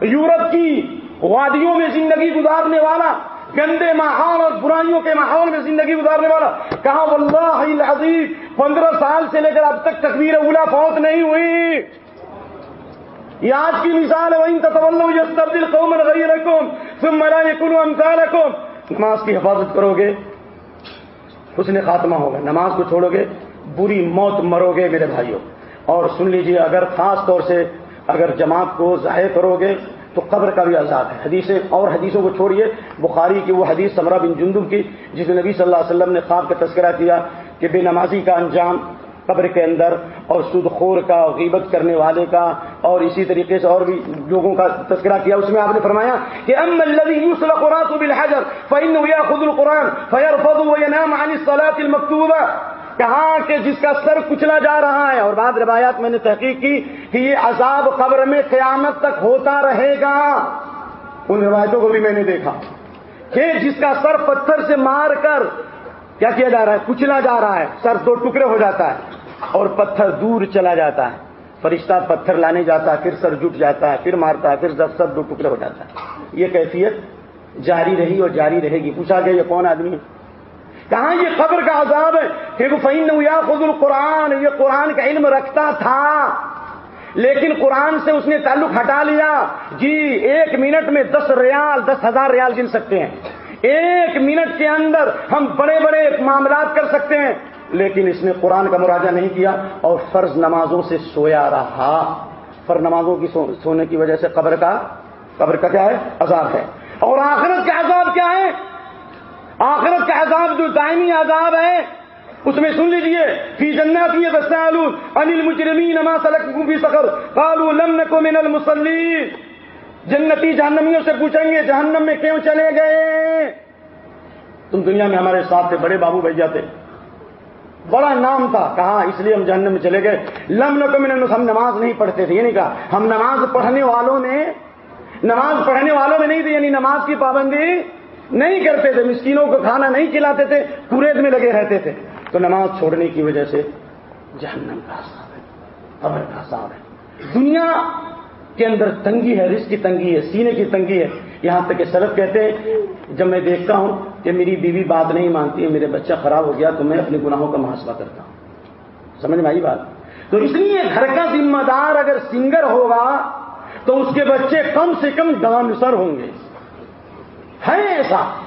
یورپ کی وادیوں میں زندگی گزارنے والا گندے ماحول اور برائیوں کے ماحول میں زندگی گزارنے والا، کہا، واللہ العظیم، پندرہ سال سے لے کر اب تک تصویر اولا فوت نہیں ہوئی۔ یہ آج کی مثال ہے وہیں تطول یس تبدیل قوم غیر رقم تم مرا کنو امتار نماز کی حفاظت کرو گے اس نے خاتمہ ہوگا۔ نماز کو چھوڑو گے بری موت مرو گے میرے بھائیوں۔ اور سن لیجیے، اگر خاص طور سے اگر جماعت کو ظاہر کرو گے تو قبر کا بھی عذاب ہے۔ حدیثیں اور حدیثوں کو چھوڑیے۔ بخاری کی وہ حدیث سمرہ بن جندب کی، جس نبی صلی اللہ علیہ وسلم نے خواب کا تذکرہ کیا کہ بے نمازی کا انجام قبر کے اندر اور سود خور کا غیبت کرنے والے کا، اور اسی طریقے سے اور بھی لوگوں کا تذکرہ کیا۔ اس میں آپ نے فرمایا کہ ام الذي يسلق راسه بالحجر فانه ياخذ القران فيرفض وينام عن الصلاه المكتوبه کہا کہ جس کا سر کچلا جا رہا ہے۔ اور بعد روایات میں نے تحقیق کی کہ یہ عذاب قبر میں قیامت تک ہوتا رہے گا۔ ان روایتوں کو بھی میں نے دیکھا کہ جس کا سر پتھر سے مار کر کیا کیا جا رہا ہے؟ کچلا جا رہا ہے۔ سر دو ٹکڑے ہو جاتا ہے اور پتھر دور چلا جاتا ہے۔ فرشتہ پتھر لانے جاتا ہے، پھر سر جٹ جاتا ہے، پھر مارتا ہے، پھر سر دو ٹکڑے ہو جاتا ہے۔ یہ کیفیت جاری رہی اور جاری رہے گی۔ پوچھا گیا، یہ کون آدمی ہے؟ کہاں یہ قبر کا عذاب ہے؟ کہ یا خود القرآن، یہ قرآن کا علم رکھتا تھا۔ لیکن قرآن سے اس نے تعلق ہٹا لیا۔ جی ایک منٹ میں دس ریال، دس ہزار ریال گن سکتے ہیں۔ ایک منٹ کے اندر ہم بڑے بڑے معاملات کر سکتے ہیں۔ لیکن اس نے قرآن کا مراجہ نہیں کیا اور فرض نمازوں سے سویا رہا۔ فرض نمازوں کی سونے کی وجہ سے قبر کا قبر کا کیا ہے؟ عذاب ہے۔ اور آخرت کا عذاب کیا ہے؟ آخرت کا عذاب جو دائمی عذاب ہے، اس میں سن لیجیے فی جنات یہ بستا انل مجرمین ما سلک بھی سکر کالو لم کو من المسلی جنتی جہنمیوں سے پوچھیں گے، جہنم میں کیوں چلے گئے؟ تم دنیا میں ہمارے ساتھ تھے، بڑے بابو بھیا تھے۔ بڑا نام تھا، کہا، اس لیے ہم جہنم میں چلے گئے۔ لم کو من ہم نماز نہیں پڑھتے تھے، یہ نہیں کہا۔ ہم نماز پڑھنے والوں نے نماز پڑھنے والوں میں نہیں تھے یعنی نماز کی پابندی نہیں کرتے تھے، مسکینوں کو کھانا نہیں کھلاتے تھے پورے میں لگے رہتے تھے۔ تو نماز چھوڑنے کی وجہ سے جہنم کا حساب ہے، قبر کا حساب ہے۔ دنیا کے اندر تنگی ہے، رزق کی تنگی ہے، سینے کی تنگی ہے۔ یہاں تک کہ سرف کہتے ہیں، جب میں دیکھتا ہوں کہ میری بیوی بات نہیں مانتی ہے میرے بچہ خراب ہو گیا، تو میں اپنے گناہوں کا محاسبہ کرتا ہوں۔ سمجھ میں آئی بات؟ تو اس لیے گھر کا ذمہ دار اگر سنگر ہوگا، تو اس کے بچے کم سے کم ڈانسر ہوں گے۔ ہے ایسا؟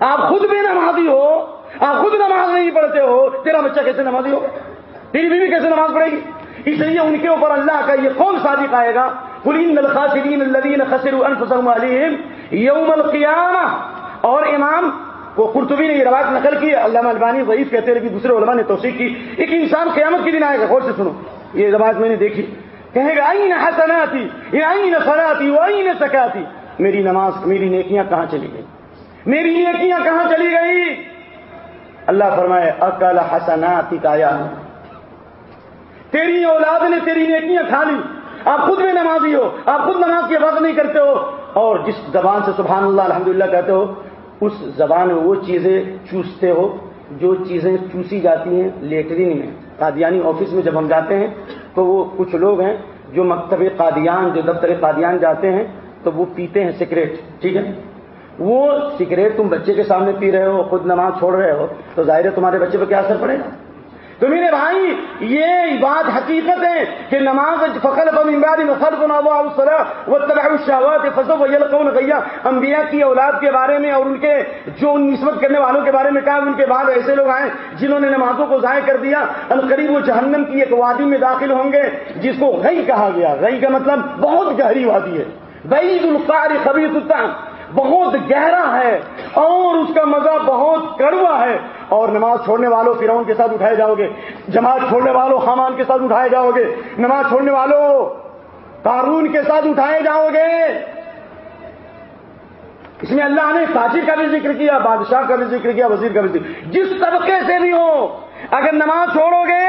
آپ خود بھی نمازی ہو، آپ خود نماز نہیں پڑھتے ہو، تیرا بچہ کیسے نمازی ہوگا؟ تیری بیوی کیسے نماز پڑھے گی؟ اس لیے ان کے اوپر اللہ کا یہ کون صادق آئے گا کلین الخاصرین الدین خسر الفسم علیم یوم القیامہ اور امام کو قرطبی نے یہ روایت نقل کی، علامہ البانی ضعیف کہتے ہیں کہ دوسرے علماء نے توثیق کی۔ ایک انسان قیامت کے دن آئے گا، غور سے سنو، یہ روایت میں نے دیکھی۔ کہے گا آئی نہ حسناتی یہ آئی نہ وہ آئی نہ سکاتی میری نماز، میری نیکیاں کہاں چلی گئی؟ میری نیکیاں کہاں چلی گئی؟ اللہ فرمائے، اکل حسناتی کا تیری اولاد نے تیری نیکیاں کھا لی۔ آپ خود میں نمازی ہو، آپ خود نماز کی عبادت نہیں کرتے ہو۔ اور جس زبان سے سبحان اللہ، الحمدللہ کہتے ہو، اس زبان میں وہ چیزیں چوستے ہو جو چیزیں چوسی جاتی ہیں لیٹرین میں۔ قادیانی آفس میں جب ہم جاتے ہیں تو وہ کچھ لوگ ہیں جو مکتب قادیان، جو دفتر قادیان جاتے ہیں تو وہ پیتے ہیں سگریٹ، ٹھیک ہے؟ وہ سگریٹ تم بچے کے سامنے پی رہے ہو، خود نماز چھوڑ رہے ہو، تو ظاہر ہے تمہارے بچے پہ کیا اثر پڑے؟ گا تو میرے بھائی، یہ بات حقیقت ہے کہ نماز فخر گیا انبیاء کی اولاد کے بارے میں اور ان کے جو نسبت کرنے والوں کے بارے میں کہا ان کے بعد ایسے لوگ آئے جنہوں نے نمازوں کو ضائع کر دیا۔ القریب وہ جہنم کی ایک وادی میں داخل ہوں گے، جس کو غی کہا گیا۔ غی کا مطلب بہت گہری وادی ہے۔ بعید القار خبیص بہت گہرا ہے اور اس کا مزہ بہت کڑوا ہے اور نماز چھوڑنے والوں فرعون کے ساتھ اٹھائے جاؤ گے، جماعت چھوڑنے والوں حامان کے ساتھ اٹھائے جاؤ گے، نماز چھوڑنے والوں قارون کے ساتھ اٹھائے جاؤ گے۔ اس میں اللہ نے تاجر کا بھی ذکر کیا، بادشاہ کا بھی ذکر کیا، وزیر کا بھی ذکر جس طبقے سے بھی ہو، اگر نماز چھوڑو گے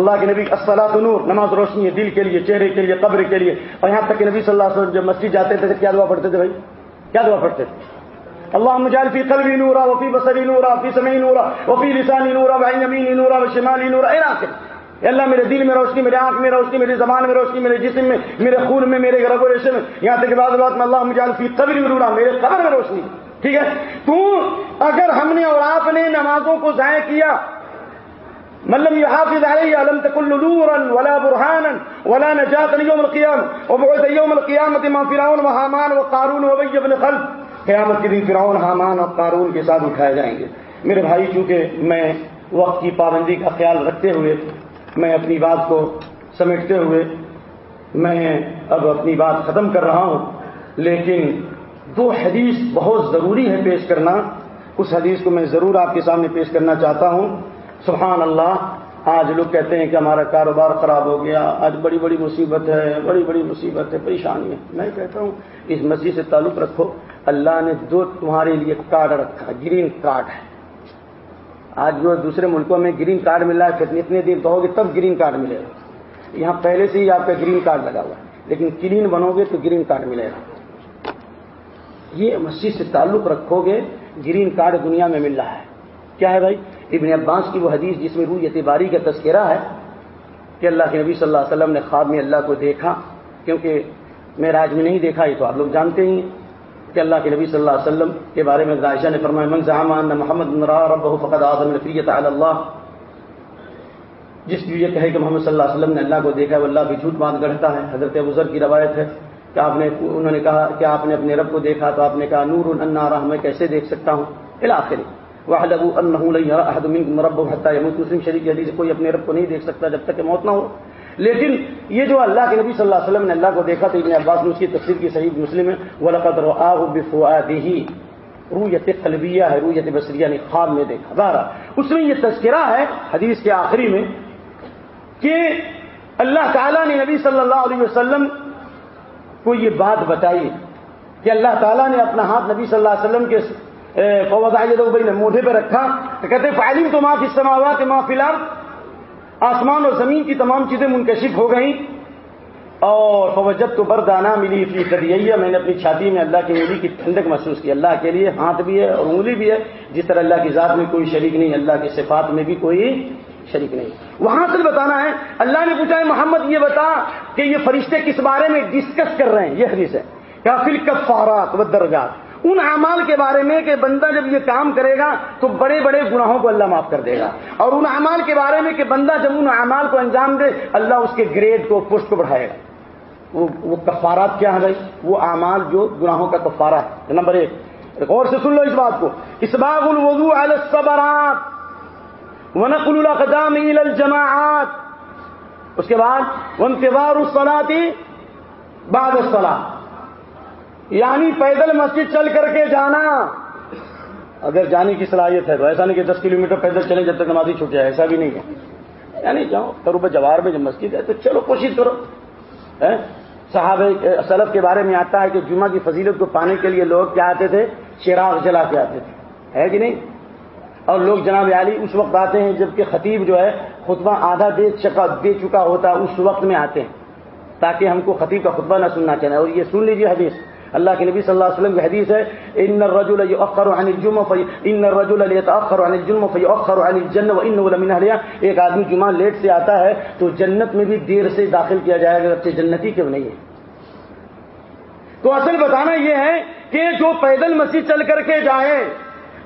اللہ کے نبی اسلات نور، نماز روشنی ہے، دل کے لیے، چہرے کے لیے، قبر کے لیے۔ اور یہاں تک کہ نبی صلی اللہ علیہ وسلم جب مسجد جاتے تھے کیا دعا پڑھتے تھے بھائی؟ کیا دعا پڑھتے تھے؟ اللہ مجال فی قلبی نورا وفی بصری نورا فی سمعی نورا وفی لسانی نورا بھائی یمینی نورا و شمالی نورا۔ اے اللہ میرے دل میں روشنی، میرے آنکھ میں روشنی میری زبان میں روشنی، میرے جسم میں، میرے خون میں، میرے گرب و ریشے میں۔ یہاں تک بعض بات میں اللہ مجال فی قبری نورا، میرے قبر میں روشنی۔ ٹھیک ہے؟ تو اگر ہم نے اور آپ نے نمازوں کو ضائع کیا ملم يحافظ عليه لم تكن نورا ولا برهانا ولا نجاة يوم القيامة. وبعث يوم القيامة ما فرعون وهامان وقارون وبي بن خلف. قیامت کے دن فرعون حامان اور قارون کے ساتھ اٹھائے جائیں گے. میرے بھائی، چونکہ میں وقت کی پابندی کا خیال رکھتے ہوئے، میں اپنی بات کو سمیٹتے ہوئے، میں اب اپنی بات ختم کر رہا ہوں. لیکن دو حدیث بہت ضروری ہے پیش کرنا. اس حدیث کو میں ضرور آپ کے سامنے پیش کرنا چاہتا ہوں. سبحان اللہ آج لوگ کہتے ہیں کہ ہمارا کاروبار خراب ہو گیا، آج بڑی بڑی مصیبت ہے، بڑی بڑی مصیبت ہے، پریشانی ہے۔ میں کہتا ہوں، اس مسجد سے تعلق رکھو، اللہ نے دو تمہارے لیے کارڈ رکھا، گرین کارڈ ہے۔ آج جو دوسرے ملکوں میں گرین کارڈ مل رہا ہے اتنے دن کہو گے تب گرین کارڈ ملے گا۔ یہاں پہلے سے ہی آپ کا گرین کارڈ لگا ہوا ہے، لیکن کلین بنو گے تو گرین کارڈ ملے گا۔ یہ مسجد سے تعلق رکھو گے، گرین کارڈ دنیا میں مل رہا ہے۔ کیا ہے بھائی؟ ابن عباس کی وہ حدیث جس میں روح اعتباری کا تذکرہ ہے کہ اللہ کے نبی صلی اللہ علیہ وسلم نے خواب میں اللہ کو دیکھا، کیونکہ میں راج میں نہیں دیکھا، یہ تو آپ لوگ جانتے ہی کہ اللہ کے نبی صلی اللہ علیہ وسلم کے بارے میں عائشہ نے فرمایا، من زعما ان محمد رب فقد اعظم نفریت علی اللہ. جس یہ کہے کہ محمد صلی اللہ علیہ وسلم نے اللہ کو دیکھا ہے، وہ اللہ بھی جھوٹ باندھ گڑھتا ہے۔ حضرت ابوذر کی روایت ہے کہ آپ نے، انہوں نے کہا کہ آپ نے اپنے رب کو دیکھا، تو آپ نے کہا نور النارا میں کیسے دیکھ سکتا ہوں؟ الاخر وحلبوا انه لن يرى احد منكم ربه حتى يموت مسلم. شریف کی حدیث کوئی اپنے رب کو نہیں دیکھ سکتا جب تک کہ موت نہ ہو. لیکن یہ جو اللہ کے نبی صلی اللہ علیہ وسلم نے اللہ کو دیکھا تو ابن عباس نے اس کی تفسیر کی صحیح مسلم ہے. وَلَقَدْ رَآهُ بِفُؤَادِهِ. رویت قلبیہ ہے رویت بصریہ نے یعنی خواب میں دیکھا. بارہ اس میں یہ تذکرہ ہے حدیث کے آخری میں کہ اللہ تعالیٰ نے نبی صلی اللہ علیہ وسلم کو یہ بات بتائی کہ اللہ تعالیٰ نے اپنا ہاتھ نبی صلی اللہ علیہ وسلم کے بھائی نے موڈے پہ رکھا۔ تو کہتے فائلنگ تو معافی استعمال ہوا کہ معافی آسمان اور زمین کی تمام چیزیں منکشف ہو گئیں۔ اور فوجت تو بردانہ ملی فی کریہ میں نے اپنی چھاتی میں اللہ کی انگلی کی ٹھنڈک محسوس کی۔ اللہ کے لیے ہاتھ بھی ہے اور انگلی بھی ہے۔ جس طرح اللہ کی ذات میں کوئی شریک نہیں، اللہ کی صفات میں بھی کوئی شریک نہیں۔ وہاں سے بتانا ہے، اللہ نے پوچھا ہے، محمد یہ بتا کہ یہ فرشتے کس بارے میں ڈسکس کر رہے ہیں؟ یہ حدیث ہے۔ کیا فل کفارات و درجات ان اعمال کے بارے میں کہ بندہ جب یہ کام کرے گا تو بڑے بڑے گناہوں کو اللہ معاف کر دے گا۔ اور ان اعمال کے بارے میں کہ بندہ جب ان اعمال کو انجام دے، اللہ اس کے گریڈ کو، پشت کو بڑھائے گا۔ وہ کفارات کیا ہے بھائی؟ وہ اعمال جو گناہوں کا کفارہ ہے۔ نمبر ایک۔ غور سے سن لو اس بات کو۔ اسباغ الوضو علی الصبرات ونقل الاقدام الى الجماعات۔ اس کے بعد، وانتظار الصلاة بعد الصلاة۔ یعنی پیدل مسجد چل کر کے جانا۔ اگر جانے کی صلاحیت ہے تو ایسا نہیں کہ دس کلو میٹر پیدل چلیں جب تک نمازی چھوٹ جائے ایسا بھی نہیں ہے۔ یعنی جاؤ، کرو جوار میں جب مسجد ہے تو چلو، کوشش کرو۔ صحابہ سلف کے بارے میں آتا ہے کہ جمعہ کی فضیلت کو پانے کے لیے لوگ کیا آتے تھے؟ چراغ جلا کے آتے تھے۔ ہے کہ نہیں؟ اور لوگ جناب علی اس وقت آتے ہیں جبکہ خطیب جو ہے خطبہ آدھا دے چکا دے چکا ہوتا، اس وقت میں آتے ہیں۔ تاکہ ہم کو خطیب کا خطبہ نہ سننا چاہے اور یہ سن لیجیے حدیث۔ اللہ کے نبی صلی اللہ علیہ وسلم کی حدیث ہے ان الرجل يؤخر عن الجمعه في ان الرجل يتاخر عن الجمعه فيؤخر عن الجنه وانه لمن اهلها ایک آدمی جمعہ لیٹ سے آتا ہے تو جنت میں بھی دیر سے داخل کیا جائے گا اچھے جنتی کیوں نہیں ہے۔ تو اصل بتانا یہ ہے کہ جو پیدل مسجد چل کر کے جائے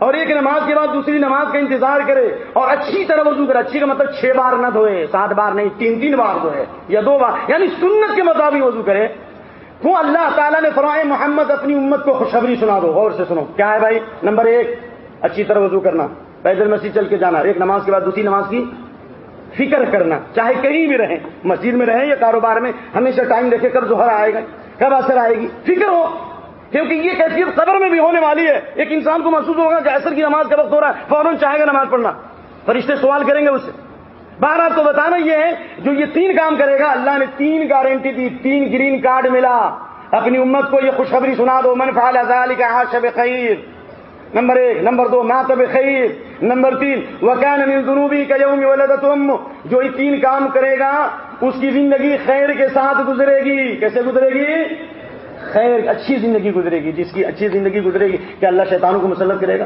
اور ایک نماز کے بعد دوسری نماز کا انتظار کرے اور اچھی طرح وضو کرے، اچھی کا مطلب چھ بار نہ دھوئے، سات بار نہیں، تین تین بار دھوئے یا دو بار یعنی سنت کے مطابق وضو کرے وہ اللہ تعالیٰ نے فرمائے محمد، اپنی امت کو خوشخبری سنا دو. غور سے سنو، کیا ہے بھائی؟ نمبر ایک، اچھی طرح وضو کرنا، پیدل مسجد چل کے جانا، ایک نماز کے بعد دوسری نماز کی فکر کرنا، چاہے کہیں بھی رہیں، مسجد میں رہیں یا کاروبار میں، ہمیشہ ٹائم دیکھے کب ظہر آئے گا، کب اثر آئے گی، فکر ہو، کیونکہ یہ کیفیت قبر میں بھی ہونے والی ہے۔ ایک انسان کو محسوس ہوگا کہ اثر کی نماز کا وقت ہو رہا ہے، فوراً چاہے گا نماز پڑھنا۔ فرشتے سوال کریں گے اس سے بار آپ کو بتانا یہ ہے، جو یہ تین کام کرے گا، اللہ نے تین گارنٹی دی، تین گرین کارڈ ملا۔ اپنی امت کو یہ خوشخبری سنا دو، من فعل ذلك عاش بخیر۔ نمبر ایک، نمبر دو، مات بخیر۔ نمبر تین، وکان من ذنوبی کا یوم ولدت ام۔ جو یہ تین کام کرے گا، اس کی زندگی خیر کے ساتھ گزرے گی۔ کیسے گزرے گی؟ خیر، اچھی زندگی گزرے گی، جس کی اچھی زندگی گزرے گی، کہ اللہ شیطانوں کو مسلط کرے گا۔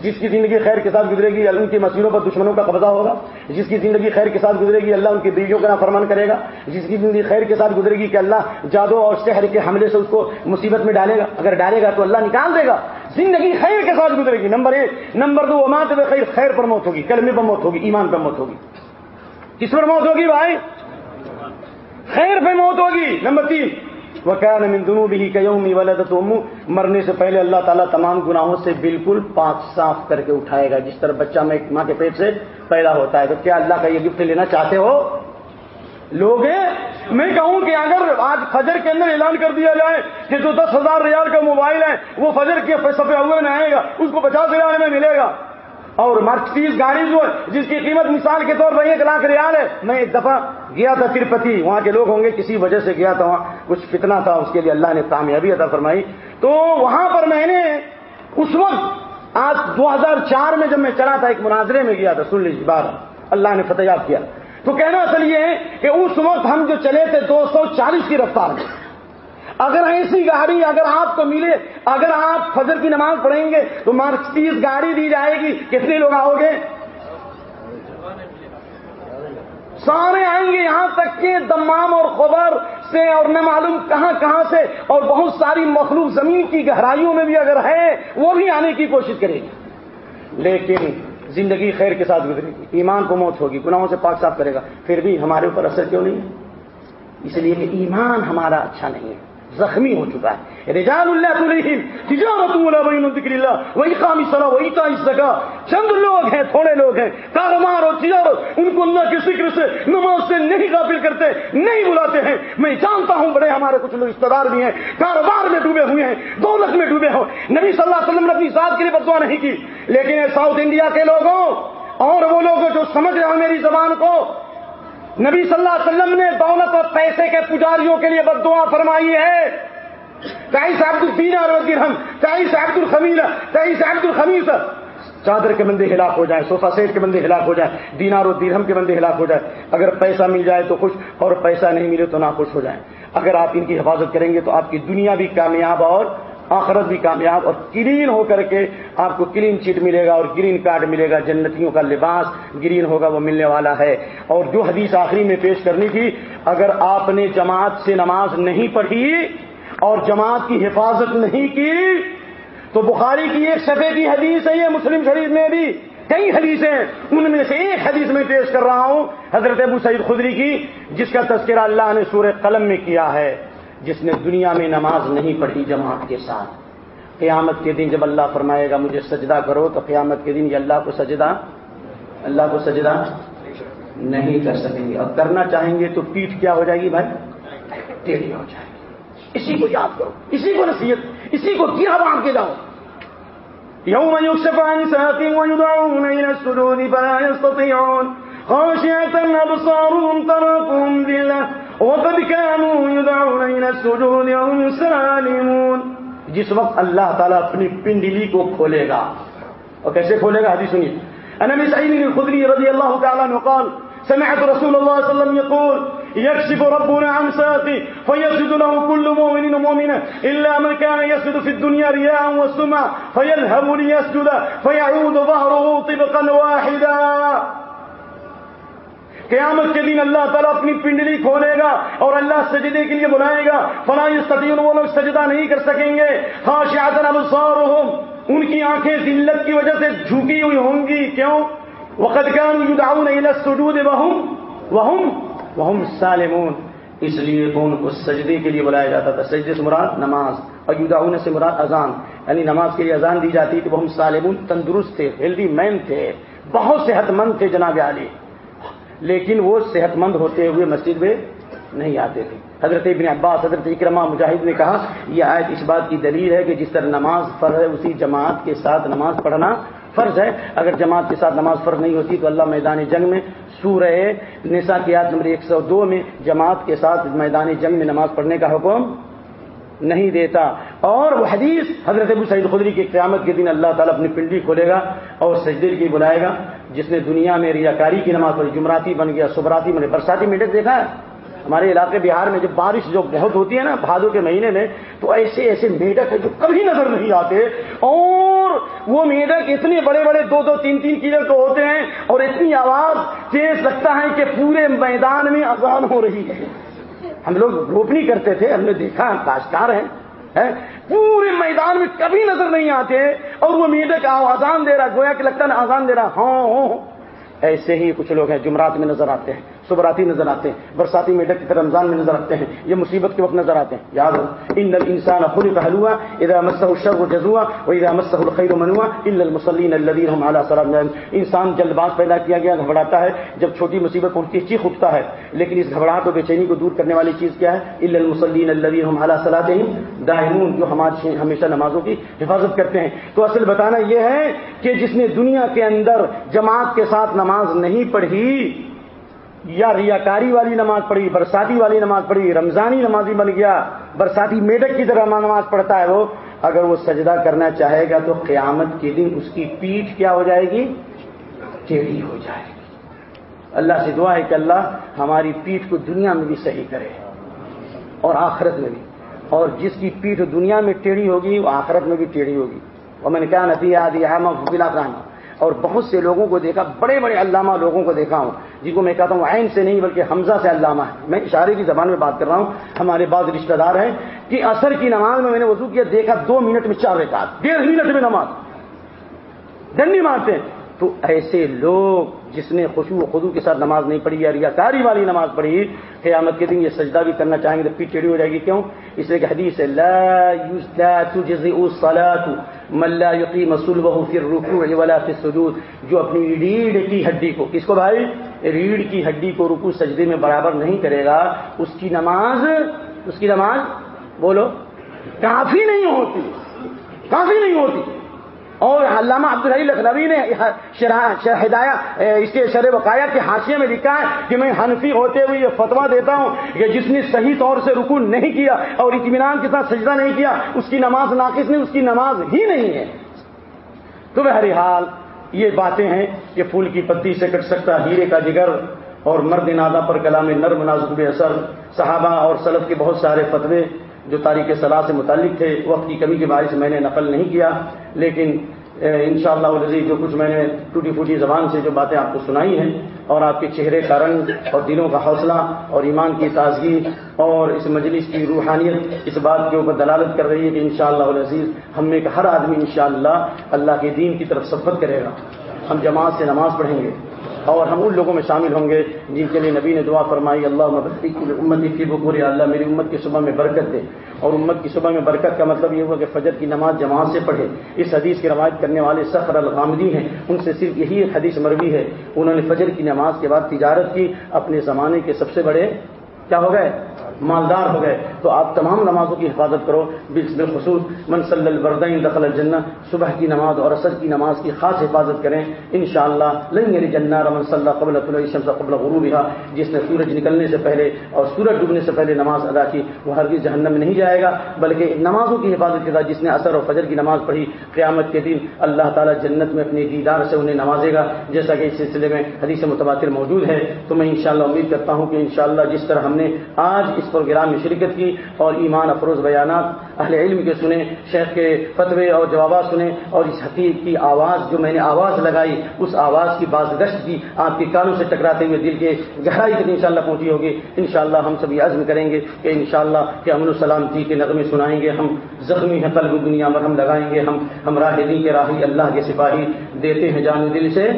جس کی زندگی خیر کے ساتھ گزرے گی، اللہ ان کی مسیروں پر دشمنوں کا قبضہ ہوگا۔ جس کی زندگی خیر کے ساتھ گزرے گی، اللہ ان کی بیویوں کا فرمان کرے گا۔ جس کی زندگی خیر کے ساتھ گزرے گی کہ اللہ جادو اور شہر کے حملے سے اس کو مصیبت میں ڈالے گا۔ اگر ڈالے گا تو اللہ نکال دے گا۔ زندگی خیر کے ساتھ گزرے گی۔ نمبر ایک، نمبر دو امانت خیر خیر پر موت ہوگی، کلمے پر موت ہوگی، ایمان پر موت ہوگی۔ کس پر موت ہوگی بھائی؟ خیر پہ موت ہوگی۔ نمبر تین من ذنوبه كيوم ولدت امه، مرنے سے پہلے اللہ تعالیٰ تمام گناہوں سے بالکل پاک صاف کر کے اٹھائے گا۔ جس طرح بچہ میں ماں کے پیٹ سے پیدا ہوتا ہے، تو کیا اللہ کا یہ گفٹ لینا چاہتے ہو؟ لوگ میں کہوں کہ اگر آج فجر کے اندر اعلان کر دیا جائے کہ جو دس ہزار ریال کا موبائل ہے، وہ فجر کے سفے ہوئے میں آئے گا، اس کو پچاس ہزار میں ملے گا۔ اور مرچیز گاڑی جو ہے، جس کی قیمت مثال کے طور پر ایک لاکھ ریال ہے، میں ایک دفعہ گیا تھا ترپتی وہاں کے لوگ ہوں گے، کسی وجہ سے گیا تھا وہاں، کچھ فتنا تھا، اس کے لیے اللہ نے کامیابی عطا فرمائی۔ تو وہاں پر میں نے اس وقت، آج دو ہزار چار میں جب میں چلا تھا، ایک مناظرے میں گیا تھا، سن لیجیے، بار، اللہ نے فتح یاب کیا۔ تو کہنا اصل یہ ہے کہ اس وقت ہم جو چلے تھے، دو سو چالیس کی رفتار میں اگر ایسی گاڑی اگر آپ کو ملے، اگر آپ فجر کی نماز پڑھیں گے، تو مرسیز گاڑی دی جائے گی۔ کتنے لوگ آؤ گے؟ سارے آئیں گے یہاں تک کہ دمام اور خبر سے اور نہ معلوم کہاں کہاں سے اور بہت ساری مخلوق زمین کی گہرائیوں میں بھی اگر ہے، وہ بھی آنے کی کوشش کرے گی۔ لیکن زندگی خیر کے ساتھ گزرے گی۔ ایمان کو موت ہوگی، گناہوں سے پاک صاف کرے گا۔ پھر بھی ہمارے اوپر اثر کیوں نہیں؟ ہے اس لیے کہ ایمان ہمارا اچھا نہیں ہے۔ زخمی ہو چکا ہے۔ یعنی رجال اللہ علیہم تجارت بین ذکر اللہ، وہی قام صلاح، وہی تا سکا چند لوگ ہیں، تھوڑے لوگ ہیں، کاروبار اور تجارت، ان کو اللہ کے ذکر سے نماز سے نہیں قابل کرتے، نہیں بلاتے ہیں۔ میں جانتا ہوں بڑے ہمارے کچھ لوگ رشتے دار بھی ہیں، کاروبار میں ڈوبے ہوئے ہیں، دولت میں ڈوبے ہو۔ نبی صلی اللہ علیہ وسلم نے اپنی ذات کے لیے بدوا نہیں کی، لیکن ساؤتھ انڈیا کے لوگوں اور وہ لوگ جو سمجھ رہے ہیں میری زبان کو نبی صلی اللہ علیہ وسلم نے دولت اور پیسے کے پجاریوں کے لیے بد دعا فرمائی ہے۔ کئی صاحب الدین اور درہم کئی صاحب الخمیل؟ کئی صاحب الخمیس؟ چادر کے بندے ہلاک ہو جائیں صوفہ سیٹ کے بندے ہلاک ہو جائیں، دینار و دیرہم کے بندے ہلاک ہو جائیں۔ اگر پیسہ مل جائے تو خوش، اور پیسہ نہیں ملے تو نہ خوش ہو جائیں۔ اگر آپ ان کی حفاظت کریں گے تو آپ کی دنیا بھی کامیاب اور آخرت بھی کامیاب اور کلین ہو کر کے آپ کو کلین چیٹ ملے گا اور گرین کارڈ ملے گا، جنتیوں کا لباس گرین ہوگا، وہ ملنے والا ہے۔ اور جو حدیث آخری میں پیش کرنی تھی، اگر آپ نے جماعت سے نماز نہیں پڑھی اور جماعت کی حفاظت نہیں کی، تو بخاری کی ایک صفحے کی حدیث ہے، یہ مسلم شریف میں بھی کئی حدیثیں ان میں سے ایک حدیث میں پیش کر رہا ہوں، حضرت ابو سعید خدری کی، جس کا تذکرہ اللہ نے سورہ قلم میں کیا ہے۔ جس نے دنیا میں نماز نہیں پڑھی جماعت کے ساتھ۔ قیامت کے دن جب اللہ فرمائے گا مجھے سجدہ کرو، تو قیامت کے دن یہ اللہ کو سجدہ، اللہ کو سجدہ نہیں کر سکیں گے۔ اور کرنا چاہیں گے تو پیٹ کیا ہو جائے گی بھائی؟ ٹیڑھی ہو جائے گی۔ اسی کو یاد کرو، اسی کو نصیحت، اسی کو گرا باندھ کے جاؤ۔ يوم يكشف عن ساق ويدعون إلى السجود فلا يستطيعون خاشعة أبصارهم تركهم ذلة وقد كانوا يدعون إلى السجود وهم سالمون. جس وقت اللہ تعالیٰ اپنی پنڈلی کو کھولے گا. اور کیسے کھولے گا؟ حدیث سنیے. انا انبی سعید الخدری رضی اللہ تعالیٰ نے قال، سمعت رسول الله صلى الله عليه وسلم يقول يكشف ربنا عن ساقي فيسجد له كل مؤمن ومؤمنة إلا من كان يسجد في الدنيا رياء والسمع فيذهب ليسجد فيعود ظهره طبقا واحدا. قیامت کے دن اللہ تعالیٰ اپنی پنڈلی کھولے گا اور اللہ سجدے کے لیے بلائے گا۔ فلاں سطین وہ لوگ سجدہ نہیں کر سکیں گے۔ خاص ابصارهم ان کی آنکھیں ذلت کی وجہ سے جھکی ہوئی ہوں گی۔ کیوں؟ وقت يدعون الى السجود وهم وهم وهم سالمون۔ اس لیے ان کو سجدے کے لیے بلایا جاتا تھا؟ سجدے سے مراد نماز۔ اور یدعون سے مراد اذان۔ یعنی نماز کے لیے اذان دی جاتی تھی۔ وہ ہم سالمون، تندرست تھے ہیلدی مین تھے، بہت صحت مند تھے جناب علی۔ لیکن وہ صحت مند ہوتے ہوئے مسجد میں نہیں آتے تھے۔ حضرت ابن عباس، حضرت اکرما مجاہد نے کہا، یہ آیت اس بات کی دلیل ہے کہ جس طرح نماز فرض ہے، اسی جماعت کے ساتھ نماز پڑھنا فرض ہے۔ اگر جماعت کے ساتھ نماز فرض نہیں ہوتی تو اللہ میدان جنگ میں، سورہ نسا کی یاد نمبر ایک سو دو میں جماعت کے ساتھ میدان جنگ میں نماز پڑھنے کا حکم نہیں دیتا۔ اور وہ حدیث، حضرت ابو سعید خدری کی قیامت کے دن اللہ تعالیٰ اپنی پنڈی کھولے گا اور سجدے کی بلائے گا۔ جس نے دنیا میں ریاکاری کی نماز پڑھی، جمراتی بن گیا سبراتی بنے برساتی میٹر دیکھا ہے؟ ہمارے علاقے بہار میں جب بارش جو بہت ہوتی ہے نا بھادو کے مہینے میں، تو ایسے ایسے میڈک ہے جو کبھی نظر نہیں آتے۔ اور وہ میڈک اتنے بڑے بڑے دو دو تین تین کلو کے ہوتے ہیں، اور اتنی آواز تیز لگتا ہے کہ پورے میدان میں اذان ہو رہی ہے۔ ہم لوگ روپنی کرتے تھے، ہم نے دیکھا، ہم کاشتکار ہیں۔ پورے میدان میں کبھی نظر نہیں آتے۔ اور وہ میڈک آزان دے رہا گویا کہ لگتا ہے آزان دے رہا ہاں،, ہاں،, ہاں ایسے ہی کچھ لوگ ہیں جمعرات میں نظر آتے ہیں۔ صبراتی نظر آتے ہیں، برساتی میڈک کی طرح رمضان میں نظر آتے ہیں، یہ مصیبت کے وقت نظر آتے ہیں۔ یاد ہو ان انسان خود پہلوا ادا مسح الشر و جزوا و ادا مسح الخیر و منوا ان المسلین الدین ہم اعلیٰ انسان جلد باز پیدا کیا گیا، گھبراتا ہے، جب چھوٹی مصیبت پہنچتی ہے، چیخ اٹھتا ہے۔ لیکن اس گھبراہٹ و بے چینی کو دور کرنے والی چیز کیا ہے؟ ان المسلین الدین ہم اعلیٰ صلاح داہمون جو ہمارے ہمیشہ نمازوں کی حفاظت کرتے ہیں۔ تو اصل بتانا یہ ہے کہ جس نے دنیا کے اندر جماعت کے ساتھ نماز نہیں پڑھی یا ریاکاری والی نماز پڑھی، برساتی والی نماز پڑھی، رمضانی نمازی بن گیا، برساتی میڈک کی طرح نماز پڑھتا ہے وہ، اگر وہ سجدہ کرنا چاہے گا تو قیامت کے دن اس کی پیٹھ کیا ہو جائے گی؟ ٹیڑھی ہو جائے گی۔ اللہ سے دعا ہے کہ اللہ ہماری پیٹھ کو دنیا میں بھی صحیح کرے اور آخرت میں بھی۔ اور جس کی پیٹھ دنیا میں ٹیڑھی ہوگی، وہ آخرت میں بھی ٹیڑھی ہوگی۔ اور میں نے کہا ندی آدھی احمد فبلا رحمہ اور بہت سے لوگوں کو دیکھا، بڑے بڑے علامہ لوگوں کو دیکھا ہوں، جن کو میں کہتا ہوں عین سے نہیں بلکہ حمزہ سے علامہ ہے۔ میں اشارے کی زبان میں بات کر رہا ہوں، ہمارے بعض رشتہ دار ہیں کہ اثر کی نماز میں میں نے وضو کیا، دیکھا دو منٹ میں چار رکعت، ڈیڑھ منٹ میں نماز۔ ڈنڈی مارتے ہیں۔ تو ایسے لوگ جس نے خوشو و خدو کے ساتھ نماز نہیں پڑھی یا ریاکاری والی نماز پڑھی، قیامت کے دن یہ سجدہ بھی کرنا چاہیں گے تو پیٹ ٹیڑھی ہو جائے گی۔ کیوں؟ اس لیے کہ حدیث ہے ملا یقین صلبه في الركوع ولا في السجود۔ جو اپنی ریڑھ کی ہڈی کو، کس کو بھائی؟ ریڑھ کی ہڈی کو رکو سجدے میں برابر نہیں کرے گا۔ اس کی نماز، اس کی نماز بولو، کافی نہیں ہوتی، کافی نہیں ہوتی۔ اور علامہ عبدالحی لکھنوی نے ہدایہ اس کے شر وقایا کے حاشیے میں لکھا ہے کہ میں حنفی ہوتے ہوئے یہ فتوا دیتا ہوں کہ جس نے صحیح طور سے رکون نہیں کیا اور اطمینان کے ساتھ سجدہ نہیں کیا، اس کی نماز ناقص نہیں، اس کی نماز ہی نہیں ہے۔ تو بہرحال یہ باتیں ہیں کہ پھول کی پتی سے کٹ سکتا ہیرے کا جگر اور مرد نادا پر کلام نرم نازک اثر، صحابہ اور سلف کے بہت سارے فتوے جو تاریخ صلاح سے متعلق تھے، وقت کی کمی کے باعث میں نے نقل نہیں کیا، لیکن انشاءاللہ شاء جو کچھ میں نے ٹوٹی پھوٹی زبان سے جو باتیں آپ کو سنائی ہیں اور آپ کے چہرے کا رنگ اور دلوں کا حوصلہ اور ایمان کی تازگی اور اس مجلس کی روحانیت اس بات کے اوپر دلالت کر رہی ہے کہ انشاءاللہ شاء عزیز ہم میں ہر آدمی انشاءاللہ اللہ کے دین کی طرف سفت کرے گا۔ ہم جماعت سے نماز پڑھیں گے۔ اور ہم ان لوگوں میں شامل ہوں گے جن کے لیے نبی نے دعا فرمائی اللہ امت کی بکور اللہ میری امت کی صبح میں برکت دے۔ اور امت کی صبح میں برکت کا مطلب یہ ہوا کہ فجر کی نماز جماعت سے پڑھے۔ اس حدیث کی روایت کرنے والے سفر الغامدی ہیں۔ ان سے صرف یہی ایک حدیث مروی ہے۔ انہوں نے فجر کی نماز کے بعد تجارت کی، اپنے زمانے کے سب سے بڑے، کیا ہو گئے؟ مالدار ہو گئے، تو آپ تمام نمازوں کی حفاظت کرو۔ بالخصوص منصل البردین دخل الجنہ، صبح کی نماز اور اثر کی نماز کی خاص حفاظت کریں۔ ان شاء اللہ لنگ جنا رمن صلی قبل شمس قبل غروب جس نے سورج نکلنے سے پہلے اور سورج ڈوبنے سے پہلے نماز ادا کی، وہ ہر جہنم میں نہیں جائے گا، بلکہ نمازوں کی حفاظت کے ساتھ جس نے اثر اور فجر کی نماز پڑھی، قیامت کے دن اللہ تعالیٰ جنت میں اپنے دیدار سے انہیں نوازے گا۔ جیسا کہ اس سلسلے میں حدیث متبادل موجود ہے، تو میں انشاءاللہ امید کرتا ہوں کہ انشاءاللہ جس طرح ہم نے آج اس پروگرام میں شرکت کی اور ایمان افروز بیانات اہل علم کے سنے شیخ کے فتوے اور جوابات سنے اور اس حقیق کی آواز جو میں نے آواز لگائی، اس آواز کی باز گشت کی آپ کے کانوں سے ٹکراتے ہوئے دل کے گہرائی تک انشاءاللہ پہنچی ہوگی۔ انشاءاللہ ہم سب عزم کریں گے کہ انشاءاللہ کہ امن السلامتی کے نغمے سنائیں گے، ہم زخمی ہیں قلب دنیا میں ہم لگائیں گے، ہم ہم راہ دین کے راہی اللہ کے سپاہی دیتے ہیں جان دل سے۔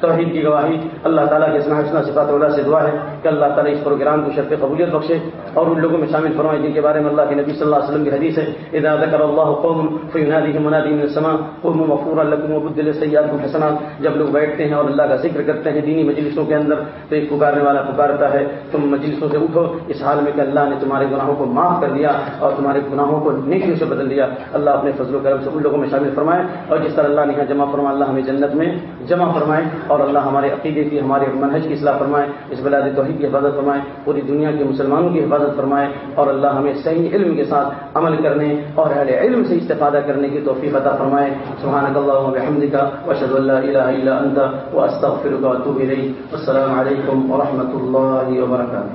توحید کی گواہی اللہ تعالیٰ کے اسنا حسنا صفات اللہ سے دعا ہے کہ اللہ تعالیٰ اس پروگرام کو شرط قبولیت بخشے اور ان لوگوں میں شامل فرمائے جن کے بارے میں اللہ کے نبی صلی اللہ علیہ وسلم کی حدیث ہے، اذا ذکر اللہ قوم فینادیہ منادی من السماء، قوم مغفورا لکم وبدل سیئاتکم حسنات. جب لوگ بیٹھتے ہیں اور اللہ کا ذکر کرتے ہیں دینی مجلسوں کے اندر، تو ایک پکارنے والا پکارتا ہے، تم مجلسوں سے اٹھو، اس حال میں کہ اللہ نے تمہارے گناہوں کو معاف کر دیا اور تمہارے گناہوں کو نیکیوں سے بدل دیا۔ اللہ اپنے فضل و کرم سے ان لوگوں میں شامل فرمائے اور جس طرح اللہ نے یہاں جمع فرمایا، اللہ ہمیں جنت میں جمع فرمائے۔ اور اللہ ہمارے عقیدے کی، ہمارے منہج کی اصلاح فرمائے، اس بلاد توحید کی حفاظت فرمائے، پوری دنیا کے مسلمانوں کی حفاظت فرمائے اور اللہ ہمیں صحیح علم کے ساتھ عمل کرنے اور اہل علم سے استفادہ کرنے کی توفیق عطا فرمائے۔ سبحانك اللهم وبحمدك واشهد ان لا اله الا انت واستغفرك واتوب اليك السلام عليكم ورحمه الله وبركاته